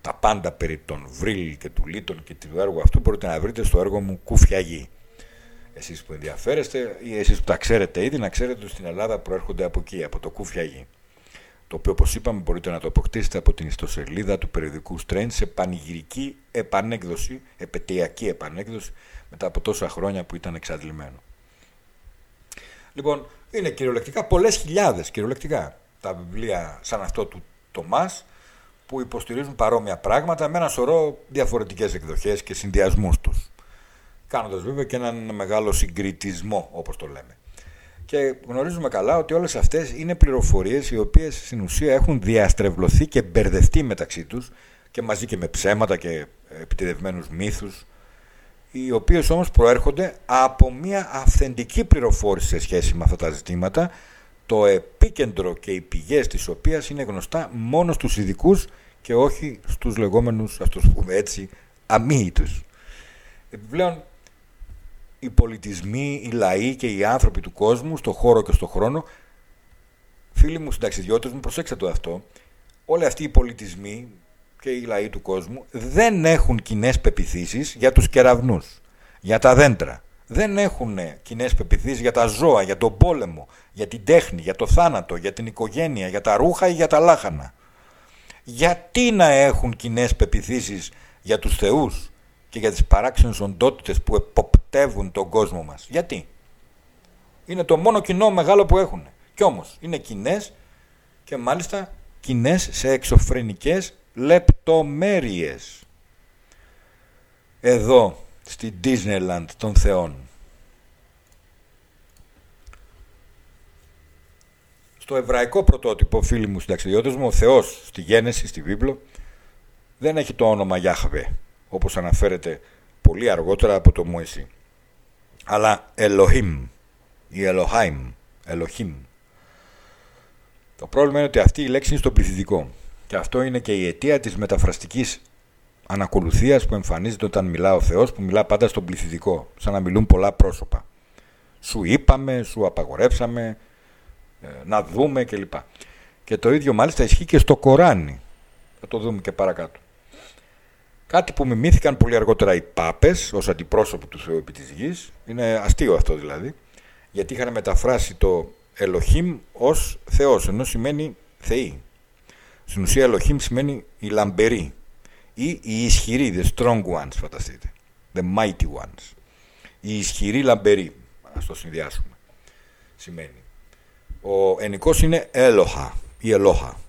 Τα πάντα περί των Βρύλ και του Λίτον και του έργου αυτού μπορείτε να βρείτε στο έργο μου Κουφιαγή εσείς που ενδιαφέρεστε ή εσείς που τα ξέρετε ήδη, να ξέρετε ότι στην Ελλάδα προέρχονται από εκεί, από το Κούφια Το οποίο, όπως είπαμε, μπορείτε να το αποκτήσετε από την ιστοσελίδα του περιοδικού Strange σε πανηγυρική επανέκδοση, επαιτειακή επανέκδοση, μετά από τόσα χρόνια που ήταν εξαντλημένο. Λοιπόν, είναι κυριολεκτικά πολλές χιλιάδες, κυριολεκτικά, τα βιβλία σαν αυτό του Τομάς, που υποστηρίζουν παρόμοια πράγματα με ένα σωρό διαφορετικές εκδοχές και συνδυασμούς τους κάνοντας βέβαια και έναν μεγάλο συγκριτισμό όπως το λέμε. Και γνωρίζουμε καλά ότι όλες αυτές είναι πληροφορίες οι οποίες στην ουσία έχουν διαστρεβλωθεί και μπερδευτεί μεταξύ τους και μαζί και με ψέματα και επιτεδευμένους μύθους οι οποίες όμως προέρχονται από μια αυθεντική πληροφόρηση σε σχέση με αυτά τα ζητήματα το επίκεντρο και οι πηγές της οποίας είναι γνωστά μόνο στους ειδικούς και όχι στους λεγόμενους, ας το πούμε έτσι, αμύητους. Επιπλέον οι πολιτισμοί, οι λαοί και οι άνθρωποι του κόσμου, στο χώρο και στο χρόνο. Φίλοι μου, συνταξιδιώτες μου, προσέξτε το αυτό. Όλοι αυτοί οι πολιτισμοί και οι λαοί του κόσμου δεν έχουν κοινές πεπιθήσεις για τους κεραυνούς, για τα δέντρα. Δεν έχουν κοινές πεπιθήσεις για τα ζώα, για τον πόλεμο, για την τέχνη, για το θάνατο, για την οικογένεια, για τα ρούχα ή για τα λάχανα. Γιατί να έχουν κοινές πεπιθήσεις για τους θεούς, και για τις παράξενες οντότητες που εποπτεύουν τον κόσμο μας. Γιατί; Είναι το μόνο κοινό μεγάλο που έχουν. Κι όμως είναι κοινές και μάλιστα κοινές σε εξωφρενικές λεπτομέρειες. Εδώ στη Disneyland των θεών. Στο εβραϊκό πρωτότυπο, φίλοι μου συνταξιδιώτες μου, ο Θεός στη Γένεση, στη Βίβλο, δεν έχει το όνομα Γιάχβε όπως αναφέρεται πολύ αργότερα από το Μωυσή. Αλλά Ελοχήμ ή Ελοχάιμ, Ελοχήμ. Το πρόβλημα είναι ότι αυτή η λέξη είναι στο πληθυντικό και αυτό είναι και η αιτία της μεταφραστικής ανακολουθίας που εμφανίζεται όταν μιλά ο Θεός που μιλά πάντα στον πληθυντικό, σαν να μιλούν πολλά πρόσωπα. Σου είπαμε, σου απαγορεύσαμε, ε, να δούμε κλπ. Και το ίδιο μάλιστα ισχύει και στο Κοράνι. Θα το δούμε και παρακάτω. Κάτι που μιμήθηκαν πολύ αργότερα οι Πάπες ως αντιπρόσωποι του Θεού επί της γης. Είναι αστείο αυτό δηλαδή. Γιατί είχαν μεταφράσει το Ελοχήμ ως Θεός, ενώ σημαίνει Θεή. Στην ουσία Ελοχήμ σημαίνει η λαμπερή ή η ισχυρή, the strong ones φανταστείτε. The mighty ones. Η ισχυρή λαμπερή. ας το συνδυάσουμε. Σημαίνει. Ο ενικός είναι έλοχα ή ελόχα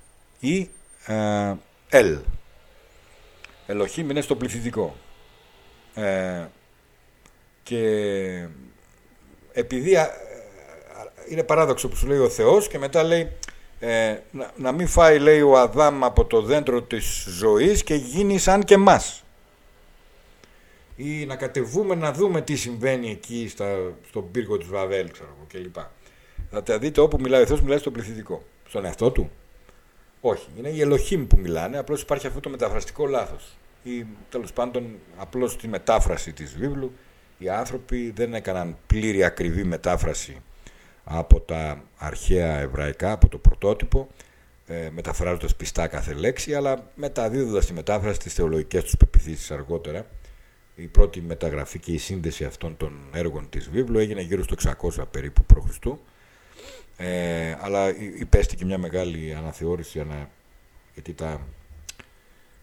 ή ε, ελ. Ελοχήμ είναι στο πληθυντικό. Ε, και επειδή είναι παράδοξο που σου λέει ο Θεός και μετά λέει ε, να, να μην φάει λέει ο Αδάμ από το δέντρο της ζωής και γίνει σαν και μας ή να κατεβούμε να δούμε τι συμβαίνει εκεί στα, στον πύργο της Βαβέλ ξέρω κλπ. Θα τα δείτε όπου μιλάει ο Θεός μιλάει στο πληθυντικό. Στον εαυτό του. Όχι, είναι οι Ελοχήμ που μιλάνε, απλώς υπάρχει αυτό το μεταφραστικό λάθος. Ή τέλος πάντων απλώς τη μετάφραση της βίβλου οι άνθρωποι δεν έκαναν πλήρη ακριβή μετάφραση από τα αρχαία εβραϊκά, από το πρωτότυπο, ε, μεταφράζοντας πιστά κάθε λέξη, αλλά μεταδίδοντας τη μετάφραση στις θεολογικές τους πεπιθήσεις αργότερα. Η πρώτη μεταγραφή και η σύνδεση αυτών των έργων της βίβλου έγινε γύρω στο 600 περίπου π.Χ. Ε, αλλά υπέστη μια μεγάλη αναθεώρηση γιατί τα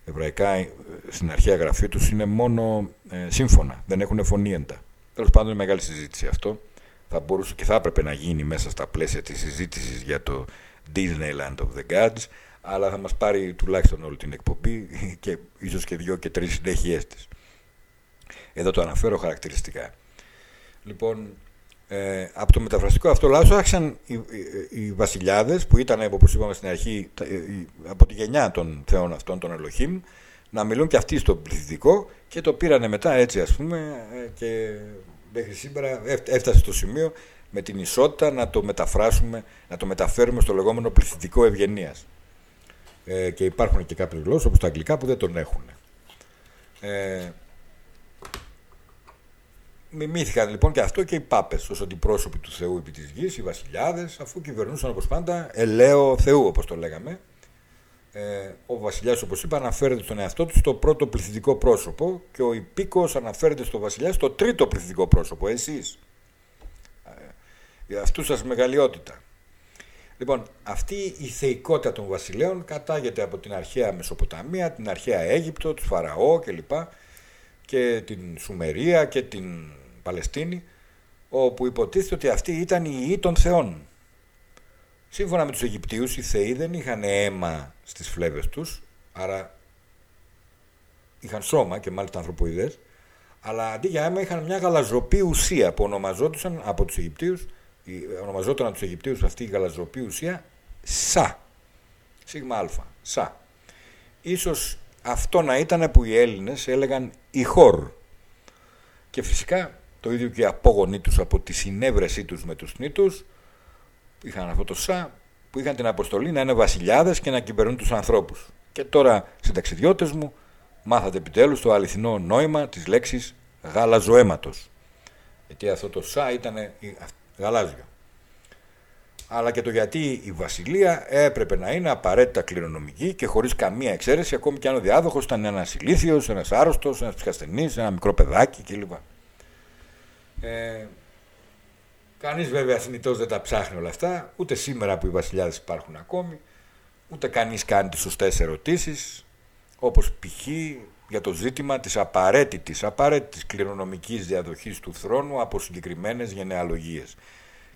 εβραϊκά ε, στην αρχαία γραφή τους είναι μόνο ε, σύμφωνα, δεν έχουν φωνήεντα. Τέλος πάντων είναι μεγάλη συζήτηση αυτό θα μπορούσε και θα έπρεπε να γίνει μέσα στα πλαίσια της συζήτησης για το Disneyland of the Gods αλλά θα μας πάρει τουλάχιστον όλη την εκπομπή και ίσως και δύο και τρεις συνέχειές της. Εδώ το αναφέρω χαρακτηριστικά. Λοιπόν, ε, από το μεταφραστικό αυτό λάθος άρχισαν οι, οι, οι βασιλιάδες που ήταν όπως είπαμε στην αρχή ε, από τη γενιά των θεών αυτών των Ελοχήμ να μιλούν και αυτοί στο πληθυντικό και το πήρανε μετά έτσι ας πούμε ε, και μέχρι σήμερα έφτασε στο σημείο με την ισότητα να το μεταφράσουμε, να το μεταφέρουμε στο λεγόμενο πληθυντικό ευγενίας. Ε, και υπάρχουν και κάποιες γλώσσες όπως τα αγγλικά που δεν τον έχουν. Ε, μιμήθηκαν λοιπόν και αυτό και οι πάπες ως αντιπρόσωποι του Θεού επί της γης, οι βασιλιάδες, αφού κυβερνούσαν όπως πάντα ελαίο Θεού, όπως το λέγαμε. Ε, ο βασιλιάς, όπως είπα, αναφέρεται στον εαυτό του στο πρώτο πληθυντικό πρόσωπο και ο υπήκο αναφέρεται στο βασιλιά στο τρίτο πληθυντικό πρόσωπο. Εσείς. Ε, για αυτού σας μεγαλειότητα. Λοιπόν, αυτή η θεϊκότητα των βασιλέων κατάγεται από την αρχαία Μεσοποταμία, την αρχαία Αίγυπτο, τους Φαραώ κλπ. και την Σουμερία και την Παλαιστίνη, όπου υποτίθεται ότι αυτή ήταν η ιή των θεών. Σύμφωνα με τους Αιγυπτίους, οι θεοί δεν είχαν αίμα στις φλέβες τους, άρα είχαν σώμα και μάλιστα ανθρωποειδές, αλλά αντί για αίμα είχαν μια γαλαζοπή ουσία που ονομαζόντουσαν από τους Αιγυπτίους, ονομαζόταν από τους Αιγυπτίους αυτή η γαλαζοπή ουσία Σα. Σίγμα α. Σα. Ίσως αυτό να ήταν που οι Έλληνες έλεγαν Ιχόρ. Και φυσικά το ίδιο και οι απόγονοί τους από τη συνέβρεσή τους με τους νήτους είχαν αυτό το Σα που είχαν την αποστολή να είναι βασιλιάδες και να κυβερνούν τους ανθρώπους. Και τώρα, συνταξιδιώτες μου, μάθατε επιτέλους το αληθινό νόημα της λέξης γαλαζοέματος. Γιατί αυτό το σα ήταν γαλάζιο. Αλλά και το γιατί η βασιλεία έπρεπε να είναι απαραίτητα κληρονομική και χωρίς καμία εξαίρεση, ακόμη και αν ο διάδοχος ήταν ένας ηλίθιος, ένας άρρωστος, ένας ψυχασθενής, ένα μικρό παιδάκι κλπ. Ε, Κανείς βέβαια συνήθως δεν τα ψάχνει όλα αυτά, ούτε σήμερα που οι βασιλιάδες υπάρχουν ακόμη, ούτε κανείς κάνει τις σωστές ερωτήσεις, όπως π.χ. για το ζήτημα της απαραίτητης, απαραίτητης κληρονομικής διαδοχής του θρόνου από συγκεκριμένες γενεαλογίες.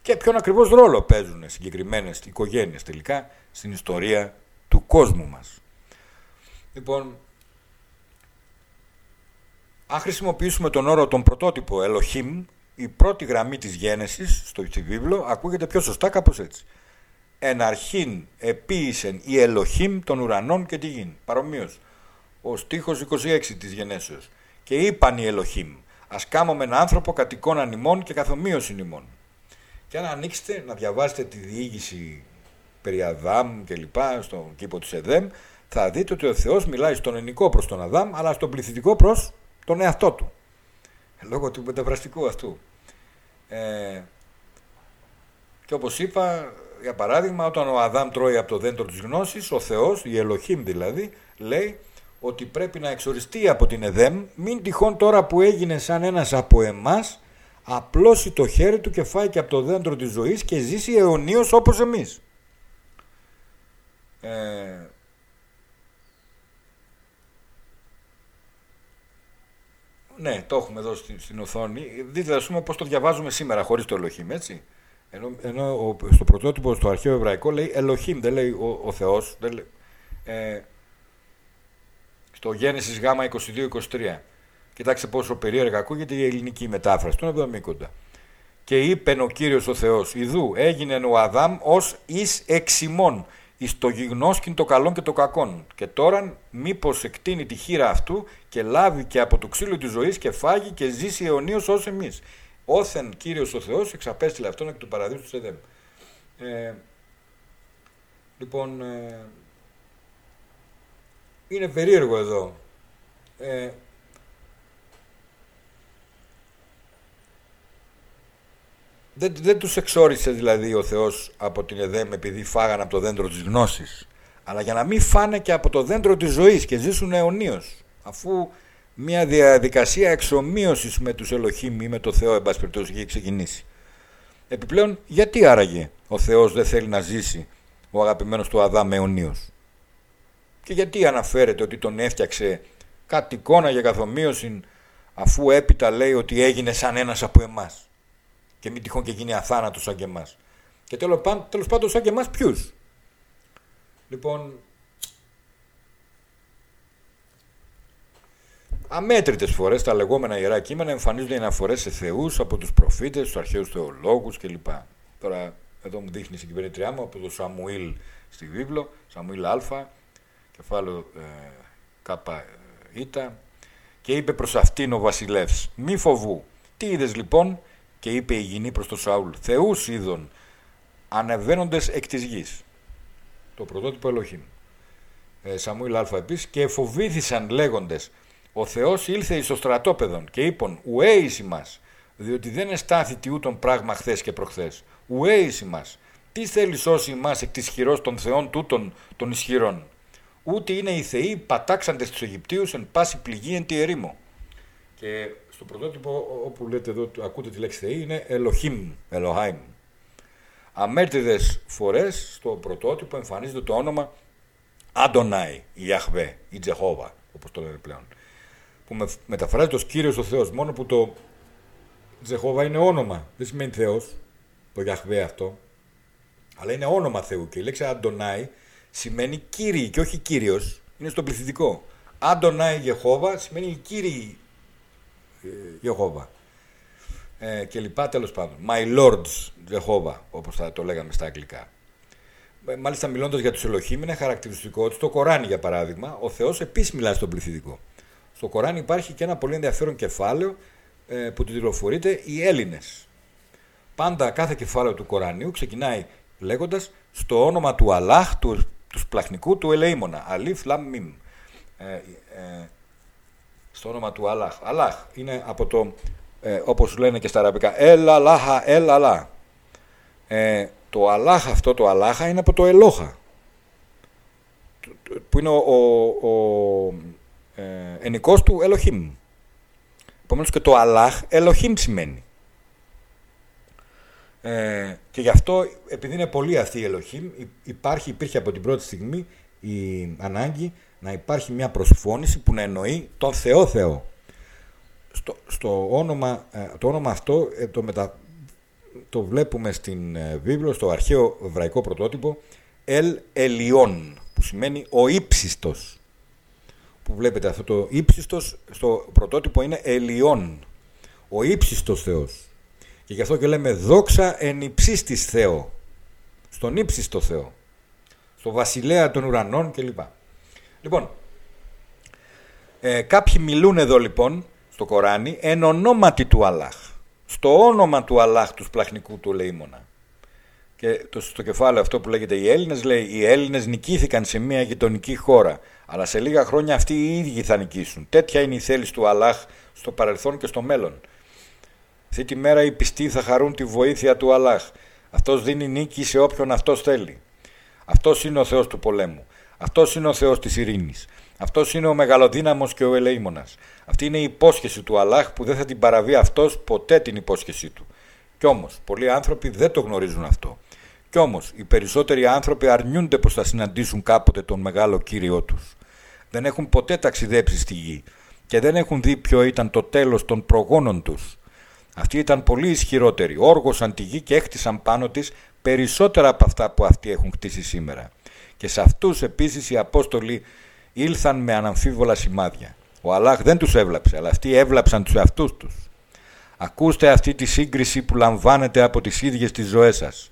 Και ποιον ακριβώς ρόλο παίζουν συγκεκριμένες οικογένειες τελικά στην ιστορία του κόσμου μας. Λοιπόν, αν χρησιμοποιήσουμε τον όρο τον πρωτότυπο Elohim, η πρώτη γραμμή της γένεσης στο στη βίβλο ακούγεται πιο σωστά κάπως έτσι. Εν αρχήν επίησεν η Ελοχήμ των ουρανών και τη γην. Παρομοίως, ο στίχος 26 της γενέσεως. Και είπαν οι Ελοχήμ, ας κάμουμε έναν άνθρωπο κατοικών ημών και καθομοίωση ημών. Και αν ανοίξετε να διαβάσετε τη διήγηση περί Αδάμ και λοιπά στον κήπο του Εδέμ, θα δείτε ότι ο Θεός μιλάει στον ενικό προς τον Αδάμ, αλλά στον πληθυντικό προς τον εαυτό του. Λόγω του μεταφραστικού αυτού. Ε, και όπως είπα, για παράδειγμα, όταν ο Αδάμ τρώει από το δέντρο της γνώσης, ο Θεός, η Ελοχήμ δηλαδή, λέει ότι πρέπει να εξοριστεί από την Εδέμ, μην τυχόν τώρα που έγινε σαν ένας από εμάς, απλώσει το χέρι του και φάει και από το δέντρο της ζωής και ζήσει αιωνίως όπως εμείς. Ε, Ναι, το έχουμε εδώ στην, στην οθόνη. Δείτε, ας πούμε, πώς το διαβάζουμε σήμερα χωρίς το Ελοχήμ, έτσι. Ενώ, ενώ ο, στο πρωτότυπο, στο αρχαίο εβραϊκό λέει Ελοχήμ, δεν λέει ο, ο Θεός. Ε, στο Γέννησης Γ 22-23. Κοιτάξτε πόσο περίεργα ακούγεται η ελληνική μετάφραση, τον Εβδομήκοντα. Και είπε ο Κύριος ο Θεός, Ιδού έγινε ο Αδάμ ως εις εξημών, εις το γιγνώσκην το καλόν και το κακόν. Και τώρα μήπως εκτείνει τη χείρα αυτού και λάβει και από το ξύλο της ζωής και φάγει και ζήσει αιωνίως ως εμείς. Όθεν Κύριος ο Θεός εξαπέστειλε αυτόν εκ του παραδείσου του Σεδέμ. Ε, λοιπόν, ε, είναι περίεργο εδώ. Ε, δεν, δεν τους εξόρισε δηλαδή ο Θεός από την Εδέμ επειδή φάγανε από το δέντρο της γνώσης αλλά για να μην φάνε και από το δέντρο της ζωής και ζήσουν αιωνίως αφού μια διαδικασία εξομοίωσης με τους Ελοχήμ ή με το Θεό εν πάση περιπτώσει έχει ξεκινήσει. Επιπλέον γιατί άραγε ο Θεός δεν θέλει να ζήσει ο αγαπημένος του Αδάμ αιωνίως; Και γιατί αναφέρεται ότι τον έφτιαξε κάτι εικόνα για καθομοίωση αφού έπειτα λέει ότι έγινε σαν ένας από εμάς; Και μην τυχόν και γίνει αθάνατος σαν και εμάς. Και τέλος, τέλος πάντων σαν και εμάς ποιους. Λοιπόν, αμέτρητες φορές τα λεγόμενα ιερά κείμενα εμφανίζονται οι αναφορές σε θεούς από τους προφήτες, τους αρχαίους θεολόγους κλπ. Τώρα εδώ μου δείχνει η συγκυβερνήτριά μου από το Σαμουήλ στη βίβλο, Σαμουήλ Α, κεφάλαιο ε, κάπα ε, και είπε προς αυτήν ο βασιλεύς μη φοβού τι είδες λοιπόν; Και είπε η γυνή προς τον Σαούλ θεούς είδων ανεβαίνοντες εκ της γης το πρωτότυπο Ελοχήμ. Ε, Σαμούιλ Α επίσης και φοβήθησαν λέγοντες ο Θεός ήλθε εις το στρατόπεδον και είπαν ουέ εις ημάς διότι δεν εστάθη τι ούτων πράγμα χθες και προχθές. Ουέ εις ημάς τι θέλει σώσει ημάς εκ της χειρός των θεών τούτων των ισχυρών. Ούτε είναι οι θεοί πατάξαντες στους Αιγυπτίους εν πάση πληγή εν τη ερήμο. Και στο πρωτότυπο όπου λέτε εδώ, ακούτε τη λέξη θεοί, είναι Ελοχήμ, Ελοχάιμ. Αμέτρητες φορές στο πρωτότυπο εμφανίζεται το όνομα Αντονάι, Ιαχβέ, η Τζεχόβα, όπως το λένε πλέον. Που με, μεταφράζεται ως Κύριος ο Θεός, μόνο που το Τζεχόβα είναι όνομα, δεν σημαίνει Θεός, το Ιαχβέ αυτό, αλλά είναι όνομα Θεού και η λέξη Αντονάι σημαίνει κύριοι και όχι κύριος, είναι στο πληθυντικό. Αντονάι Γεχόβα σημαίνει κύριοι ε, Γεχόβα. Ε, και λοιπά τέλος πάντων. My Lords Jehovah, όπως θα το λέγαμε στα αγγλικά. Ε, μάλιστα μιλώντας για τους Ελοχήμ είναι χαρακτηριστικό ότι στο Κοράνι για παράδειγμα ο Θεός επίσης μιλάει στον πληθυντικό. Στο Κοράνι υπάρχει και ένα πολύ ενδιαφέρον κεφάλαιο ε, που τηλεφορείται οι Έλληνες. Πάντα κάθε κεφάλαιο του Κορανίου ξεκινάει λέγοντας στο όνομα του Αλάχ, του τους σπλαχνικού του ελεήμονα. Αλиф λαμ μιμ. Ε, ε, στο όνομα του Αλάχ. Αλάχ είναι από το, ε, όπως λένε και στα αραβικά, ελ αλάχα, ελ αλά. Ε, το Αλάχ αυτό, το Αλάχα, είναι από το Ελόχα. Που είναι ο, ο, ο ε, ενικός του Ελοχήμ. Επομένως και το Αλάχ Ελοχήμ σημαίνει. Ε, και γι' αυτό, επειδή είναι πολύ αυτή η Ελοχήμ, υπάρχει, υπήρχε από την πρώτη στιγμή η ανάγκη να υπάρχει μια προσφώνηση που να εννοεί τον Θεό Θεό. Στο, στο όνομα, ε, το όνομα αυτό ε, το, μετα, το βλέπουμε στην βίβλο, στο αρχαίο εβραϊκό πρωτότυπο, Ελ Ελιών, που σημαίνει ο ύψιστος. Που βλέπετε αυτό το ύψιστος στο πρωτότυπο είναι Ελιών, ο ύψιστος Θεός. Και γι' αυτό και λέμε δόξα εν υψίστης Θεό. Στον ύψιστο Θεό. Στο βασιλέα των ουρανών κλπ. Λοιπόν, ε, κάποιοι μιλούν εδώ λοιπόν στο Κοράνι εν ονόματι του Αλλάχ. Στο όνομα του Αλλάχ τους σπλαχνικού του Λεήμονα. Και το, στο κεφάλαιο αυτό που λέγεται οι Έλληνες λέει οι Έλληνες νικήθηκαν σε μια γειτονική χώρα αλλά σε λίγα χρόνια αυτοί οι ίδιοι θα νικήσουν. Τέτοια είναι η θέληση του Αλλάχ στο παρελθόν και στο μέλλον. Αυτή τη μέρα οι πιστοί θα χαρούν τη βοήθεια του Αλλάχ. Αυτός δίνει νίκη σε όποιον αυτός θέλει. Αυτός είναι ο Θεός του πολέμου. Αυτός είναι ο Θεός της ειρήνης. Αυτός είναι ο μεγαλοδύναμος και ο ελεήμονας. Αυτή είναι η υπόσχεση του Αλλάχ που δεν θα την παραβεί αυτός ποτέ την υπόσχεσή του. Κι όμως, πολλοί άνθρωποι δεν το γνωρίζουν αυτό. Κι όμως, οι περισσότεροι άνθρωποι αρνιούνται πως θα συναντήσουν κάποτε τον μεγάλο κύριο τους. Δεν έχουν ποτέ ταξιδέψει στη γη. και δεν έχουν δει ποιο ήταν το τέλος των προγόνων τους. Αυτοί ήταν πολύ ισχυρότεροι, όργωσαν τη γη και έχτισαν πάνω της περισσότερα από αυτά που αυτοί έχουν χτίσει σήμερα. Και σε αυτούς επίσης οι Απόστολοι ήλθαν με αναμφίβολα σημάδια. Ο Αλάχ δεν τους έβλαψε, αλλά αυτοί έβλαψαν τους εαυτούς τους. Ακούστε αυτή τη σύγκριση που λαμβάνετε από τις ίδιες τις ζωές σας.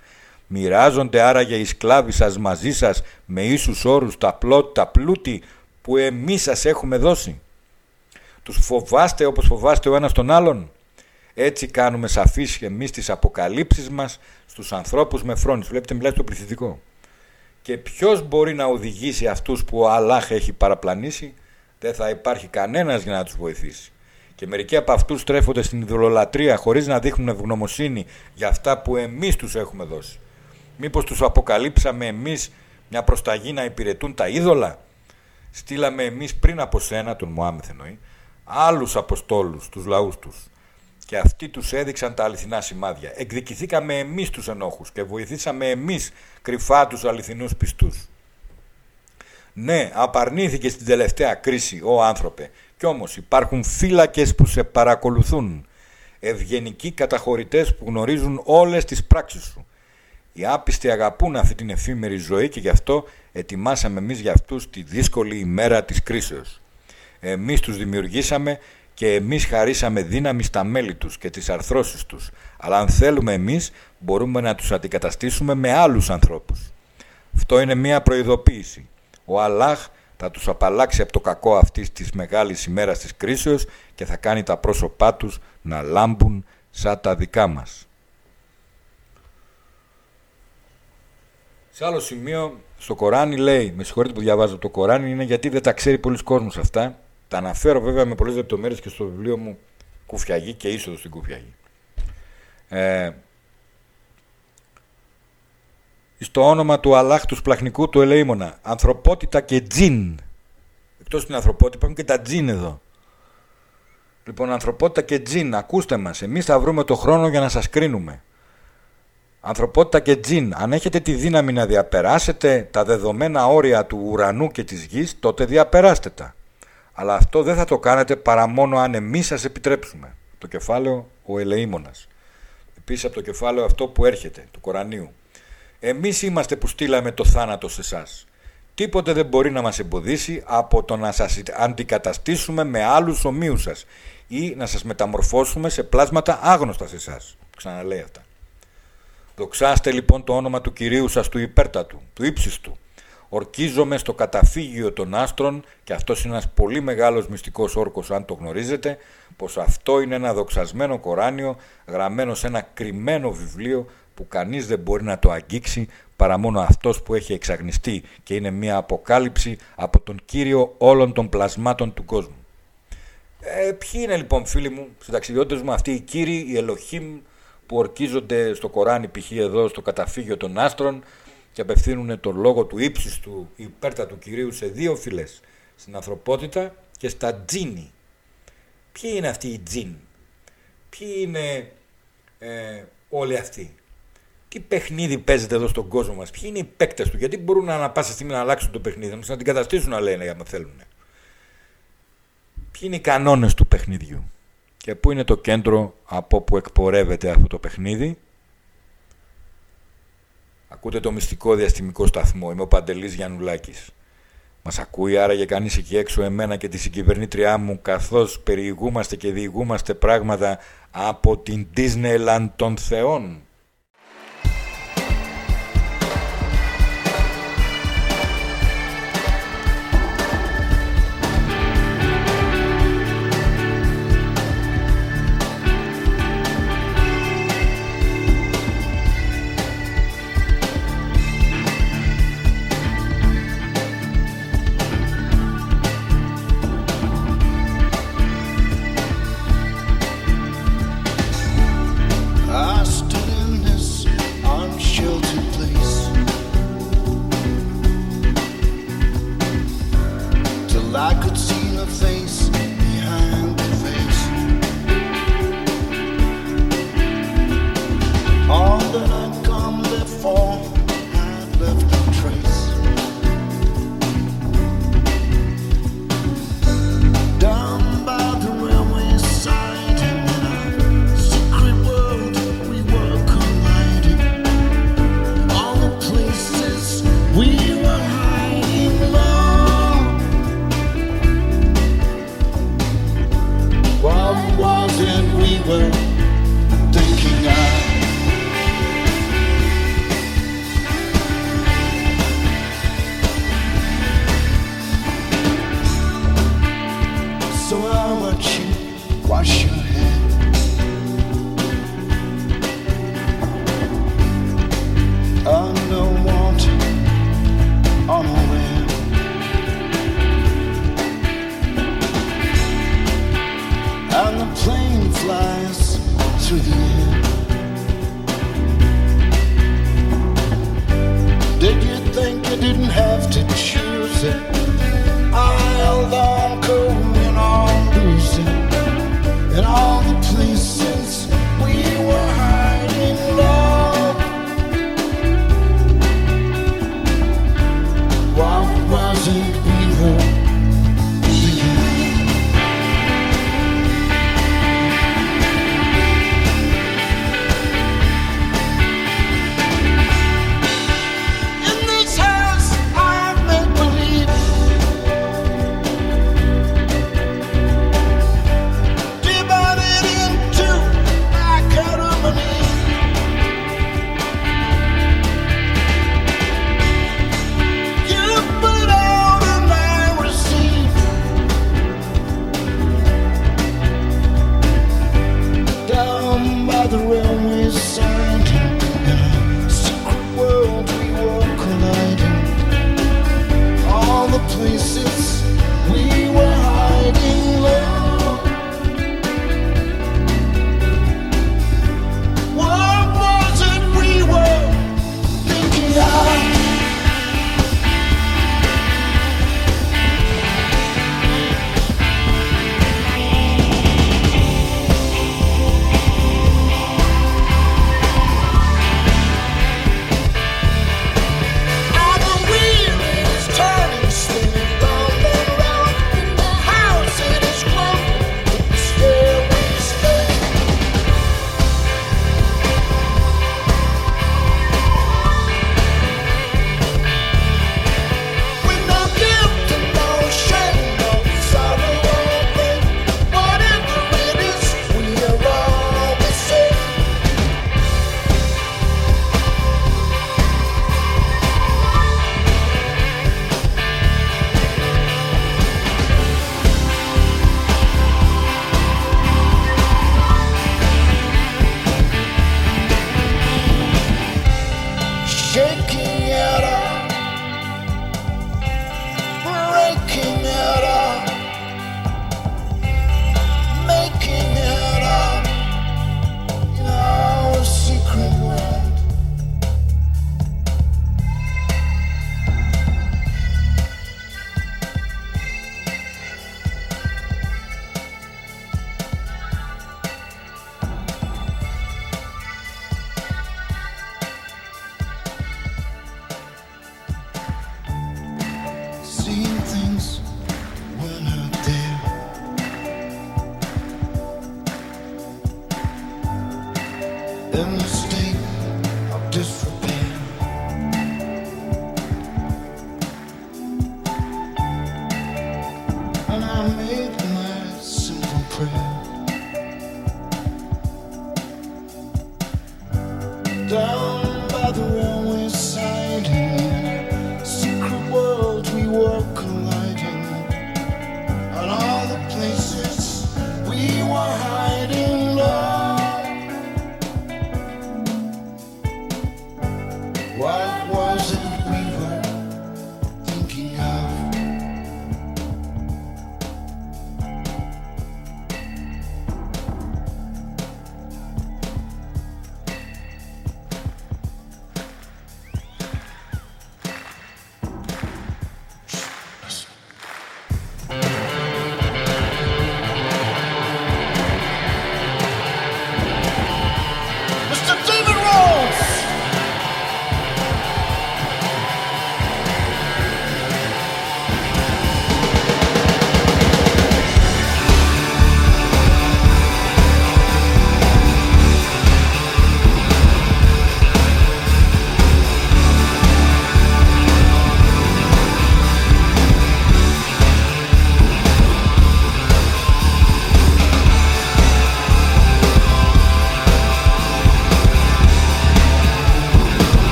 Μοιράζονται άραγε οι σκλάβοι σας μαζί σας με ίσους όρους τα, πλώτη, τα πλούτη που εμείς σας έχουμε δώσει. Τους φοβάστε όπως φοβάστε ο ένας τον άλλον. Έτσι κάνουμε σαφείς εμείς τις αποκαλύψεις μας στους ανθρώπους με φρόνηση. Βλέπετε μιλάει στο πληθυντικό. Και ποιος μπορεί να οδηγήσει αυτούς που ο Αλάχ έχει παραπλανήσει; Δεν θα υπάρχει κανένας για να τους βοηθήσει. Και μερικοί από αυτούς τρέφονται στην ιδωλολατρεία χωρίς να δείχνουν ευγνωμοσύνη για αυτά που εμείς τους έχουμε δώσει. Μήπως τους αποκαλύψαμε εμείς μια προσταγή να υπηρετούν τα είδωλα; Στείλαμε εμείς πριν από σένα, τον Μωάμεθ εννοεί, άλλους αποστόλους, τους λαούς τους. Και αυτοί τους έδειξαν τα αληθινά σημάδια. Εκδικηθήκαμε εμείς τους ενόχους και βοηθήσαμε εμείς κρυφά τους αληθινούς πιστούς. Ναι, απαρνήθηκε στην τελευταία κρίση, ο άνθρωπε, κι όμως υπάρχουν φύλακες που σε παρακολουθούν. Ευγενικοί καταχωρητές που γνωρίζουν όλες τις πράξεις σου. Οι άπιστοι αγαπούν αυτή την εφήμερη ζωή και γι' αυτό ετοιμάσαμε εμείς για αυτούς τη δύσκολη ημέρα της κρίσεως. Εμείς τους δημιουργήσαμε και εμείς χαρίσαμε δύναμη στα μέλη τους και τις αρθρώσεις τους. Αλλά αν θέλουμε εμείς μπορούμε να τους αντικαταστήσουμε με άλλους ανθρώπους. Αυτό είναι μια προειδοποίηση. Ο Αλλάχ θα τους απαλλάξει από το κακό αυτής της μεγάλης ημέρας της κρίσεως και θα κάνει τα πρόσωπά τους να λάμπουν σαν τα δικά μας. Σε άλλο σημείο, στο Κοράνι λέει, με συγχωρείτε που διαβάζω το Κοράνι, είναι γιατί δεν τα ξέρει πολλοί κόσμος αυτά. Τα αναφέρω βέβαια με πολλές λεπτομέρειες και στο βιβλίο μου Κουφιαγή και είσοδος στην Κουφιαγή. Ε, στο όνομα του Αλλάχ του σπλαχνικού του ελεήμονα, ανθρωπότητα και τζιν. Εκτός την ανθρωπότητα υπάρχουν και τα τζιν εδώ. Λοιπόν, ανθρωπότητα και τζιν, ακούστε μας, εμείς θα βρούμε το χρόνο για να σας κρίνουμε. Ανθρωπότητα και τζιν, αν έχετε τη δύναμη να διαπεράσετε τα δεδομένα όρια του ουρανού και της γης, τότε διαπεράστε τα. Αλλά αυτό δεν θα το κάνετε παρά μόνο αν εμείς σας επιτρέψουμε. Το κεφάλαιο ο ελεήμονας. Επίσης από το κεφάλαιο αυτό που έρχεται, του Κορανίου. Εμείς είμαστε που στείλαμε το θάνατο σε εσάς. Τίποτε δεν μπορεί να μας εμποδίσει από το να σας αντικαταστήσουμε με άλλους ομοίους σας ή να σας μεταμορφώσουμε σε πλάσματα άγνωστα σε εσάς. Ξαναλέει αυτά. Δοξάστε λοιπόν το όνομα του Κυρίου σας του υπέρτατου, του ύψιστου. Ορκίζομαι στο καταφύγιο των άστρων και αυτός είναι ένας πολύ μεγάλος μυστικός όρκος αν το γνωρίζετε πως αυτό είναι ένα δοξασμένο Κοράνιο γραμμένο σε ένα κρυμμένο βιβλίο που κανείς δεν μπορεί να το αγγίξει παρά μόνο αυτός που έχει εξαγνιστεί και είναι μια αποκάλυψη από τον Κύριο όλων των πλασμάτων του κόσμου. Ε, ποιοι είναι λοιπόν φίλοι μου, συνταξιδιώτες μου, αυτοί οι κύριοι, οι Ελοχήμ που ορκίζονται στο Κοράνι π.χ. εδώ στο καταφύγιο των άστρων και απευθύνουν τον λόγο του ύψιστου υπέρτατου Κυρίου σε δύο φυλές, στην ανθρωπότητα και στα τζίνι. Ποιοι είναι αυτοί οι τζιν, ποιοι είναι ε, όλοι αυτοί; Τι παιχνίδι παίζεται εδώ στον κόσμο μας, ποιοι είναι οι παίκτες του, γιατί μπορούν να ανα πάσα στιγμή να αλλάξουν το παιχνίδι, να την καταστήσουν να λένε άμα θέλουν. Ποιοι είναι οι κανόνες του παιχνιδιού; Και πού είναι το κέντρο από που εκπορεύεται αυτό το παιχνίδι; Ακούτε το μυστικό διαστημικό σταθμό. Είμαι ο Παντελής Γιαννουλάκης. Μας ακούει άραγε κανείς εκεί έξω εμένα και τη συγκυβερνήτριά μου καθώς περιηγούμαστε και διηγούμαστε πράγματα από την Disneyland των Θεών.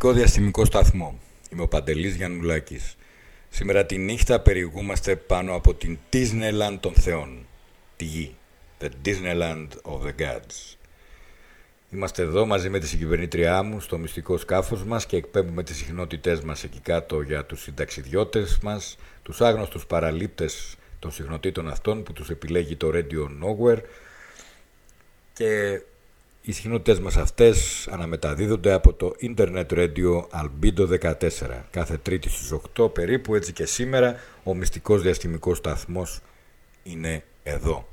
Ακούτε το μυστικό διαστημικό σταθμό. Είμαι ο Παντελής Γιαννουλάκης. Σήμερα τη νύχτα περιηγούμαστε πάνω από την Disneyland των Θεών. Τη γη. The Disneyland of the Gods. Είμαστε εδώ μαζί με τη συγκυβερνήτριά μου στο μυστικό σκάφος μας και εκπέμπουμε τις συχνότητές μας εκεί κάτω για τους συνταξιδιώτες μας, τους άγνωστους παραλήπτες των συχνοτήτων αυτών που τους επιλέγει το Radio Nowhere και οι συχνότητες μας αυτές αναμεταδίδονται από το Internet Radio Albedo 14 κάθε τρίτη στις 8 περίπου έτσι και σήμερα ο μυστικός διαστημικός σταθμός είναι εδώ.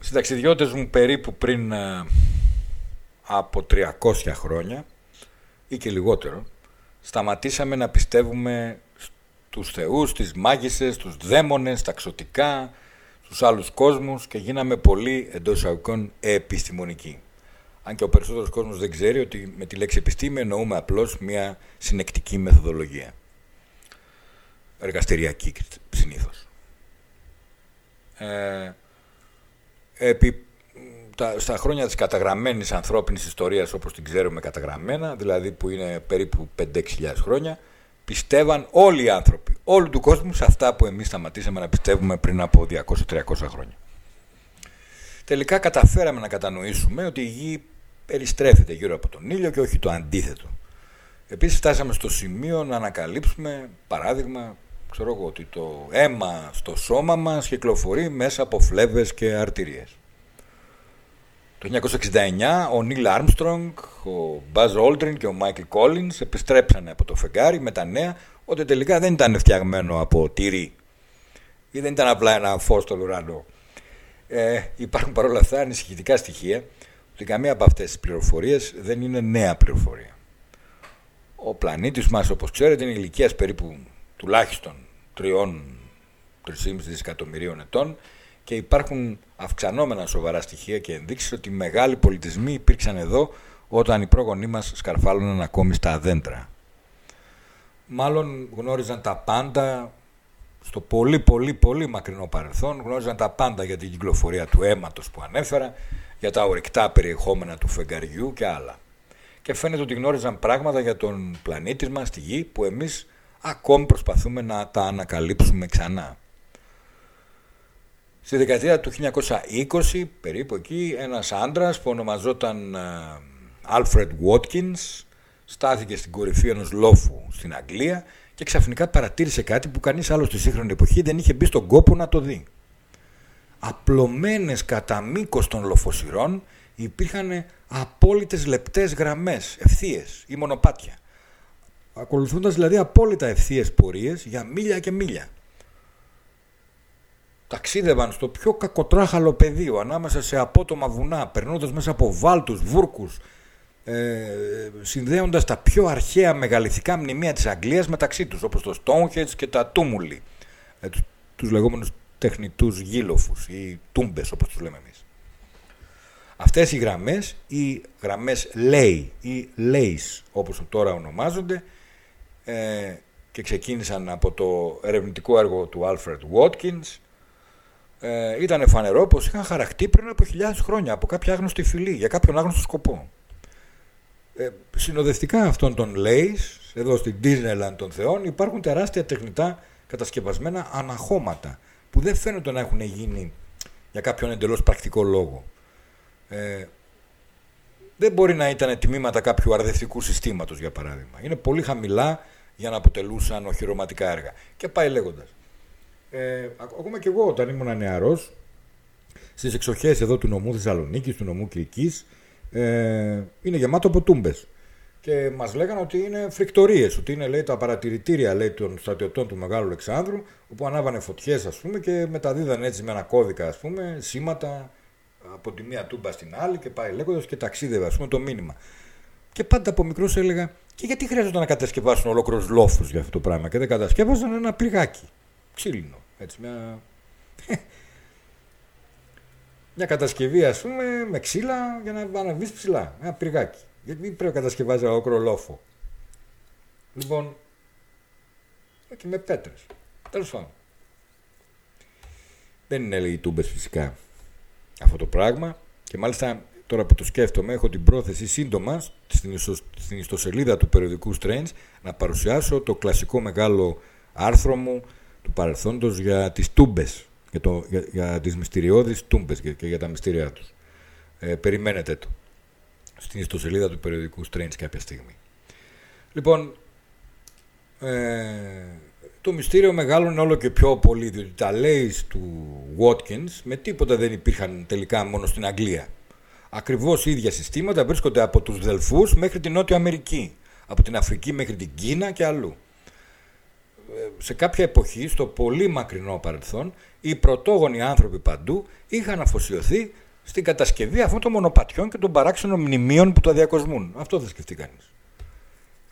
Συνταξιδιώτες μου περίπου πριν ε, από 300 χρόνια ή και λιγότερο σταματήσαμε να πιστεύουμε τους θεούς, τις μάγισσες, τους δαίμονες, τα ξωτικά, στους άλλους κόσμους και γίναμε πολύ εντός εισαγωγικών επιστημονικοί. Αν και ο περισσότερος κόσμος δεν ξέρει ότι με τη λέξη επιστήμη εννοούμε απλώς μια συνεκτική μεθοδολογία. Εργαστηριακή συνήθως. Ε, επί, τα, στα χρόνια της καταγραμμένης ανθρώπινης ιστορίας όπως την ξέρουμε καταγραμμένα, δηλαδή που είναι περίπου 5-6 χρόνια, πιστεύαν όλοι οι άνθρωποι, όλου του κόσμου σε αυτά που εμείς σταματήσαμε να πιστεύουμε πριν από 200-300 χρόνια. Τελικά καταφέραμε να κατανοήσουμε ότι η γη περιστρέφεται γύρω από τον ήλιο και όχι το αντίθετο. Επίσης φτάσαμε στο σημείο να ανακαλύψουμε, παράδειγμα, ξέρω εγώ, ότι το αίμα στο σώμα μας κυκλοφορεί μέσα από φλέβες και αρτηρίες. Το 1969 ο Νίλ Άρμστρονγκ, ο Μπάζ Όλτριν και ο Μάικλ Κόλλινς επιστρέψανε από το φεγγάρι με τα νέα ότι τελικά δεν ήταν φτιαγμένο από τυρί ή δεν ήταν απλά ένα φως στον ουρανό. Ε, υπάρχουν παρόλα αυτά ανησυχητικά στοιχεία ότι καμία από αυτές τις πληροφορίες δεν είναι νέα πληροφορία. Ο πλανήτης μας όπως ξέρετε είναι ηλικίας περίπου τουλάχιστον 3-3,5 δισεκατομμυρίων ετών και υπάρχουν αυξανόμενα σοβαρά στοιχεία και ενδείξεις ότι μεγάλοι πολιτισμοί υπήρξαν εδώ όταν οι πρόγονοί μας σκαρφάλωναν ακόμη στα δέντρα. Μάλλον γνώριζαν τα πάντα στο πολύ πολύ πολύ μακρινό παρελθόν, γνώριζαν τα πάντα για την κυκλοφορία του αίματος που ανέφερα, για τα ορυκτά περιεχόμενα του φεγγαριού και άλλα. Και φαίνεται ότι γνώριζαν πράγματα για τον πλανήτη μας, τη Γη, που εμείς ακόμη προσπαθούμε να τα ανακαλύψουμε ξανά. Στη δεκαετία του 1920, περίπου εκεί, ένας άντρας που ονομαζόταν Alfred Watkins στάθηκε στην κορυφή ενός λόφου στην Αγγλία και ξαφνικά παρατήρησε κάτι που κανείς άλλος στη σύγχρονη εποχή δεν είχε μπει στον κόπο να το δει. Απλωμένες κατά μήκος των λοφοσυρών υπήρχαν απόλυτες λεπτές γραμμές, ευθείες ή μονοπάτια. Ακολουθώντας δηλαδή απόλυτα ευθείες πορείες για μίλια και μίλια ταξίδευαν στο πιο κακοτράχαλο πεδίο ανάμεσα σε απότομα βουνά, περνώντας μέσα από βάλτους, βούρκους, ε, συνδέοντας τα πιο αρχαία μεγαληθικά μνημεία της Αγγλίας μεταξύ τους, όπως το Stonehenge και τα Τούμουλοι, ε, τους, τους λεγόμενους τεχνητούς γύλοφους ή τούμπες όπως τους λέμε εμείς. Αυτές οι γραμμές, οι γραμμές lay ή lace όπως τώρα ονομάζονται, ε, και ξεκίνησαν από το ερευνητικό έργο του Alfred Watkins, ε, ήταν φανερό πως είχαν χαρακτεί πριν από χιλιάδες χρόνια από κάποια άγνωστη φυλή για κάποιον άγνωστο σκοπό. Ε, συνοδευτικά αυτών των Λέις, εδώ στην Disneyland των Θεών, υπάρχουν τεράστια τεχνητά κατασκευασμένα αναχώματα που δεν φαίνονται να έχουν γίνει για κάποιον εντελώς πρακτικό λόγο. Ε, δεν μπορεί να ήταν τιμήματα κάποιου αρδευτικού συστήματος για παράδειγμα. Είναι πολύ χαμηλά για να αποτελούσαν οχυρωματικά έργα. Και πάει λέγοντας. Ε, ακόμα και εγώ όταν ήμουν νεαρός, στις εξοχές εδώ του νομού Θεσσαλονίκης, του νομού Κυρικής, ε, είναι γεμάτο από τούμπες. Και και μας λέγανε ότι είναι φρικτορίες, ότι είναι λέει, τα παρατηρητήρια λέει, των στρατιωτών του Μεγάλου Αλεξάνδρου, όπου ανάβανε φωτιές ας πούμε και μεταδίδαν έτσι με ένα κώδικα ας πούμε, σήματα από τη μία τούμπα στην άλλη και πάει λέγοντας και ταξίδευε ας πούμε το μήνυμα. Και πάντα από μικρός έλεγα και γιατί χρειάζεται να κατασκευάσουν ολόκληρους λόφους για αυτό το πράγμα; Και δεν κατασκεύασαν ένα πυργάκι, ξύλινο, έτσι μια... Μια κατασκευή, ας πούμε, με ξύλα για να αναβείς ψηλά. Ένα πυργάκι. Γιατί πρέπει να κατασκευάζει ολόκληρο λόφο. Λοιπόν, και με πέτρες. Τέλος πάντων. Δεν είναι λέει τούμπε φυσικά αυτό το πράγμα. Και μάλιστα τώρα που το σκέφτομαι, έχω την πρόθεση σύντομα στην, ιστο, στην ιστοσελίδα του περιοδικού Strange να παρουσιάσω το κλασικό μεγάλο άρθρο μου του παρελθόντος για τις τούμπες, για, το, για, για τις μυστηριώδεις τούμπες και, και για τα μυστήριά τους. Ε, περιμένετε το στην ιστοσελίδα του περιοδικού Strange κάποια στιγμή. Λοιπόν, ε, το μυστήριο μεγάλωνε όλο και πιο πολύ, διότι τα λέει του Watkins με τίποτα δεν υπήρχαν τελικά μόνο στην Αγγλία. Ακριβώς ίδια συστήματα βρίσκονται από τους Δελφούς μέχρι την Νότια Αμερική, από την Αφρική μέχρι την Κίνα και αλλού. Ε, σε κάποια εποχή, στο πολύ μακρινό παρελθόν, οι πρωτόγονοι άνθρωποι παντού είχαν αφοσιωθεί στην κατασκευή αυτών των μονοπατιών και των παράξενων μνημείων που το διακοσμούν. Αυτό θα σκεφτεί κανείς.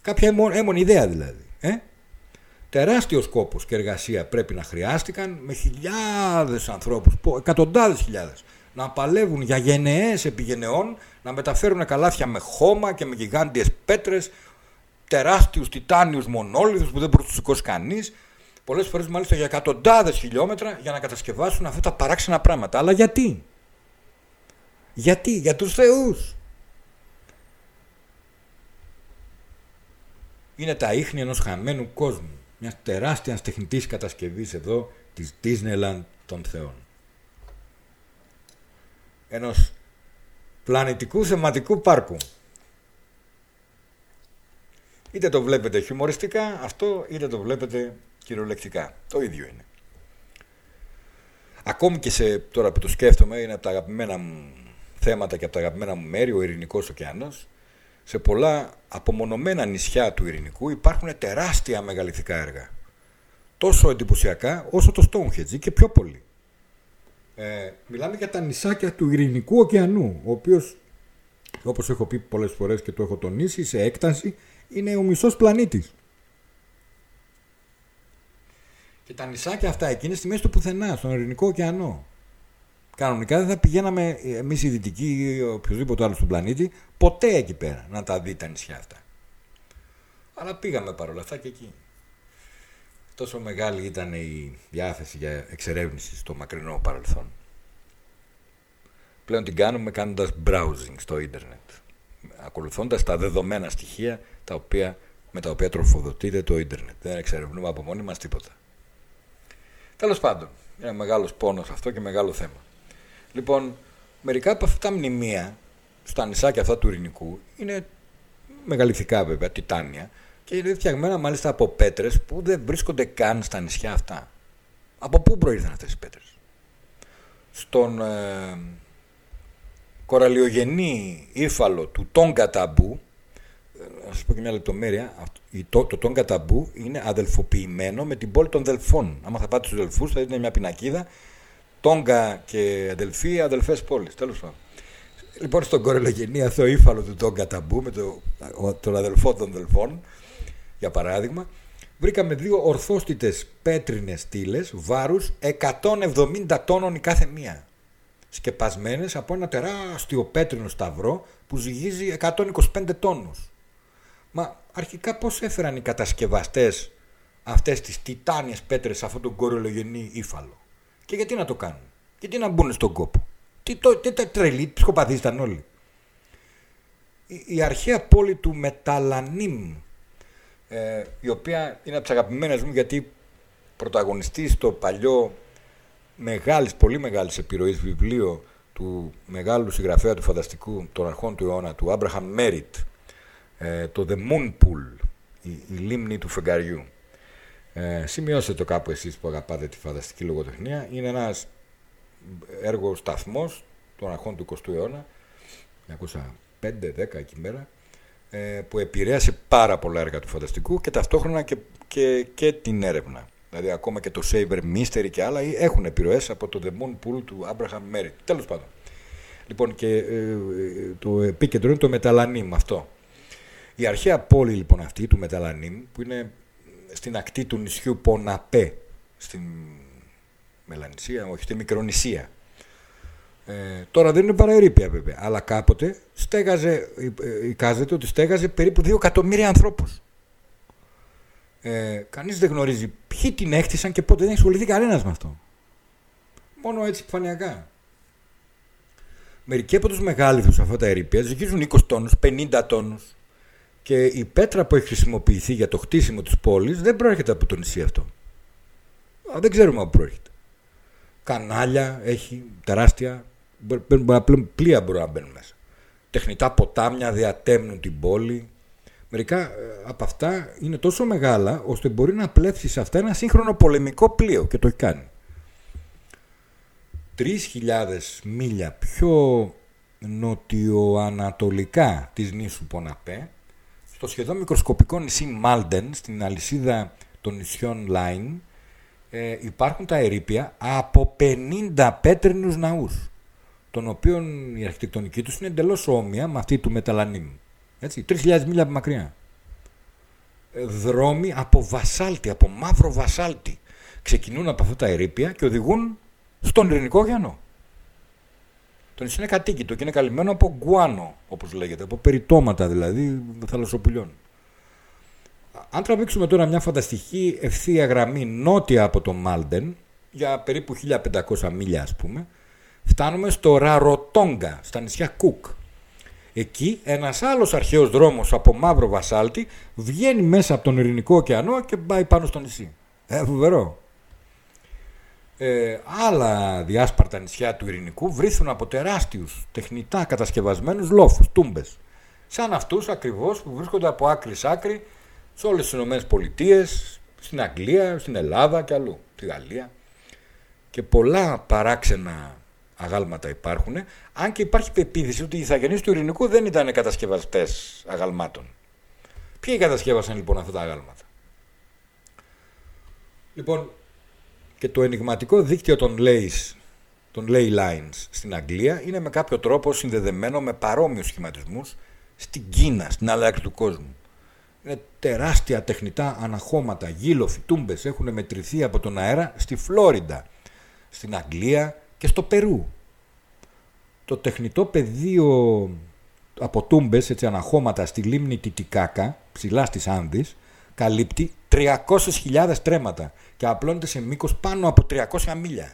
Κάποια έμονη ιδέα δηλαδή. Ε; Τεράστιος κόπος και εργασία πρέπει να χρειάστηκαν με χιλιάδες ανθρώπους, εκατοντάδες χιλιάδες, να παλεύουν για γενναίες επιγενεών, να μεταφέρουν καλάθια με χώμα και με γιγάντιες πέτρες, τεράστιους τιτάνιους μονόλιθου που δεν μπορεί να τους σηκώσει κανείς, πολλές φορές μάλιστα για εκατοντάδες χιλιόμετρα για να κατασκευάσουν αυτά τα παράξενα πράγματα. Αλλά γιατί, γιατί, για τους θεούς. Είναι τα ίχνη ενός χαμένου κόσμου. Μιας τεράστιας τεχνητής κατασκευής εδώ της Disneyland των θεών. Ενός πλανητικού θεματικού πάρκου. Είτε το βλέπετε χιουμοριστικά αυτό, είτε το βλέπετε κυριολεκτικά. Το ίδιο είναι. Ακόμη και σε, τώρα που το σκέφτομαι, είναι από τα αγαπημένα μου θέματα και από τα αγαπημένα μου μέρη, ο Ειρηνικός ωκεανός, σε πολλά απομονωμένα νησιά του Ειρηνικού υπάρχουν τεράστια μεγαλυθικά έργα. Τόσο εντυπωσιακά όσο το Stonehenge και πιο πολύ. Ε, μιλάμε για τα νησάκια του Ειρηνικού ωκεανού, ο οποίος, όπως έχω πει πολλές φορές και το έχω τονίσει, σε έκταση είναι ο μισός πλανήτης. Και τα νησάκια αυτά εκεί είναι στη μέση του πουθενά, στον Ειρηνικό ωκεανό. Κανονικά δεν θα πηγαίναμε εμείς οι δυτικοί ή οποιοδήποτε άλλο στον πλανήτη ποτέ εκεί πέρα να τα δει τα νησιά αυτά. Αλλά πήγαμε παρόλα αυτά και εκεί. Τόσο μεγάλη ήταν η διάθεση για εξερεύνηση στο μακρινό παρελθόν. Πλέον την κάνουμε κάνοντας browsing στο ίντερνετ. Ακολουθώντας τα δεδομένα στοιχεία τα οποία, με τα οποία τροφοδοτείται το ίντερνετ. Δεν εξερευνούμε από μόνοι μας τίποτα. Τέλος πάντων, είναι μεγάλος πόνος αυτό και μεγάλο θέμα. Λοιπόν, μερικά από αυτά τα μνημεία στα νησάκια αυτά του Ειρηνικού είναι μεγαλυθικά βέβαια, τιτάνια και είναι φτιαγμένα μάλιστα από πέτρες που δεν βρίσκονται καν στα νησιά αυτά. Από πού προήρθαν αυτές οι πέτρες, Στον ε, κοραλιογενή ύφαλο του Τόγκα Ταμπού, να σας πω και μια λεπτομέρεια, το, το Τόγκα Ταμπού είναι αδελφοποιημένο με την πόλη των Δελφών. Άμα θα πάτε στους Δελφούς, θα δείτε μια πινακίδα Τόγκα και αδελφοί, αδελφές πόλει. Τέλος πάντων. Λοιπόν, στον κορελογενή αυτό ύφαλο του Τόγκα Ταμπού με το, τον αδελφό των Δελφών, για παράδειγμα, βρήκαμε δύο ορθόστιτες πέτρινες στήλες βάρους 170 τόνων η κάθε μία. Σκεπασμένες από ένα τεράστιο πέτρινο σταυρό που ζυγίζει 125 τόνους. Μα αρχικά πώς έφεραν οι κατασκευαστές αυτές τις τιτάνιες πέτρες σε αυτόν τον κορελογενή ύφαλο; Και γιατί να το κάνουν; Γιατί να μπουν στον κόπο; Τι, το, τι τα τρελή, ψυχοπαθείς ήταν όλοι; Η, η αρχαία πόλη του Μεταλανίμ, ε, η οποία είναι από τις αγαπημένες μου γιατί πρωταγωνιστεί στο παλιό μεγάλης, πολύ μεγάλης επιρροής βιβλίο του μεγάλου συγγραφέα του φανταστικού των αρχών του αιώνα, του Άμπραχαμ Μέριτ, ε, το The Moon Pool, η, η λίμνη του φεγγαριού. Ε, σημειώστε το κάπου εσείς που αγαπάτε τη φανταστική λογοτεχνία. Είναι ένας έργο σταθμός των αρχών του 20ου αιώνα, 1905-10 εκεί μέρα, ε, που επηρέασε πάρα πολλά έργα του φανταστικού και ταυτόχρονα και, και, και την έρευνα. Δηλαδή ακόμα και το Saber Mystery και άλλα έχουν επιρροές από το The Moon Pool του Abraham Merritt. Τέλος πάντων. Λοιπόν και ε, το επίκεντρο είναι το Μεταλανίμ αυτό. Η αρχαία πόλη λοιπόν αυτή του Μεταλανίμ που είναι στην ακτή του νησιού Ποναπέ στην Μελανησία, όχι στη Μικρονησία. Ε, τώρα δεν είναι παραερήπια βέβαια, αλλά κάποτε στέγαζε, ε, εικάζεται ότι στέγαζε περίπου 2 εκατομμύρια ανθρώπους. Ε, κανείς δεν γνωρίζει ποιοι την έκτισαν και πότε δεν έχει ασχοληθεί κανένας με αυτό. Μόνο έτσι επιφανειακά. Μερικοί από τους μεγάλους αυτά τα ερήπια ζυγίζουν 20 τόνους, 50 τόνους και η πέτρα που έχει χρησιμοποιηθεί για το χτίσιμο της πόλης δεν προέρχεται από το νησί αυτό. δεν ξέρουμε από προέρχεται. Κανάλια έχει τεράστια, πλοία μπορεί να μπαίνουν μέσα. Τεχνητά ποτάμια διατέμνουν την πόλη. Μερικά ε, από αυτά είναι τόσο μεγάλα ώστε μπορεί να πλέψει σε αυτά ένα σύγχρονο πολεμικό πλοίο και το έχει κάνει. 3.000 μίλια πιο νοτιοανατολικά της νήσου Ποναπέ στο σχεδόν μικροσκοπικό νησί Μάλντεν, στην αλυσίδα των νησιών Λάιν, ε, υπάρχουν τα ερήπια από 50 πέτρινους ναούς, των οποίων η αρχιτεκτονική τους είναι εντελώς όμοια με αυτή του Μεταλανίμ. Έτσι, 3.000 μίλια από μακριά. Ε, δρόμοι από βασάλτη, από μαύρο βασάλτη, ξεκινούν από αυτά τα ερήπια και οδηγούν στον Ειρηνικό ωκεανό. Το νησί είναι κατοίκητο και είναι καλυμμένο από γκουάνο, όπως λέγεται, από περιτώματα δηλαδή θαλασσοπουλιών. Αν τραβήξουμε τώρα μια φανταστική ευθεία γραμμή νότια από το Μάλντεν, για περίπου 1500 μίλια ας πούμε, φτάνουμε στο Ραροτόγκα, στα νησιά Κουκ. Εκεί ένας άλλος αρχαίος δρόμος από μαύρο βασάλτη βγαίνει μέσα από τον Ειρηνικό ωκεανό και πάει πάνω στο νησί. Ε, φοβερό. Ε, άλλα διάσπαρτα νησιά του Ειρηνικού βρίσκουν από τεράστιους τεχνητά κατασκευασμένους λόφους, τούμπες. Σαν αυτούς ακριβώς που βρίσκονται από άκρη σ' άκρη σε όλες τις Ηνωμένες Πολιτείες, στην Αγγλία, στην Ελλάδα και αλλού, στη Γαλλία. Και πολλά παράξενα αγάλματα υπάρχουν, αν και υπάρχει πεποίθηση ότι οι ηθαγενείς του Ειρηνικού δεν ήταν κατασκευαστές αγαλμάτων. Ποιοι κατασκεύασαν λοιπόν αυτά τα αγάλματα; Λοιπόν, και το ενηγματικό δίκτυο των Lays, των Ley Lines στην Αγγλία είναι με κάποιο τρόπο συνδεδεμένο με παρόμοιους σχηματισμούς στην Κίνα, στην άλλη άκρη του κόσμου. Είναι τεράστια τεχνητά αναχώματα, γύλοφοι, τούμπες έχουν μετρηθεί από τον αέρα στη Φλόριντα, στην Αγγλία και στο Περού. Το τεχνητό πεδίο από τούμπες, έτσι αναχώματα στη λίμνη Τιτικάκα, ψηλά στις Άνδης, καλύπτει 300.000 τρέματα και απλώνεται σε μήκος πάνω από 300 μίλια.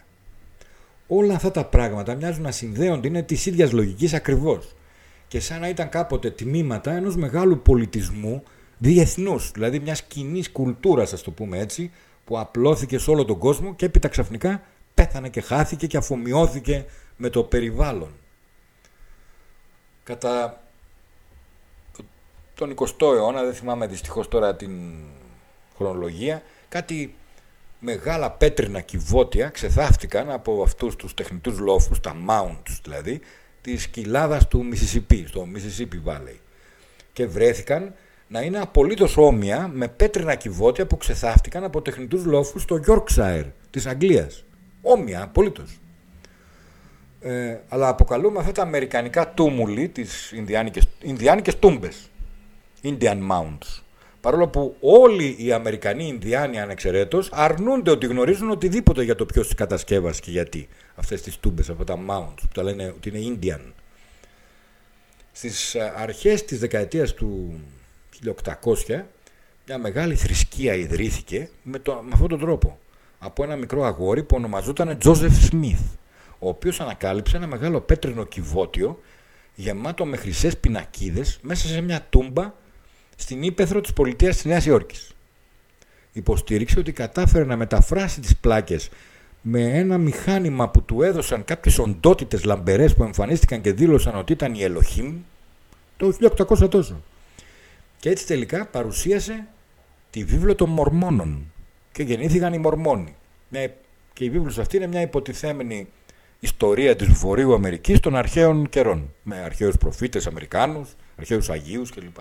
Όλα αυτά τα πράγματα μοιάζουν να συνδέονται, είναι της ίδιας λογικής ακριβώς. Και σαν να ήταν κάποτε τμήματα ενός μεγάλου πολιτισμού διεθνούς, δηλαδή μιας κοινής κουλτούρας, ας το πούμε έτσι, που απλώθηκε σε όλο τον κόσμο και έπειτα ξαφνικά πέθανε και χάθηκε και αφομοιώθηκε με το περιβάλλον. Κατά τον 20ο αιώνα, δεν θυμάμαι δυστυχώς τώρα την χρονολογία, κάτι μεγάλα πέτρινα κυβότια ξεθάφτηκαν από αυτούς τους τεχνητούς λόφους, τα mounts δηλαδή, της κοιλάδας του Mississippi, στο Mississippi Valley. Και βρέθηκαν να είναι απολύτως όμοια με πέτρινα κυβότια που ξεθάφτηκαν από τεχνητούς λόφους στο Yorkshire της Αγγλίας. Όμοια, απολύτως. Ε, αλλά αποκαλούμε αυτά τα αμερικανικά τούμουλοι, τις Ινδιάνικες, Ινδιάνικες τούμπες, Indian Mounts. Παρόλο που όλοι οι Αμερικανοί Ινδιάνοι ανεξαιρέτως αρνούνται ότι γνωρίζουν οτιδήποτε για το ποιος τις κατασκεύασε και γιατί. Αυτές τις τούμπες, αυτά τα mounts που τα λένε ότι είναι Indian. Στις ε, αρχές της δεκαετίας του 1800 μια μεγάλη θρησκεία ιδρύθηκε με, το, με αυτόν τον τρόπο. Από ένα μικρό αγόρι που ονομαζόταν Τζόζεφ Σμιθ, ο οποίος ανακάλυψε ένα μεγάλο πέτρινο κυβότιο γεμάτο με χρυσές πινακίδες μέσα σε μια τούμπα στην ύπεθρο της πολιτείας της Νέας Υόρκης. Υποστήριξε ότι κατάφερε να μεταφράσει τις πλάκες με ένα μηχάνημα που του έδωσαν κάποιες οντότητες λαμπερές που εμφανίστηκαν και δήλωσαν ότι ήταν η Ελοχήμ το 1800 τόσο. Και έτσι τελικά παρουσίασε τη βίβλο των Μορμόνων και γεννήθηκαν οι Μορμόνοι. Και η βίβλος αυτή είναι μια υποτιθέμενη ιστορία της Βορείου Αμερικής των αρχαίων καιρών με αρχαίους προφήτες Αμερικάνους, αρχαίους Αγίους κλπ.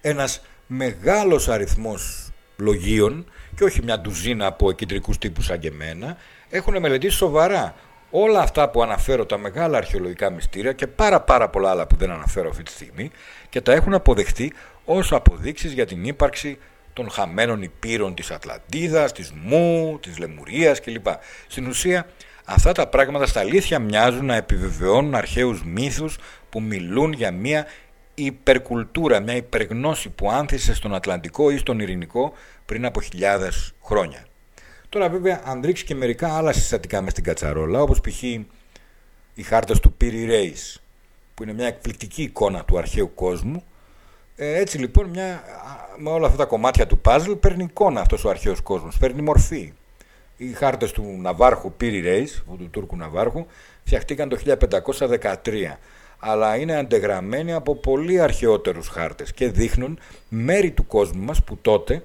ένας μεγάλος αριθμός λογίων και όχι μια ντουζίνα από κεντρικούς τύπους σαν και εμένα έχουν μελετήσει σοβαρά όλα αυτά που αναφέρω τα μεγάλα αρχαιολογικά μυστήρια και πάρα πάρα πολλά άλλα που δεν αναφέρω αυτή τη στιγμή και τα έχουν αποδεχτεί ως αποδείξεις για την ύπαρξη των χαμένων υπήρων της Ατλαντίδας, της Μου, της Λεμουρίας κλπ. Στην ουσία αυτά τα πράγματα στα αλήθεια μοιάζουν να επιβεβαιώνουν αρχαίους μύθους που μιλούν για μια υπερκουλτούρα, μια υπεργνώση που άνθησε στον Ατλαντικό ή στον Ειρηνικό πριν από χιλιάδες χρόνια. Τώρα βέβαια αν ρίξει και μερικά άλλα συστατικά μες στην κατσαρόλα όπως π.χ. οι χάρτες του Πύρι Ρέις που είναι μια εκπληκτική εικόνα του αρχαίου κόσμου ε, έτσι λοιπόν μια, με όλα αυτά τα κομμάτια του παζλ παίρνει εικόνα αυτός ο αρχαίος κόσμος, παίρνει μορφή. Οι χάρτες του Ναβάρχου Πύρι Ρέις, του Τούρκου Ναβάρχου, φτιαχτήκαν το 1513 αλλά είναι αντεγραμμένοι από πολύ αρχαιότερους χάρτες και δείχνουν μέρη του κόσμου μας που τότε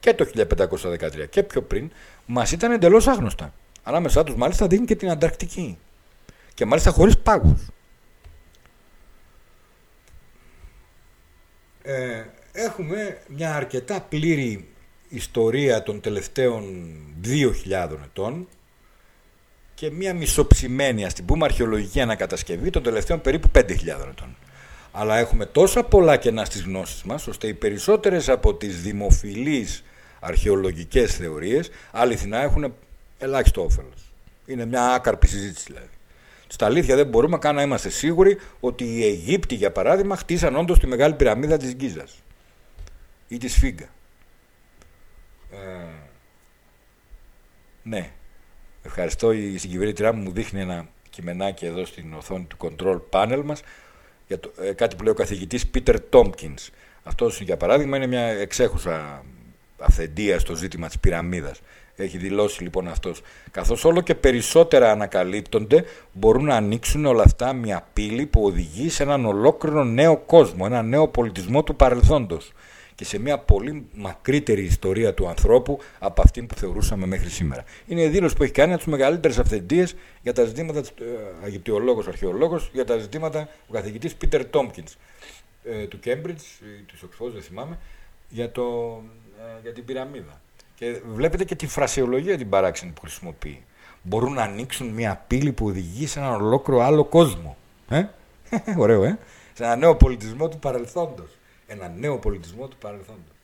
και το 1513 και πιο πριν μας ήταν εντελώς άγνωστα. Ανάμεσά τους μάλιστα δείχνει και την Ανταρκτική και μάλιστα χωρίς πάγους. Ε, έχουμε μια αρκετά πλήρη ιστορία των τελευταίων 2.000 ετών και μια μισοψημένη, ας την πούμε, αρχαιολογική ανακατασκευή των τελευταίων περίπου 5.000 ετών. Αλλά έχουμε τόσα πολλά κενά στις γνώσεις μας, ώστε οι περισσότερες από τις δημοφιλείς αρχαιολογικές θεωρίες αληθινά έχουν ελάχιστο όφελος. Είναι μια άκαρπη συζήτηση δηλαδή. Στα αλήθεια δεν μπορούμε καν να είμαστε σίγουροι ότι οι Αιγύπτιοι για παράδειγμα χτίσαν όντως τη μεγάλη πυραμίδα της Γκίζας ή της Φίγκα. Ε, ναι, Ευχαριστώ. Η συγκυβερνήτριά μου μου δείχνει ένα κειμενάκι εδώ στην οθόνη του control panel μας για το, ε, κάτι που λέει ο καθηγητής Peter Tompkins. Αυτός για παράδειγμα είναι μια εξέχουσα αυθεντία στο ζήτημα της πυραμίδας. Έχει δηλώσει λοιπόν αυτός. Καθώς όλο και περισσότερα ανακαλύπτονται μπορούν να ανοίξουν όλα αυτά μια πύλη που οδηγεί σε έναν ολόκληρο νέο κόσμο, ένα νέο πολιτισμό του παρελθόντος και σε μια πολύ μακρύτερη ιστορία του ανθρώπου από αυτή που θεωρούσαμε μέχρι σήμερα. Είναι η δήλωση που έχει κάνει από τι μεγαλύτερε αυθεντίες για τα ζητήματα, ε, Αιγυπτιολόγος, αρχαιολόγος, για τα ζητήματα ο καθηγητής Πίτερ Τόμκινς ε, του Κέμπριτζ ή του Οξφόρδου, δεν θυμάμαι, για, το, ε, για την πυραμίδα. Και βλέπετε και τη φρασιολογία την παράξενη που χρησιμοποιεί. Μπορούν να ανοίξουν μια πύλη που οδηγεί σε έναν ολόκληρο άλλο κόσμο. Ε; Ωραίο, ε; Σε ένα νέο πολιτισμό του παρελθόντος ένα νέο πολιτισμό του παρελθόντος.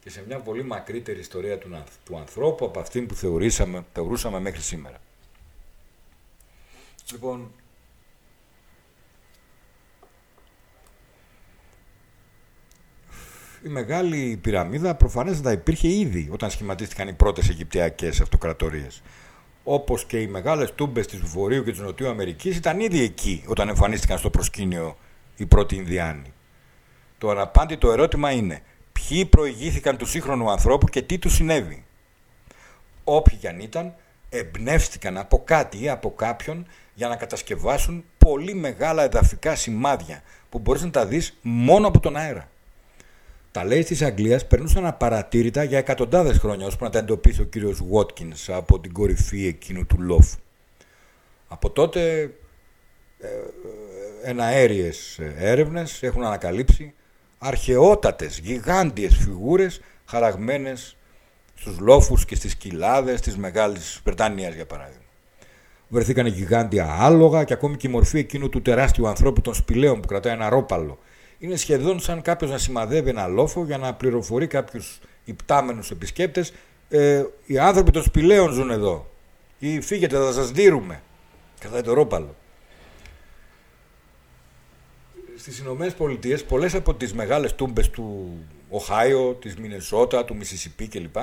Και σε μια πολύ μακρύτερη ιστορία του, του ανθρώπου από αυτήν που θεωρήσαμε, θεωρούσαμε μέχρι σήμερα. Λοιπόν, η μεγάλη πυραμίδα προφανέστατα υπήρχε ήδη όταν σχηματίστηκαν οι πρώτες Αιγυπτιακές αυτοκρατορίες. Όπως και οι μεγάλες τούμπες της Βορείου και της Νοτιού Αμερικής ήταν ήδη εκεί όταν εμφανίστηκαν στο προσκήνιο οι πρώτοι Ινδιάνοι. Το αναπάντητο ερώτημα είναι ποιοι προηγήθηκαν του σύγχρονου ανθρώπου και τι τους συνέβη; Όποιοι κι αν ήταν, εμπνεύστηκαν από κάτι ή από κάποιον για να κατασκευάσουν πολύ μεγάλα εδαφικά σημάδια που μπορείς να τα δεις μόνο από τον αέρα. Τα λέει της Αγγλίας περνούσαν απαρατήρητα για εκατοντάδες χρόνια ώσπου να τα εντοπίσει ο κύριος Βότκινς από την κορυφή εκείνου του λόφου. Από τότε ε, ε, εναέριες έρευνες έχουν ανακαλύψει αρχαιότατες, γιγάντιες φιγούρες χαραγμένες στους λόφους και στις κοιλάδες της Μεγάλης Βρετανίας για παράδειγμα. Βρεθήκαν γιγάντια άλογα και ακόμη και η μορφή εκείνου του τεράστιου ανθρώπου των σπηλαίων που κρατάει ένα ρόπαλο. Είναι σχεδόν σαν κάποιος να σημαδεύει ένα λόφο για να πληροφορεί κάποιους υπτάμενους επισκέπτες. Ε, οι άνθρωποι των σπηλαίων ζουν εδώ. Ή φύγετε, θα σας δίνουμε. Κρατάει το ρόπαλο. Στις Ηνωμένες Πολιτείες, πολλές από τις μεγάλες τούμπες του Οχάιο, της Μινεσότα, του Μισισιπί κλπ.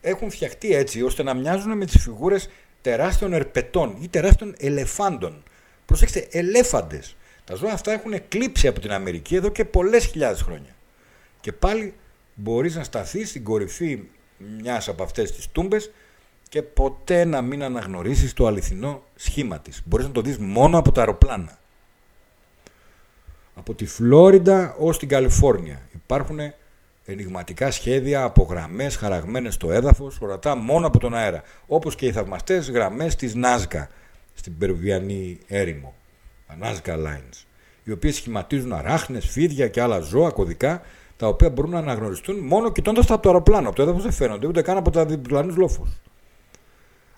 έχουν φτιαχτεί έτσι ώστε να μοιάζουν με τις φιγούρες τεράστιων ερπετών ή τεράστιων ελεφάντων. Προσέξτε, ελέφαντες. Τα ζώα αυτά έχουν εκλείψει από την Αμερική εδώ και πολλές χιλιάδες χρόνια. Και πάλι μπορείς να σταθείς στην κορυφή μιας από αυτές τις τούμπες και ποτέ να μην αναγνωρίσεις το αληθινό σχήμα της. Μπορείς να το δεις μόνο από τα αεροπλάνα από τη Φλόριντα ως την Καλιφόρνια. Υπάρχουν ενηγματικά σχέδια από γραμμές χαραγμένες στο έδαφος, ορατά μόνο από τον αέρα, όπως και οι θαυμαστές γραμμές της Νάζκα στην Περουβιανή έρημο, τα Nazca Lines, οι οποίες σχηματίζουν αράχνες, φίδια και άλλα ζώα κωδικά τα οποία μπορούν να αναγνωριστούν μόνο κοιτώντας τα από το αεροπλάνο. Από το έδαφος δεν φαίνονται, ούτε καν από τα διπλανούς λόφους.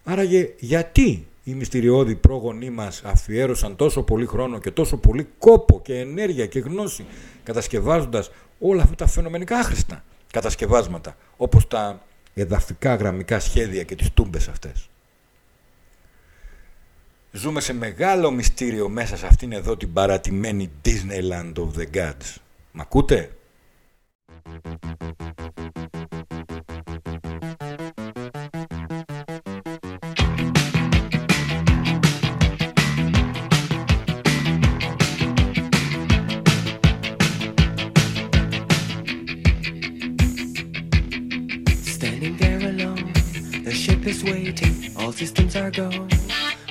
Άραγε, γιατί οι μυστηριώδη πρόγονοί μας αφιέρωσαν τόσο πολύ χρόνο και τόσο πολύ κόπο και ενέργεια και γνώση κατασκευάζοντας όλα αυτά τα φαινομενικά άχρηστα κατασκευάσματα, όπως τα εδαφικά γραμμικά σχέδια και τις τούμπες αυτές; Ζούμε σε μεγάλο μυστήριο μέσα σε αυτήν εδώ την παρατημένη Disneyland of the Gods. Μ' ακούτε? Standing there alone, the ship is waiting, all systems are go.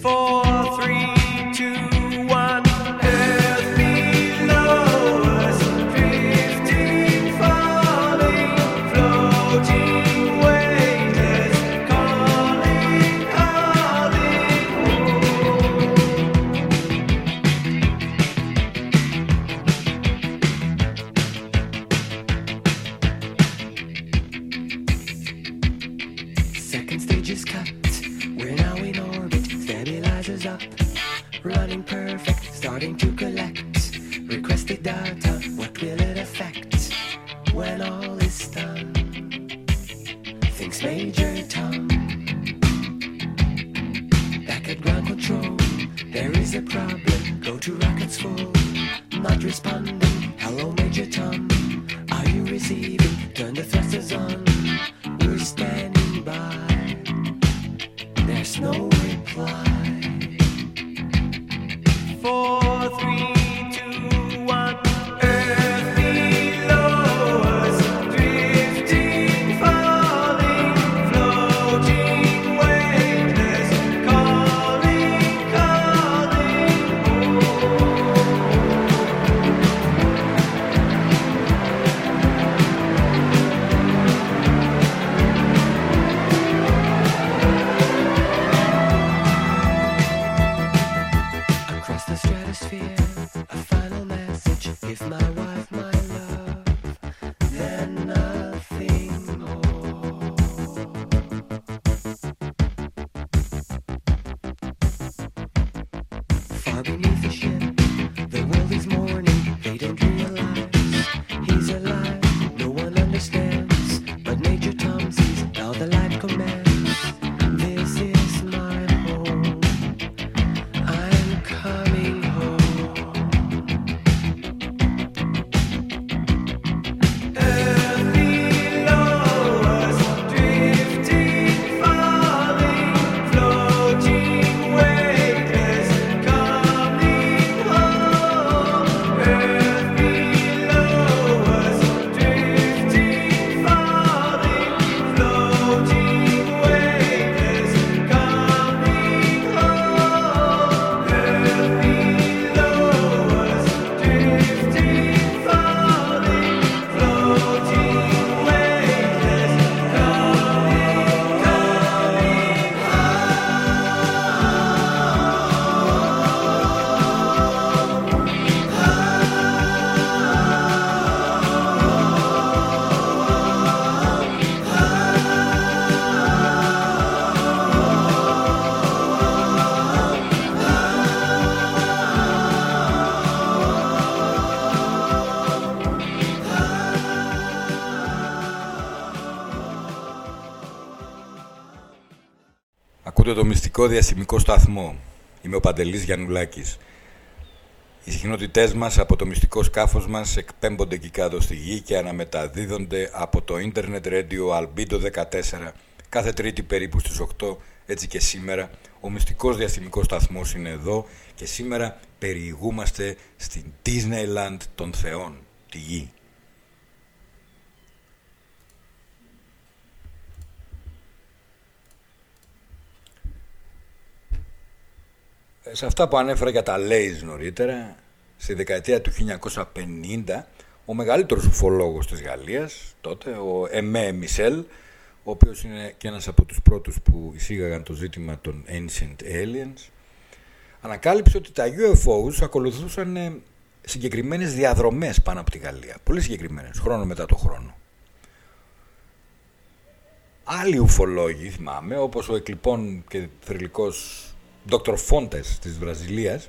Four, three, two, Ακούτε το μυστικό διαστημικό σταθμό. Είμαι ο Παντελής Γιαννουλάκης. Οι συχνότητές μας από το μυστικό σκάφος μας εκπέμπονται εκεί κάτω στη γη και αναμεταδίδονται από το Internet Radio Albedo 14 κάθε τρίτη περίπου στις 8, έτσι και σήμερα. Ο μυστικός διαστημικός σταθμός είναι εδώ και σήμερα περιηγούμαστε στην Disneyland των Θεών, τη γη. Σε αυτά που ανέφερα για τα Λέις νωρίτερα, στη δεκαετία του 1950, ο μεγαλύτερος ουφολόγος της Γαλλίας, τότε, ο Εμέ Μισελ, ο οποίος είναι και ένας από τους πρώτους που εισήγαγαν το ζήτημα των Ancient Aliens, ανακάλυψε ότι τα UFOs ακολουθούσαν ε, συγκεκριμένες διαδρομές πάνω από τη Γαλλία. Πολύ συγκεκριμένες, χρόνο μετά το χρόνο. Άλλοι ουφολόγοι, θυμάμαι, όπως ο εκλειπών και θρηλυκός Dr. Fontes της Βραζιλίας,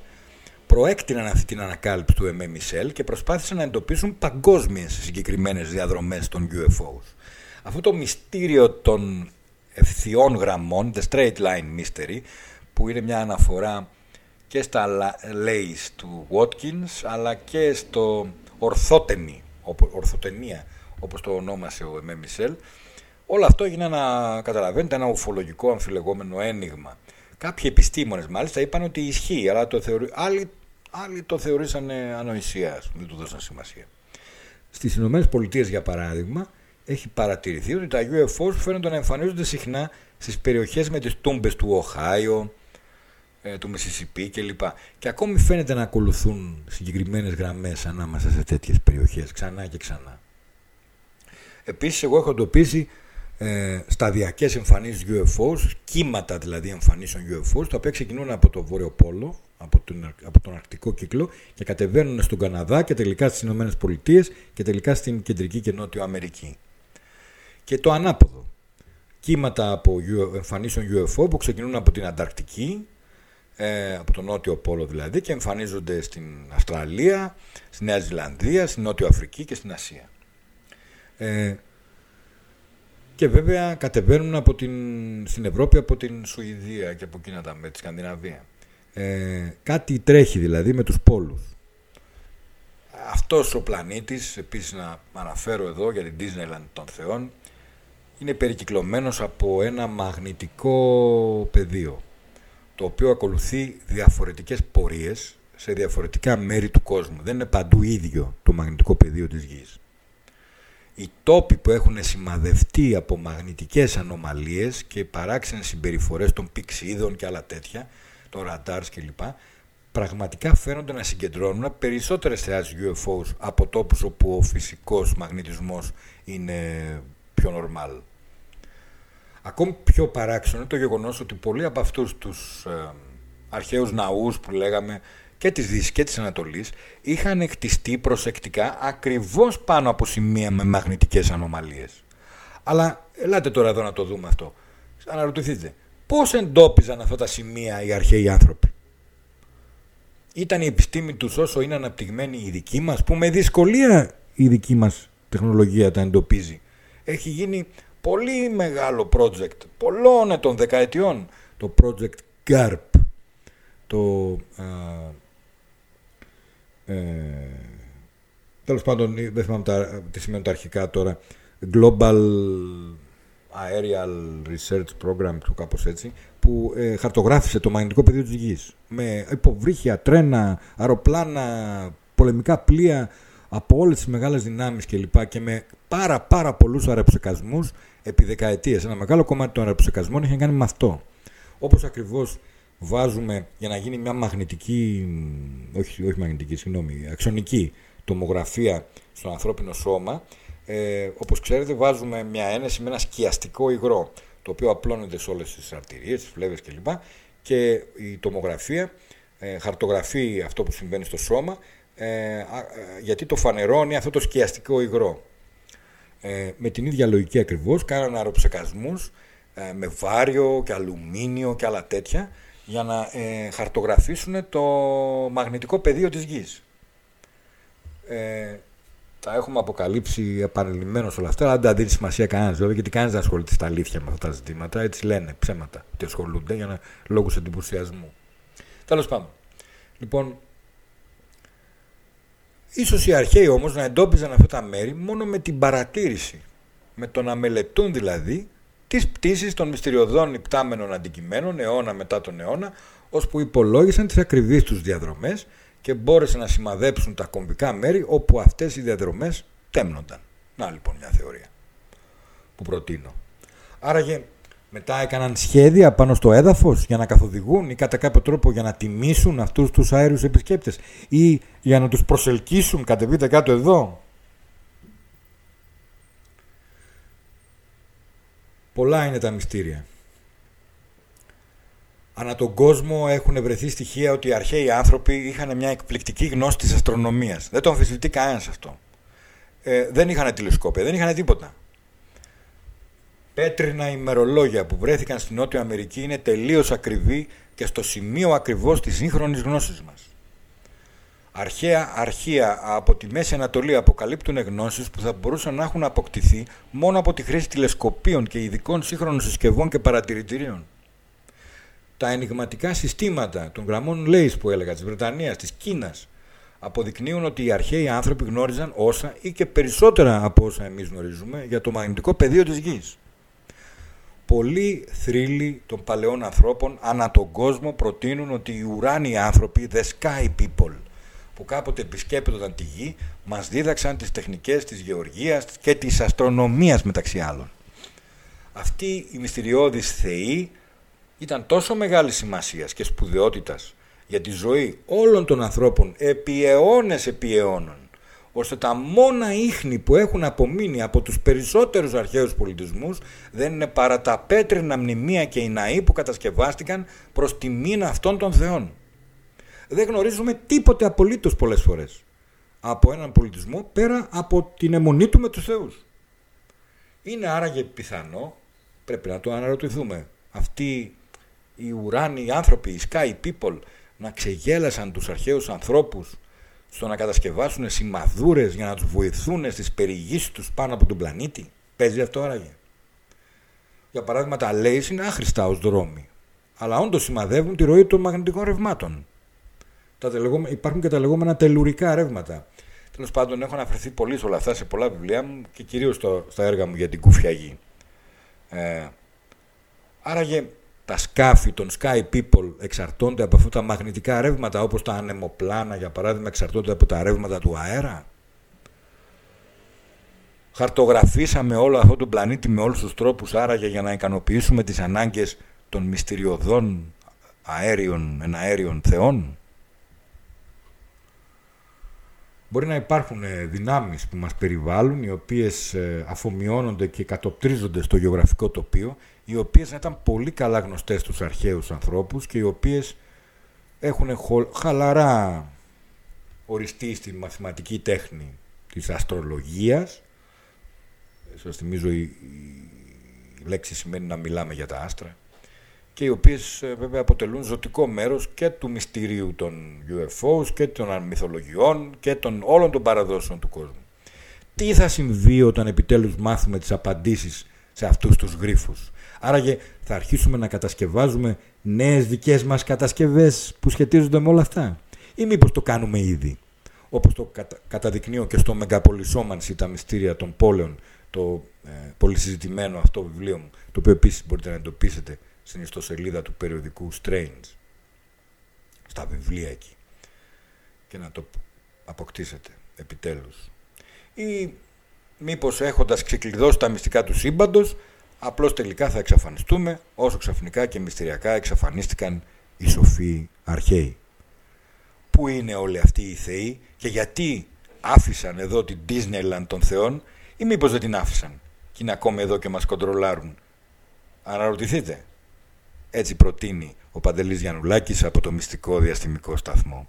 προέκτηναν αυτή την ανακάλυψη του M.M. Michel και προσπάθησαν να εντοπίσουν παγκόσμιες συγκεκριμένες διαδρομές των UFOs. Αυτό το μυστήριο των ευθειών γραμμών, the straight line mystery, που είναι μια αναφορά και στα lays του Watkins, αλλά και στο ορθότενη, ορθοτενία, όπως το ονόμασε ο M.M. Michel, όλο αυτό έγινε να καταλαβαίνετε ένα ουφολογικό αμφιλεγόμενο ένιγμα. Κάποιοι επιστήμονες μάλιστα είπαν ότι ισχύει, αλλά το θεωρεί, άλλοι Άλλοι το θεωρήσαν ανοησία, δεν του δώσαν σημασία. Στις Ηνωμένες Πολιτείες, για παράδειγμα, έχει παρατηρηθεί ότι τα UFO φαίνονται να εμφανίζονται συχνά στις περιοχές με τις τούμπες του Οχάιο, ε, του Μισισιπί κλπ. Και ακόμη φαίνεται να ακολουθούν συγκεκριμένες γραμμές ανάμεσα σε τέτοιες περιοχές, ξανά και ξανά. Επίσης, εγώ έχω εντοπίσει ε, σταδιακές εμφανίσεις UFOs, κύματα δηλαδή εμφανίσεων UFOs, τα οποία ξεκινούν από το Βόρειο Πόλο, από τον, από τον Αρκτικό κύκλο και κατεβαίνουν στον Καναδά και τελικά στις Ηνωμένες Πολιτείες και τελικά στην Κεντρική και Νότιο Αμερική. Και το ανάποδο. Κύματα από εμφανίσεων UFO που ξεκινούν από την Ανταρκτική, ε, από τον Νότιο Πόλο δηλαδή, και εμφανίζονται στην Αυστραλία, στη Νέα Ζηλανδία, στην Νότιο Αφρική και στην Ασία. Ε, και βέβαια κατεβαίνουν από την, στην Ευρώπη από την Σουηδία και από εκείνα τα με τη Σκανδιναβία. Ε, κάτι τρέχει δηλαδή με τους πόλους. Αυτός ο πλανήτης, επίσης να αναφέρω εδώ για την Disneyland των Θεών, είναι περικυκλωμένος από ένα μαγνητικό πεδίο, το οποίο ακολουθεί διαφορετικές πορείες σε διαφορετικά μέρη του κόσμου. Δεν είναι παντού ίδιο το μαγνητικό πεδίο της Γης οι τόποι που έχουν σημαδευτεί από μαγνητικές ανομαλίες και παράξενες συμπεριφορές των πηξίδων και άλλα τέτοια, των ραντάρς κλπ, πραγματικά φαίνονται να συγκεντρώνουν περισσότερες θεάσεις UFOs από τόπους όπου ο φυσικός μαγνητισμός είναι πιο normal. Ακόμη πιο παράξενο είναι το γεγονός ότι πολλοί από αυτούς τους ε, αρχαίους ναούς που λέγαμε και της Δύσης και της Ανατολής είχαν χτιστεί προσεκτικά ακριβώς πάνω από σημεία με μαγνητικές ανομαλίες. Αλλά ελάτε τώρα εδώ να το δούμε αυτό. Αναρωτηθείτε, πώς εντόπιζαν αυτά τα σημεία οι αρχαίοι άνθρωποι; Ήταν η επιστήμη τους όσο είναι αναπτυγμένη η δική μας, που με δυσκολία η δική μας τεχνολογία τα εντοπίζει. Έχει γίνει πολύ μεγάλο project, πολλών ετών δεκαετιών, το project GARP, το ε, τέλος πάντων, δεν θυμάμαι τα, τι σημαίνουν τα αρχικά τώρα, Global Aerial Research Program του κάπως έτσι, που ε, χαρτογράφησε το μαγνητικό πεδίο της Γης με υποβρύχια, τρένα, αεροπλάνα, πολεμικά πλοία από όλες τις μεγάλες δυνάμεις κλπ. Και, με πάρα πάρα πολλούς αεροψεκασμούς επί δεκαετίες. Ένα μεγάλο κομμάτι των αεροψεκασμών είχε κάνει με αυτό. Όπως ακριβώς βάζουμε για να γίνει μια μαγνητική, όχι, όχι μαγνητική, συγγνώμη, αξονική τομογραφία στο ανθρώπινο σώμα, ε, όπως ξέρετε βάζουμε μια ένεση με ένα σκιαστικό υγρό, το οποίο απλώνεται σε όλες τις αρτηρίες, τις φλέβες κλπ. Και η τομογραφία ε, χαρτογραφεί αυτό που συμβαίνει στο σώμα, ε, ε, γιατί το φανερώνει αυτό το σκιαστικό υγρό. Ε, με την ίδια λογική ακριβώς, κάνανε αεροψεκασμούς ε, με βάριο και αλουμίνιο και άλλα τέτοια, για να ε, χαρτογραφήσουν το μαγνητικό πεδίο της Γης. Ε, τα έχουμε αποκαλύψει επανειλημμένως όλα αυτά, αλλά δεν τα δίνει σημασία κανένας βέβαια, γιατί κανένας δεν ασχολείται στα αλήθεια με αυτά τα ζητήματα. Έτσι λένε ψέματα ότι ασχολούνται για να, λόγους εντυπωσιασμού. Τέλος πάντων. Λοιπόν, ίσως οι αρχαίοι όμως να εντόπιζαν αυτά τα μέρη μόνο με την παρατήρηση. Με το να μελετούν δηλαδή τις πτήσεις των μυστηριωδών υπτάμενων αντικειμένων αιώνα μετά τον αιώνα, ώσπου υπολόγισαν τις ακριβείς τους διαδρομές και μπόρεσαν να σημαδέψουν τα κομβικά μέρη όπου αυτές οι διαδρομές τέμνονταν. Να λοιπόν μια θεωρία που προτείνω. Άραγε Μετά έκαναν σχέδια πάνω στο έδαφος για να καθοδηγούν ή κατά κάποιο τρόπο για να τιμήσουν αυτούς τους αέριους επισκέπτες ή για να τους προσελκύσουν κατεβείτε κάτω εδώ. Πολλά είναι τα μυστήρια. Ανά τον κόσμο έχουν βρεθεί στοιχεία ότι οι αρχαίοι άνθρωποι είχαν μια εκπληκτική γνώση της αστρονομίας. Δεν το αμφισβητεί κανένας αυτό. Ε, δεν είχαν τηλεσκόπια, δεν είχαν τίποτα πέτρινα ημερολόγια που βρέθηκαν στην Νότια Αμερική είναι τελείως ακριβή και στο σημείο ακριβώς της σύγχρονης γνώσης μας. Αρχαία αρχεία από τη Μέση Ανατολή αποκαλύπτουν γνώσεις που θα μπορούσαν να έχουν αποκτηθεί μόνο από τη χρήση τηλεσκοπίων και ειδικών σύγχρονων συσκευών και παρατηρητηρίων. Τα ενηγματικά συστήματα των γραμμών Λέις που έλεγα της Βρετανίας, της Κίνας αποδεικνύουν ότι οι αρχαίοι άνθρωποι γνώριζαν όσα ή και περισσότερα από όσα εμείς γνωρίζουμε για το μαγνητικό πεδίο της Γης πολλοί θρύλοι των παλαιών ανθρώπων ανά τον κόσμο προτείνουν ότι οι ουράνιοι άνθρωποι, the sky people, που κάποτε επισκέπτονταν τη γη, μας δίδαξαν τις τεχνικές της γεωργίας και της αστρονομίας μεταξύ άλλων. Αυτή η μυστηριώδης θεή ήταν τόσο μεγάλη σημασίας και σπουδαιότητας για τη ζωή όλων των ανθρώπων επί αιώνες επί αιώνων ώστε τα μόνα ίχνη που έχουν απομείνει από τους περισσότερους αρχαίους πολιτισμούς δεν είναι παρά τα πέτρινα μνημεία και οι ναοί που κατασκευάστηκαν προς τιμήν αυτών των θεών. Δεν γνωρίζουμε τίποτε απολύτως πολλές φορές από έναν πολιτισμό πέρα από την αιμονή του με τους θεούς. Είναι άραγε πιθανό, πρέπει να το αναρωτηθούμε, αυτοί οι ουράνιοι άνθρωποι, οι sky people, να ξεγέλασαν τους αρχαίους ανθρώπους στο να κατασκευάσουν σημαδούρες για να τους βοηθούν στις περιηγήσεις τους πάνω από τον πλανήτη. Παίζει αυτό άραγε. Για παράδειγμα, τα λέει είναι άχρηστα ως δρόμοι. Αλλά όντως σημαδεύουν τη ροή των μαγνητικών ρευμάτων. Τα υπάρχουν και τα λεγόμενα τελουρικά ρεύματα. Τέλος πάντων, έχω αναφερθεί πολύ σε όλα αυτά σε πολλά βιβλία μου και κυρίως στα έργα μου για την κουφιαγή. Ε, άραγε τα σκάφη των Sky People εξαρτώνται από αυτά τα μαγνητικά ρεύματα όπως τα ανεμοπλάνα για παράδειγμα εξαρτώνται από τα ρεύματα του αέρα. Χαρτογραφήσαμε όλο αυτό τον πλανήτη με όλους τους τρόπους άραγε για να ικανοποιήσουμε τις ανάγκες των μυστηριωδών αέριων, εναέριων θεών. Μπορεί να υπάρχουν ε, δυνάμεις που μας περιβάλλουν, οι οποίες ε, αφομοιώνονται και κατοπτρίζονται στο γεωγραφικό τοπίο οι οποίες ήταν πολύ καλά γνωστές στους αρχαίους ανθρώπους και οι οποίες έχουν χαλαρά οριστεί στη μαθηματική τέχνη της αστρολογίας. Σας θυμίζω η, η λέξη σημαίνει να μιλάμε για τα άστρα και οι οποίες ε, βέβαια αποτελούν ζωτικό μέρος και του μυστηρίου των UFOs και των μυθολογιών και των όλων των παραδόσεων του κόσμου. Τι θα συμβεί όταν επιτέλους μάθουμε τις απαντήσεις σε αυτούς τους γρίφους; Άραγε θα αρχίσουμε να κατασκευάζουμε νέες δικές μας κατασκευές που σχετίζονται με όλα αυτά; Ή μήπως το κάνουμε ήδη; Όπως το κατα... καταδεικνύω και στο Μεγαπολισόμανση τα μυστήρια των πόλεων, το ε, πολύ συζητημένο αυτό βιβλίο μου, το οποίο επίσης μπορείτε να εντοπίσετε στην ιστοσελίδα του περιοδικού Strange, στα βιβλία εκεί, και να το αποκτήσετε επιτέλους. Ή μήπως έχοντας ξεκλειδώσει τα μυστικά του σύμπαντος, Απλώς τελικά θα εξαφανιστούμε όσο ξαφνικά και μυστηριακά εξαφανίστηκαν οι σοφοί αρχαίοι. Πού είναι όλοι αυτοί οι θεοί και γιατί άφησαν εδώ την Disneyland των θεών ή μήπως δεν την άφησαν και είναι ακόμα εδώ και μας κοντρολάρουν. Αναρωτηθείτε. Έτσι προτείνει ο Παντελής Γιαννουλάκης από το μυστικό διαστημικό σταθμό.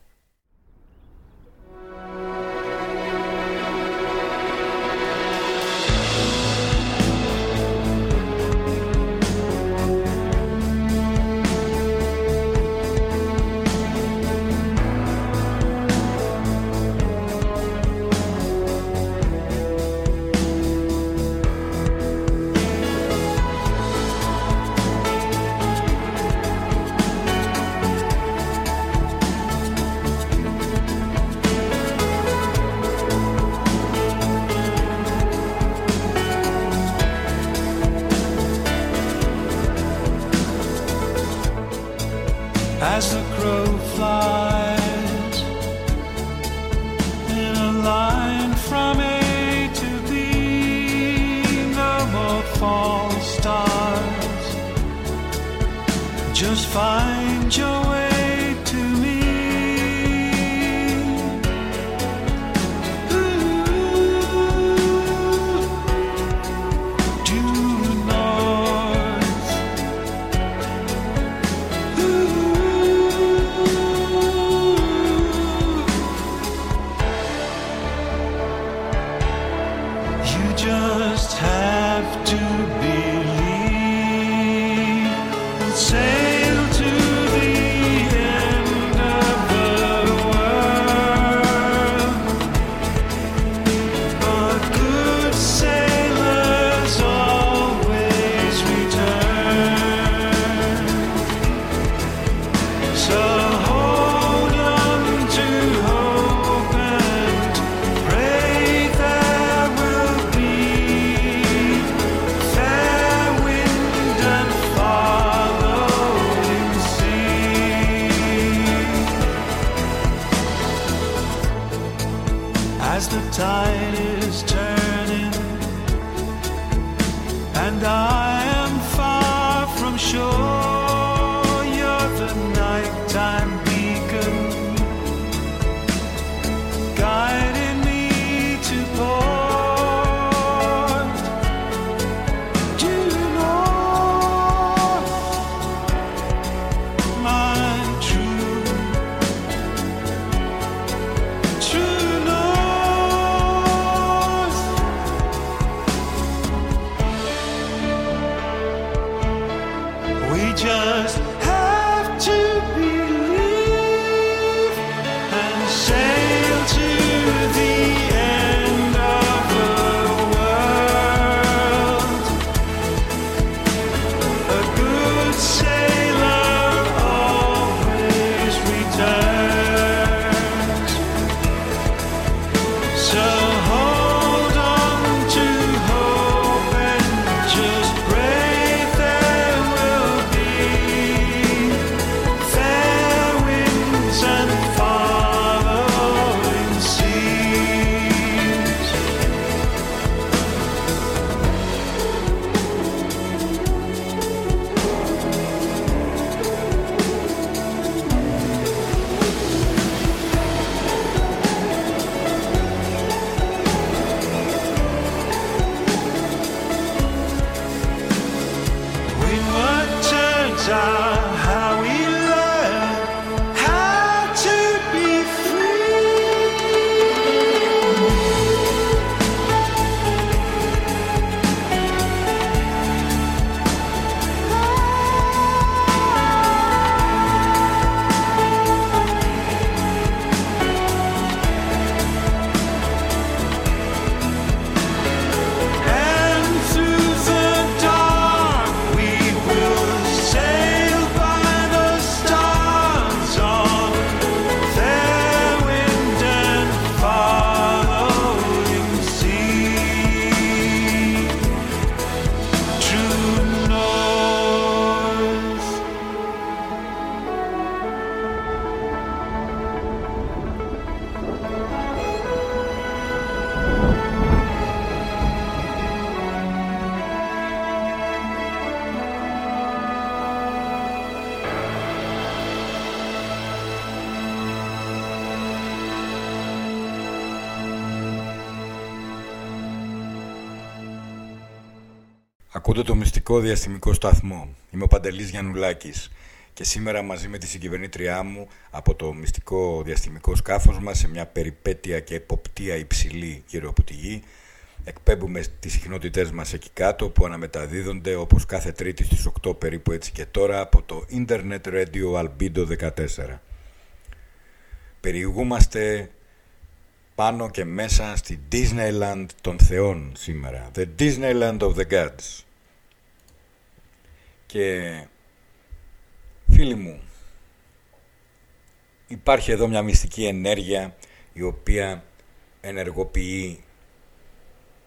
Ακούτε το μυστικό διαστημικό σταθμό. Είμαι ο Παντελής Γιαννουλάκης και σήμερα μαζί με τη συγκυβερνήτριά μου από το μυστικό διαστημικό σκάφος μας σε μια περιπέτεια και εποπτεία υψηλή γύρω από τη γη εκπέμπουμε τις συχνότητές μας εκεί κάτω που αναμεταδίδονται όπως κάθε τρίτη στις 8 περίπου έτσι και τώρα από το Internet Radio Albedo 14. Περιηγούμαστε πάνω και μέσα στη Disneyland των θεών σήμερα. The Disneyland of the Gods. Και φίλοι μου, υπάρχει εδώ μια μυστική ενέργεια η οποία ενεργοποιεί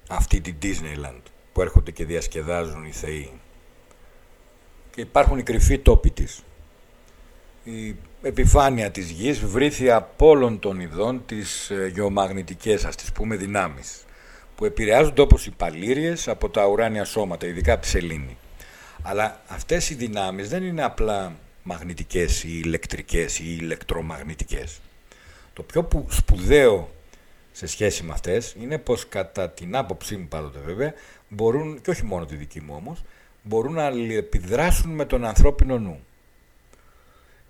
αυτή τη Disneyland που έρχονται και διασκεδάζουν οι θεοί. Και υπάρχουν οι κρυφοί τόποι της. Η επιφάνεια της γης βρήθη από όλων των ειδών τις ε, γεωμαγνητικές, ας τις πούμε, δυνάμεις που επηρεάζονται όπως οι παλήριες από τα ουράνια σώματα, ειδικά από τη σελήνη. Αλλά αυτές οι δυνάμεις δεν είναι απλά μαγνητικές ή ηλεκτρικές ή ηλεκτρομαγνητικές. Το πιο που- σπουδαίο σε σχέση με αυτές είναι πως κατά την άποψή μου πάντοτε βέβαια μπορούν, και όχι μόνο τη δική μου όμως, μπορούν να αλληλεπιδράσουν με τον ανθρώπινο νου.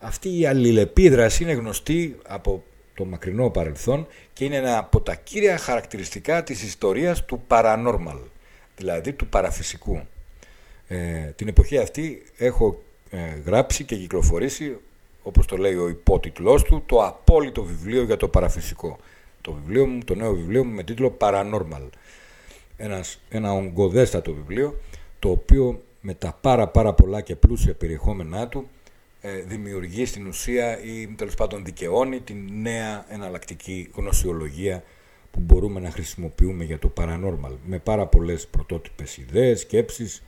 Αυτή η αλληλεπίδραση είναι γνωστή από το μακρινό παρελθόν και είναι ένα από τα κύρια χαρακτηριστικά της ιστορίας του paranormal, δηλαδή του παραφυσικού. Ε, την εποχή αυτή έχω ε, γράψει και κυκλοφορήσει, όπως το λέει ο υπότιτλός του, το απόλυτο βιβλίο για το παραφυσικό. Το, βιβλίο μου, το νέο βιβλίο μου με τίτλο Paranormal. Ένας, ένα ογκοδέστατο βιβλίο, το οποίο με τα πάρα πάρα πολλά και πλούσια περιεχόμενά του ε, δημιουργεί στην ουσία ή τέλος πάντων δικαιώνει την νέα εναλλακτική γνωσιολογία που μπορούμε να χρησιμοποιούμε για το paranormal με πάρα πολλές πρωτότυπες ιδέες, σκέψεις,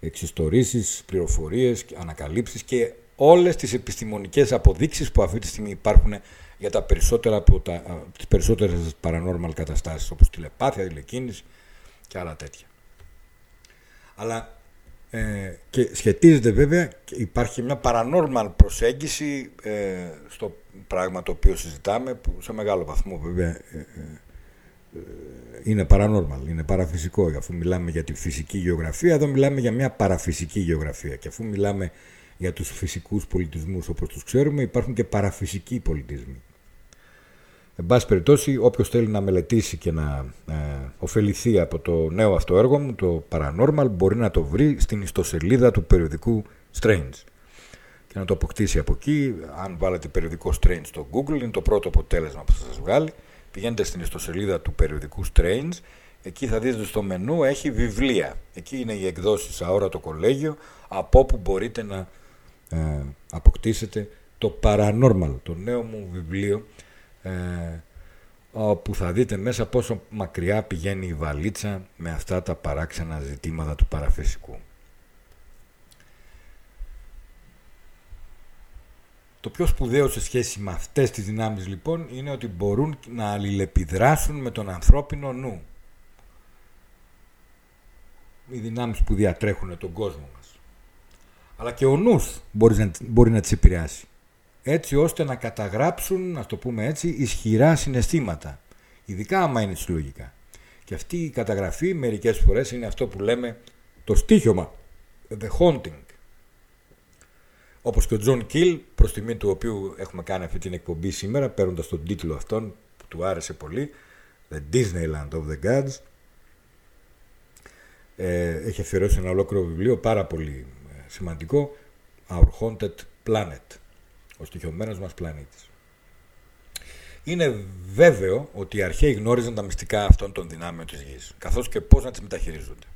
εξιστορήσεις, πληροφορίες, ανακαλύψεις και όλες τις επιστημονικές αποδείξεις που αυτή τη στιγμή υπάρχουν για τα περισσότερα από τα, α, τις περισσότερες paranormal καταστάσεις όπως τηλεπάθεια, τηλεκίνηση και άλλα τέτοια. Αλλά ε, και σχετίζεται βέβαια και υπάρχει μια paranormal προσέγγιση ε, στο πράγμα το οποίο συζητάμε που σε μεγάλο βαθμό βέβαια ε, ε, ε, είναι paranormal, είναι παραφυσικό αφού μιλάμε για τη φυσική γεωγραφία εδώ μιλάμε για μια παραφυσική γεωγραφία και αφού μιλάμε για τους φυσικούς πολιτισμούς όπως τους ξέρουμε υπάρχουν και παραφυσικοί πολιτισμοί Εν πάση περιπτώσει, όποιος θέλει να μελετήσει και να ε, ωφεληθεί από το νέο αυτό έργο μου, το Paranormal, μπορεί να το βρει στην ιστοσελίδα του περιοδικού Strange και να το αποκτήσει από εκεί. Αν βάλετε περιοδικό Strange στο Google, είναι το πρώτο αποτέλεσμα που θα σας βγάλει. Πηγαίνετε στην ιστοσελίδα του περιοδικού Strange, εκεί θα δείτε στο μενού έχει βιβλία. Εκεί είναι οι εκδόσεις Αόρατο Κολέγιο, από όπου μπορείτε να ε, αποκτήσετε το Paranormal, το νέο μου βιβλίο, ε, όπου θα δείτε μέσα πόσο μακριά πηγαίνει η βαλίτσα με αυτά τα παράξενα ζητήματα του παραφυσικού. Το πιο σπουδαίο σε σχέση με αυτές τις δυνάμεις λοιπόν είναι ότι μπορούν να αλληλεπιδράσουν με τον ανθρώπινο νου. Οι δυνάμεις που διατρέχουν τον κόσμο μας. Αλλά και ο νους μπορεί να, μπορεί να τις επηρεάσει έτσι ώστε να καταγράψουν, να το πούμε έτσι, ισχυρά συναισθήματα. Ειδικά άμα είναι συλλογικά. Και αυτή η καταγραφή μερικές φορές είναι αυτό που λέμε το στίχημα, the haunting. Όπως και ο Τζον Κιλ, προς τιμή του οποίου έχουμε κάνει αυτή την εκπομπή σήμερα, παίρνοντας τον τίτλο αυτόν που του άρεσε πολύ, The Disneyland of the Gods, ε, έχει αφιερώσει ένα ολόκληρο βιβλίο πάρα πολύ ε, σημαντικό, Our Haunted Planet ο στοιχειωμένος μας πλανήτης. Είναι βέβαιο ότι οι αρχαίοι γνώριζαν τα μυστικά αυτών των δυνάμεων της γης, καθώς και πώς να τις μεταχειρίζονται.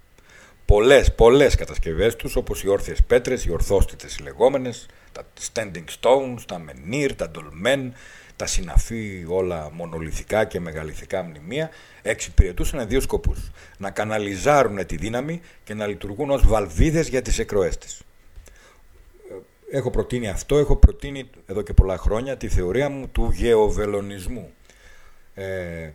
Πολλές, πολλές κατασκευές τους, όπως οι όρθιες πέτρες, οι ορθόστιτες οι λεγόμενες, τα standing stones, τα menhir, τα dolmen, τα συναφή όλα μονολυθικά και μεγαλυθικά μνημεία, εξυπηρετούσαν δύο σκοπούς. Να καναλιζάρουν τη δύναμη και να λειτουργούν ως βαλβίδες για τις εκροές της έχω προτείνει αυτό, έχω προτείνει εδώ και πολλά χρόνια τη θεωρία μου του γεωβελονισμού. Ε,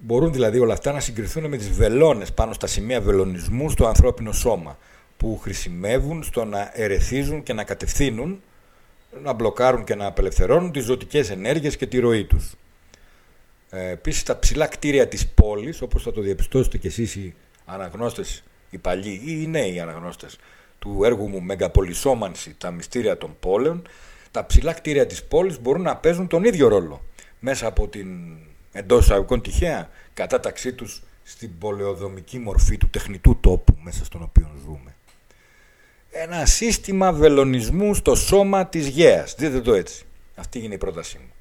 μπορούν δηλαδή όλα αυτά να συγκριθούν με τις βελόνες πάνω στα σημεία βελονισμού στο ανθρώπινο σώμα που χρησιμεύουν στο να ερεθίζουν και να κατευθύνουν, να μπλοκάρουν και να απελευθερώνουν τις ζωτικές ενέργειες και τη ροή τους. Ε, Επίσης τα ψηλά κτίρια της πόλης, όπως θα το διαπιστώσετε και εσείς οι αναγνώστες, οι παλιοί ή οι νέοι αναγνώστες, του έργου μου Μεγαπολισόμανση, τα μυστήρια των πόλεων, τα ψηλά κτίρια της πόλης μπορούν να παίζουν τον ίδιο ρόλο μέσα από την εντός εισαγωγικών τυχαία κατάταξή τους στην πολεοδομική μορφή του τεχνητού τόπου μέσα στον οποίο ζούμε. Ένα σύστημα βελονισμού στο σώμα της γέας. Δείτε το έτσι. Αυτή είναι η πρότασή μου.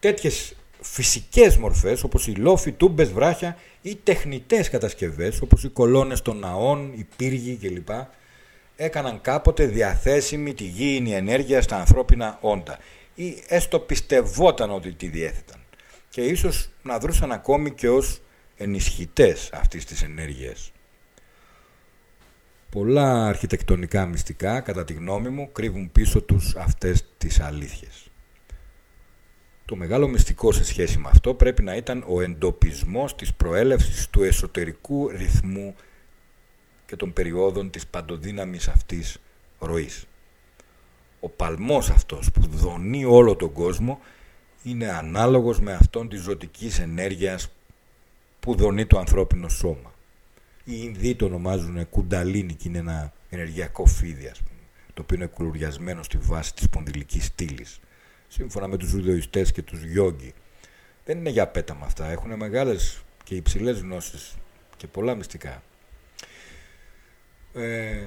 Τέτοιες φυσικές μορφές όπως οι λόφοι, τούμπες, βράχια ή τεχνητές κατασκευές όπως οι κολόνες των ναών, οι πύργοι κλπ έκαναν κάποτε διαθέσιμη τη γήινη ενέργεια στα ανθρώπινα όντα ή έστω πιστευόταν ότι τη διέθεταν και ίσως να δρούσαν ακόμη και ως ενισχυτές αυτής της ενέργειας. Πολλά αρχιτεκτονικά μυστικά, κατά τη γνώμη μου, κρύβουν πίσω τους αυτές τις αλήθειες. Το μεγάλο μυστικό σε σχέση με αυτό πρέπει να ήταν ο εντοπισμός της προέλευσης του εσωτερικού ρυθμού και των περιόδων της παντοδύναμης αυτής ροής. ο παλμός αυτός που δονεί όλο τον κόσμο είναι ανάλογος με αυτόν της ζωτικής ενέργειας που δονεί το ανθρώπινο σώμα. Οι Ινδοί το ονομάζουν κουνταλίνι και είναι ένα ενεργειακό φίδι, ας πούμε, το οποίο είναι κουλουριασμένο στη βάση της πονδυλικής στήλης. Σύμφωνα με τους Ουδοϊστές και τους Γιόγκοι. Δεν είναι για πέταμα αυτά. Έχουν μεγάλες και υψηλές γνώσεις και πολλά μυστικά. Ε,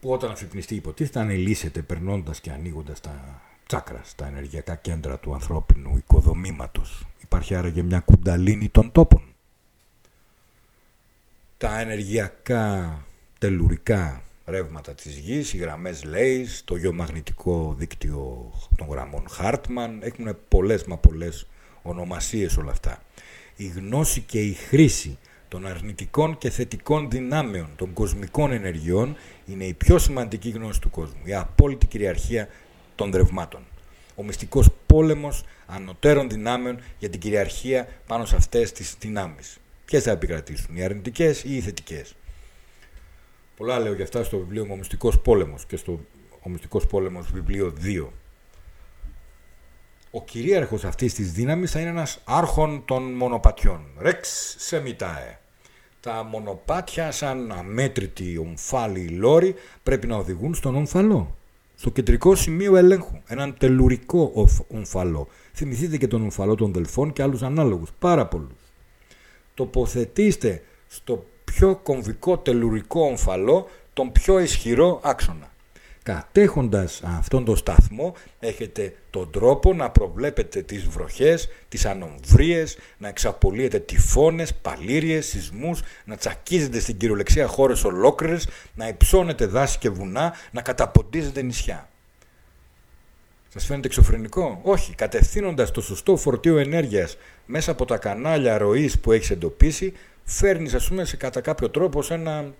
που όταν αφυπνιστεί υποτίθεται ανελίσσεται περνώντας και ανοίγοντας τα τσάκρα, τα ενεργειακά κέντρα του ανθρώπινου οικοδομήματος. Υπάρχει άραγε μια κουνταλίνη των τόπων. Τα ενεργειακά τελουρικά ρεύματα της γης, οι γραμμές Λέις, το γεωμαγνητικό δίκτυο των γραμμών Hartmann, έχουν πολλές μα πολλές ονομασίες όλα αυτά. Η γνώση και η χρήση των αρνητικών και θετικών δυνάμεων των κοσμικών ενεργειών είναι η πιο σημαντική γνώση του κόσμου, η απόλυτη κυριαρχία των δρευμάτων. Ο μυστικός πόλεμος ανωτέρων δυνάμεων για την κυριαρχία πάνω σε αυτές τις δυνάμεις. Ποιες θα επικρατήσουν, οι αρνητικές ή οι θετικές; Πολλά λέω για αυτά στο βιβλίο μου «Ο Μυστικός Πόλεμος» και στο «Ο Μυστικός Πόλεμος» βιβλίο 2. Ο κυρίαρχος αυτής της δύναμης θα είναι ένας άρχον των μονοπατιών. Ρεξ σεμιτάε. Τα μονοπάτια σαν αμέτρητοι ομφάλοι λόροι πρέπει να οδηγούν στον ομφαλό. Στο κεντρικό σημείο ελέγχου. Έναν τελουρικό ομφαλό. Θυμηθείτε και τον ομφαλό των Δελφών και άλλους ανάλογους. Πάρα πολλούς. Τοποθετήστε στο πιο κομβικό τελουρικό ομφαλό τον πιο ισχυρό άξονα. Κατέχοντας αυτόν τον σταθμό έχετε τον τρόπο να προβλέπετε τις βροχές, τις ανομβρίες, να εξαπολύετε τυφώνες, παλήριες, σεισμούς, να τσακίζετε στην κυριολεξία χώρες ολόκληρες, να υψώνετε δάση και βουνά, να καταποντίζετε νησιά. Σας φαίνεται εξωφρενικό; Όχι. Κατευθύνοντας το σωστό φορτίο ενέργειας μέσα από τα κανάλια ροής που έχεις εντοπίσει, φέρνεις ας πούμε σε κατά κάποιο τρόπο σε ένα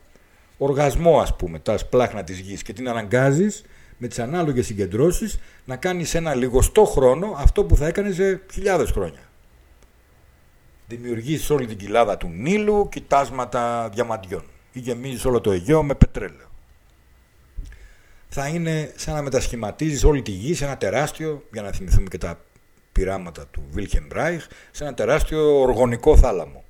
οργασμό ας πούμε, τα σπλάχνα της γης και την αναγκάζεις με τις ανάλογες συγκεντρώσεις να κάνεις σε ένα λιγοστό χρόνο αυτό που θα έκανες σε χιλιάδες χρόνια. Δημιουργείς όλη την κοιλάδα του Νείλου κοιτάσματα διαμαντιών ή γεμίζεις όλο το Αιγαίο με πετρέλαιο. Θα είναι σαν να μετασχηματίζεις όλη τη γη σε ένα τεράστιο, για να θυμηθούμε και τα πειράματα του Βίλχεμ Ράιχ, σε ένα τεράστιο οργονικό θάλαμο.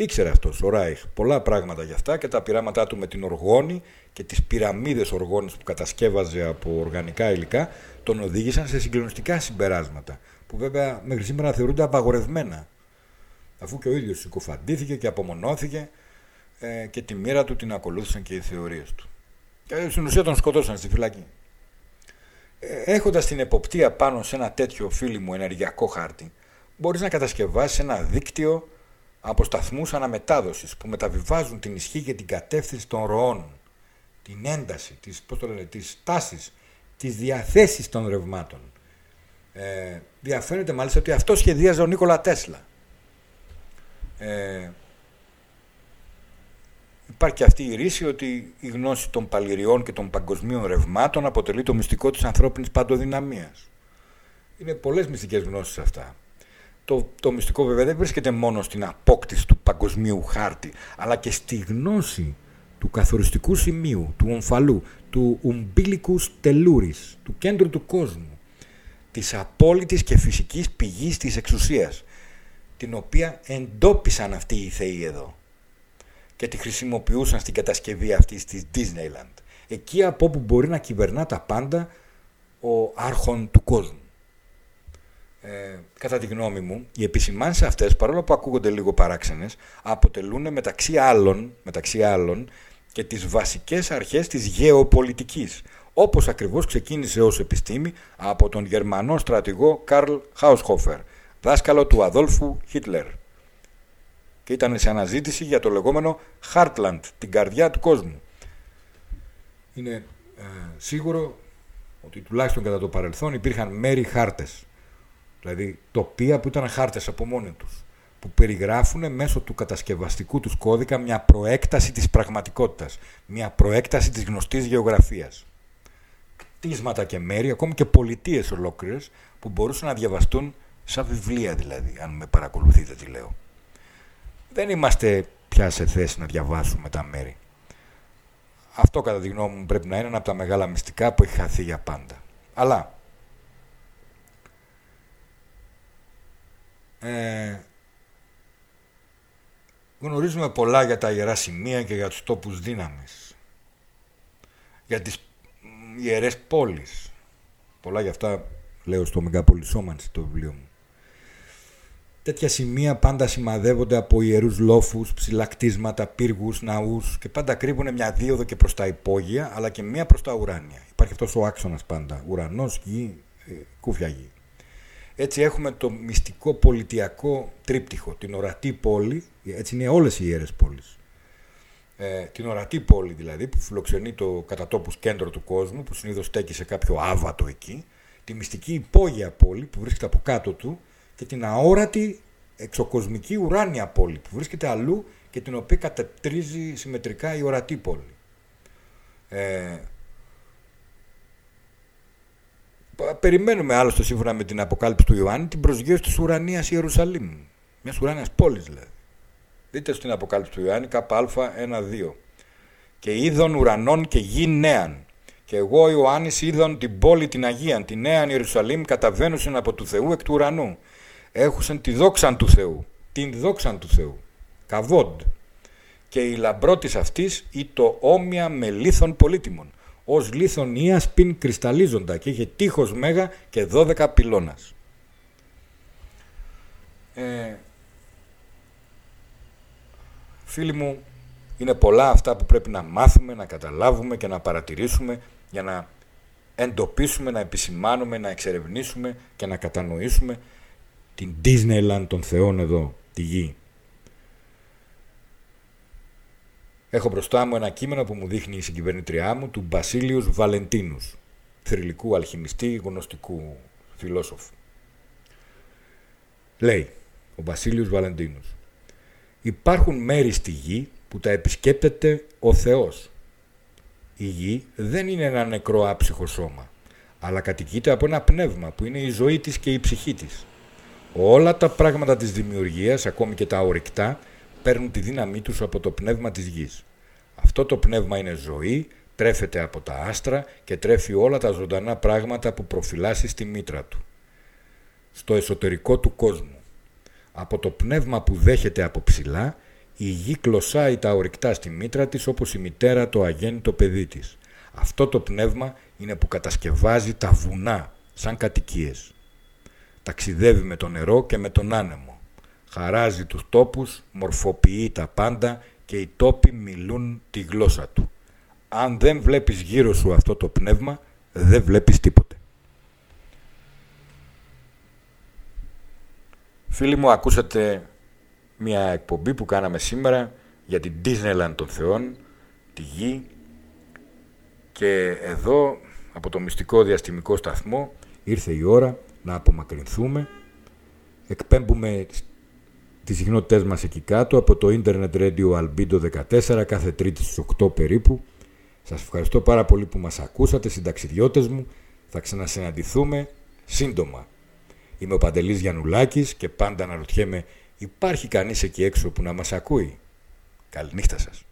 Ήξερε αυτός ο Ράιχ πολλά πράγματα γι' αυτά και τα πειράματά του με την οργόνη και τις πυραμίδες οργόνης που κατασκεύαζε από οργανικά υλικά τον οδήγησαν σε συγκλονιστικά συμπεράσματα που βέβαια μέχρι σήμερα θεωρούνται απαγορευμένα αφού και ο ίδιος συκοφαντήθηκε και απομονώθηκε ε, και τη μοίρα του την ακολούθησαν και οι θεωρίες του. Και στην ουσία τον σκοτώσαν στη φυλακή. Ε, έχοντας την εποπτεία πάνω σε ένα τέτοιο φίλι μου ενεργειακό χάρτη μπορείς να κατασκευάσεις ένα δίκτυο από σταθμούς αναμετάδοσης που μεταβιβάζουν την ισχύ και την κατεύθυνση των ροών, την ένταση, τις, πώς το λένε, τις τάσεις, τις διαθέσεις των ρευμάτων. Ε, διαφαίνεται μάλιστα ότι αυτό σχεδίαζε ο Νίκολα Τέσλα. Ε, υπάρχει και αυτή η ρίση ότι η γνώση των παλιριών και των παγκοσμίων ρευμάτων αποτελεί το μυστικό της ανθρώπινης παντοδυναμίας. Είναι πολλές μυστικές γνώσεις αυτά. Το, το μυστικό βέβαια δεν βρίσκεται μόνο στην απόκτηση του παγκοσμίου χάρτη, αλλά και στη γνώση του καθοριστικού σημείου, του ομφαλού, του umbilicus τελούρης, του κέντρου του κόσμου, της απόλυτης και φυσικής πηγής της εξουσίας, την οποία εντόπισαν αυτοί οι θεοί εδώ και τη χρησιμοποιούσαν στην κατασκευή αυτής της Disneyland. Εκεί από όπου μπορεί να κυβερνά τα πάντα ο άρχον του κόσμου. Ε, κατά τη γνώμη μου, οι επισημάνσεις αυτές, παρόλο που ακούγονται λίγο παράξενες, αποτελούν μεταξύ άλλων, μεταξύ άλλων και τις βασικές αρχές της γεωπολιτικής, όπως ακριβώς ξεκίνησε ως επιστήμη από τον Γερμανό στρατηγό Καρλ Χάουσχόφερ, δάσκαλο του Αδόλφου Χίτλερ. Και ήταν σε αναζήτηση για το λεγόμενο Heartland, την καρδιά του κόσμου. Είναι ε, σίγουρο ότι τουλάχιστον κατά το παρελθόν υπήρχαν μέρη χάρτες Δηλαδή τοπία που ήταν χάρτες από μόνοι τους που περιγράφουν μέσω του κατασκευαστικού τους κώδικα μια προέκταση της πραγματικότητας, μια προέκταση της γνωστής γεωγραφίας. Κτίσματα και μέρη, ακόμη και πολιτείες ολόκληρες που μπορούσαν να διαβαστούν σαν βιβλία δηλαδή, αν με παρακολουθείτε τι λέω. Δεν είμαστε πια σε θέση να διαβάσουμε τα μέρη. Αυτό κατά τη γνώμη μου πρέπει να είναι ένα από τα μεγάλα μυστικά που έχει χαθεί για πάντα. Αλλά ε, γνωρίζουμε πολλά για τα ιερά σημεία και για τους τόπους δύναμης. Για τις ιερές πόλεις. Πολλά για αυτά λέω στο Μεγαπολισόμανση το βιβλίο μου. Τέτοια σημεία πάντα σημαδεύονται από ιερούς λόφους, ψηλακτίσματα, πύργους, ναούς και πάντα κρύβουν μια δίωδο και προς τα υπόγεια αλλά και μια προς τα ουράνια. Υπάρχει αυτός ο άξονας πάντα, ουρανός, γη, ε, κούφια γη. Έτσι έχουμε το μυστικό πολιτιακό τρίπτυχο, την ορατή πόλη, έτσι είναι όλες οι ιερές πόλεις. Ε, την ορατή πόλη δηλαδή που φιλοξενεί το κατά τόπους κέντρο του κόσμου που συνήθως στέκει σε κάποιο άβατο εκεί, τη μυστική υπόγεια πόλη που βρίσκεται από κάτω του και την αόρατη εξοκοσμική ουράνια πόλη που βρίσκεται αλλού και την οποία κατατρίζει συμμετρικά η ορατή πόλη. Ε, περιμένουμε άλλωστε σύμφωνα με την αποκάλυψη του Ιωάννη την προσγείωση της ουρανίας Ιερουσαλήμ. Μιας ουράνιας πόλης δηλαδή. Δείτε στην αποκάλυψη του Ιωάννη ΚΑ1-2. Και είδων ουρανών και γη νέαν. Και εγώ Ιωάννης είδων την πόλη την Αγίαν, την νέαν Ιερουσαλήμ καταβαίνουσαν από του Θεού εκ του ουρανού. Έχουσαν τη δόξαν του Θεού. Την δόξαν του Θεού. Καβόντ. Και η λαμπρότης αυτής ή το όμοια με λίθων πολύτιμων ως λίθον ίας πιν κρυσταλλίζοντα και είχε τείχος μέγα και δώδεκα πυλώνας. Ε, φίλοι μου, είναι πολλά αυτά που πρέπει να μάθουμε, να καταλάβουμε και να παρατηρήσουμε για να εντοπίσουμε, να επισημάνουμε, να εξερευνήσουμε και να κατανοήσουμε την Disneyland των θεών εδώ, τη γη. Έχω μπροστά μου ένα κείμενο που μου δείχνει η συγκυβερνήτριά μου του Μπασίλιους Βαλεντίνους, θρηλυκού αλχημιστή, γνωστικού φιλόσοφου. Λέει ο Βασίλειος Βαλεντίνους «Υπάρχουν μέρη στη γη που τα επισκέπτεται ο Θεός. Η γη δεν είναι ένα νεκρό άψυχο σώμα, αλλά κατοικείται από ένα πνεύμα που είναι η ζωή της και η ψυχή της. Όλα τα πράγματα της δημιουργίας, ακόμη και τα ορυκτά, παίρνουν τη δύναμή τους από το πνεύμα της γης. Αυτό το πνεύμα είναι ζωή, τρέφεται από τα άστρα και τρέφει όλα τα ζωντανά πράγματα που προφυλάσσει στη μήτρα του. Στο εσωτερικό του κόσμου. Από το πνεύμα που δέχεται από ψηλά, η γη κλωσάει τα ορυκτά στη μήτρα της όπως η μητέρα το αγέννητο παιδί της. Αυτό το πνεύμα είναι που κατασκευάζει τα βουνά σαν κατοικίες. Ταξιδεύει με το νερό και με τον άνεμο χαράζει τους τόπους, μορφοποιεί τα πάντα και οι τόποι μιλούν τη γλώσσα του. Αν δεν βλέπεις γύρω σου αυτό το πνεύμα, δεν βλέπεις τίποτε. Φίλοι μου, ακούσατε μια εκπομπή που κάναμε σήμερα για την Disneyland των Θεών, τη Γη και εδώ από το μυστικό διαστημικό σταθμό ήρθε η ώρα να απομακρυνθούμε. Εκπέμπουμε τις συχνότητές μας εκεί κάτω από το Internet Radio Albedo 14 κάθε τρίτη στις 8 περίπου. Σας ευχαριστώ πάρα πολύ που μας ακούσατε, συνταξιδιώτες μου. Θα ξανασυναντηθούμε σύντομα. Είμαι ο Παντελής Γιαννουλάκης και πάντα αναρωτιέμαι υπάρχει κανείς εκεί έξω που να μας ακούει; Καληνύχτα σας.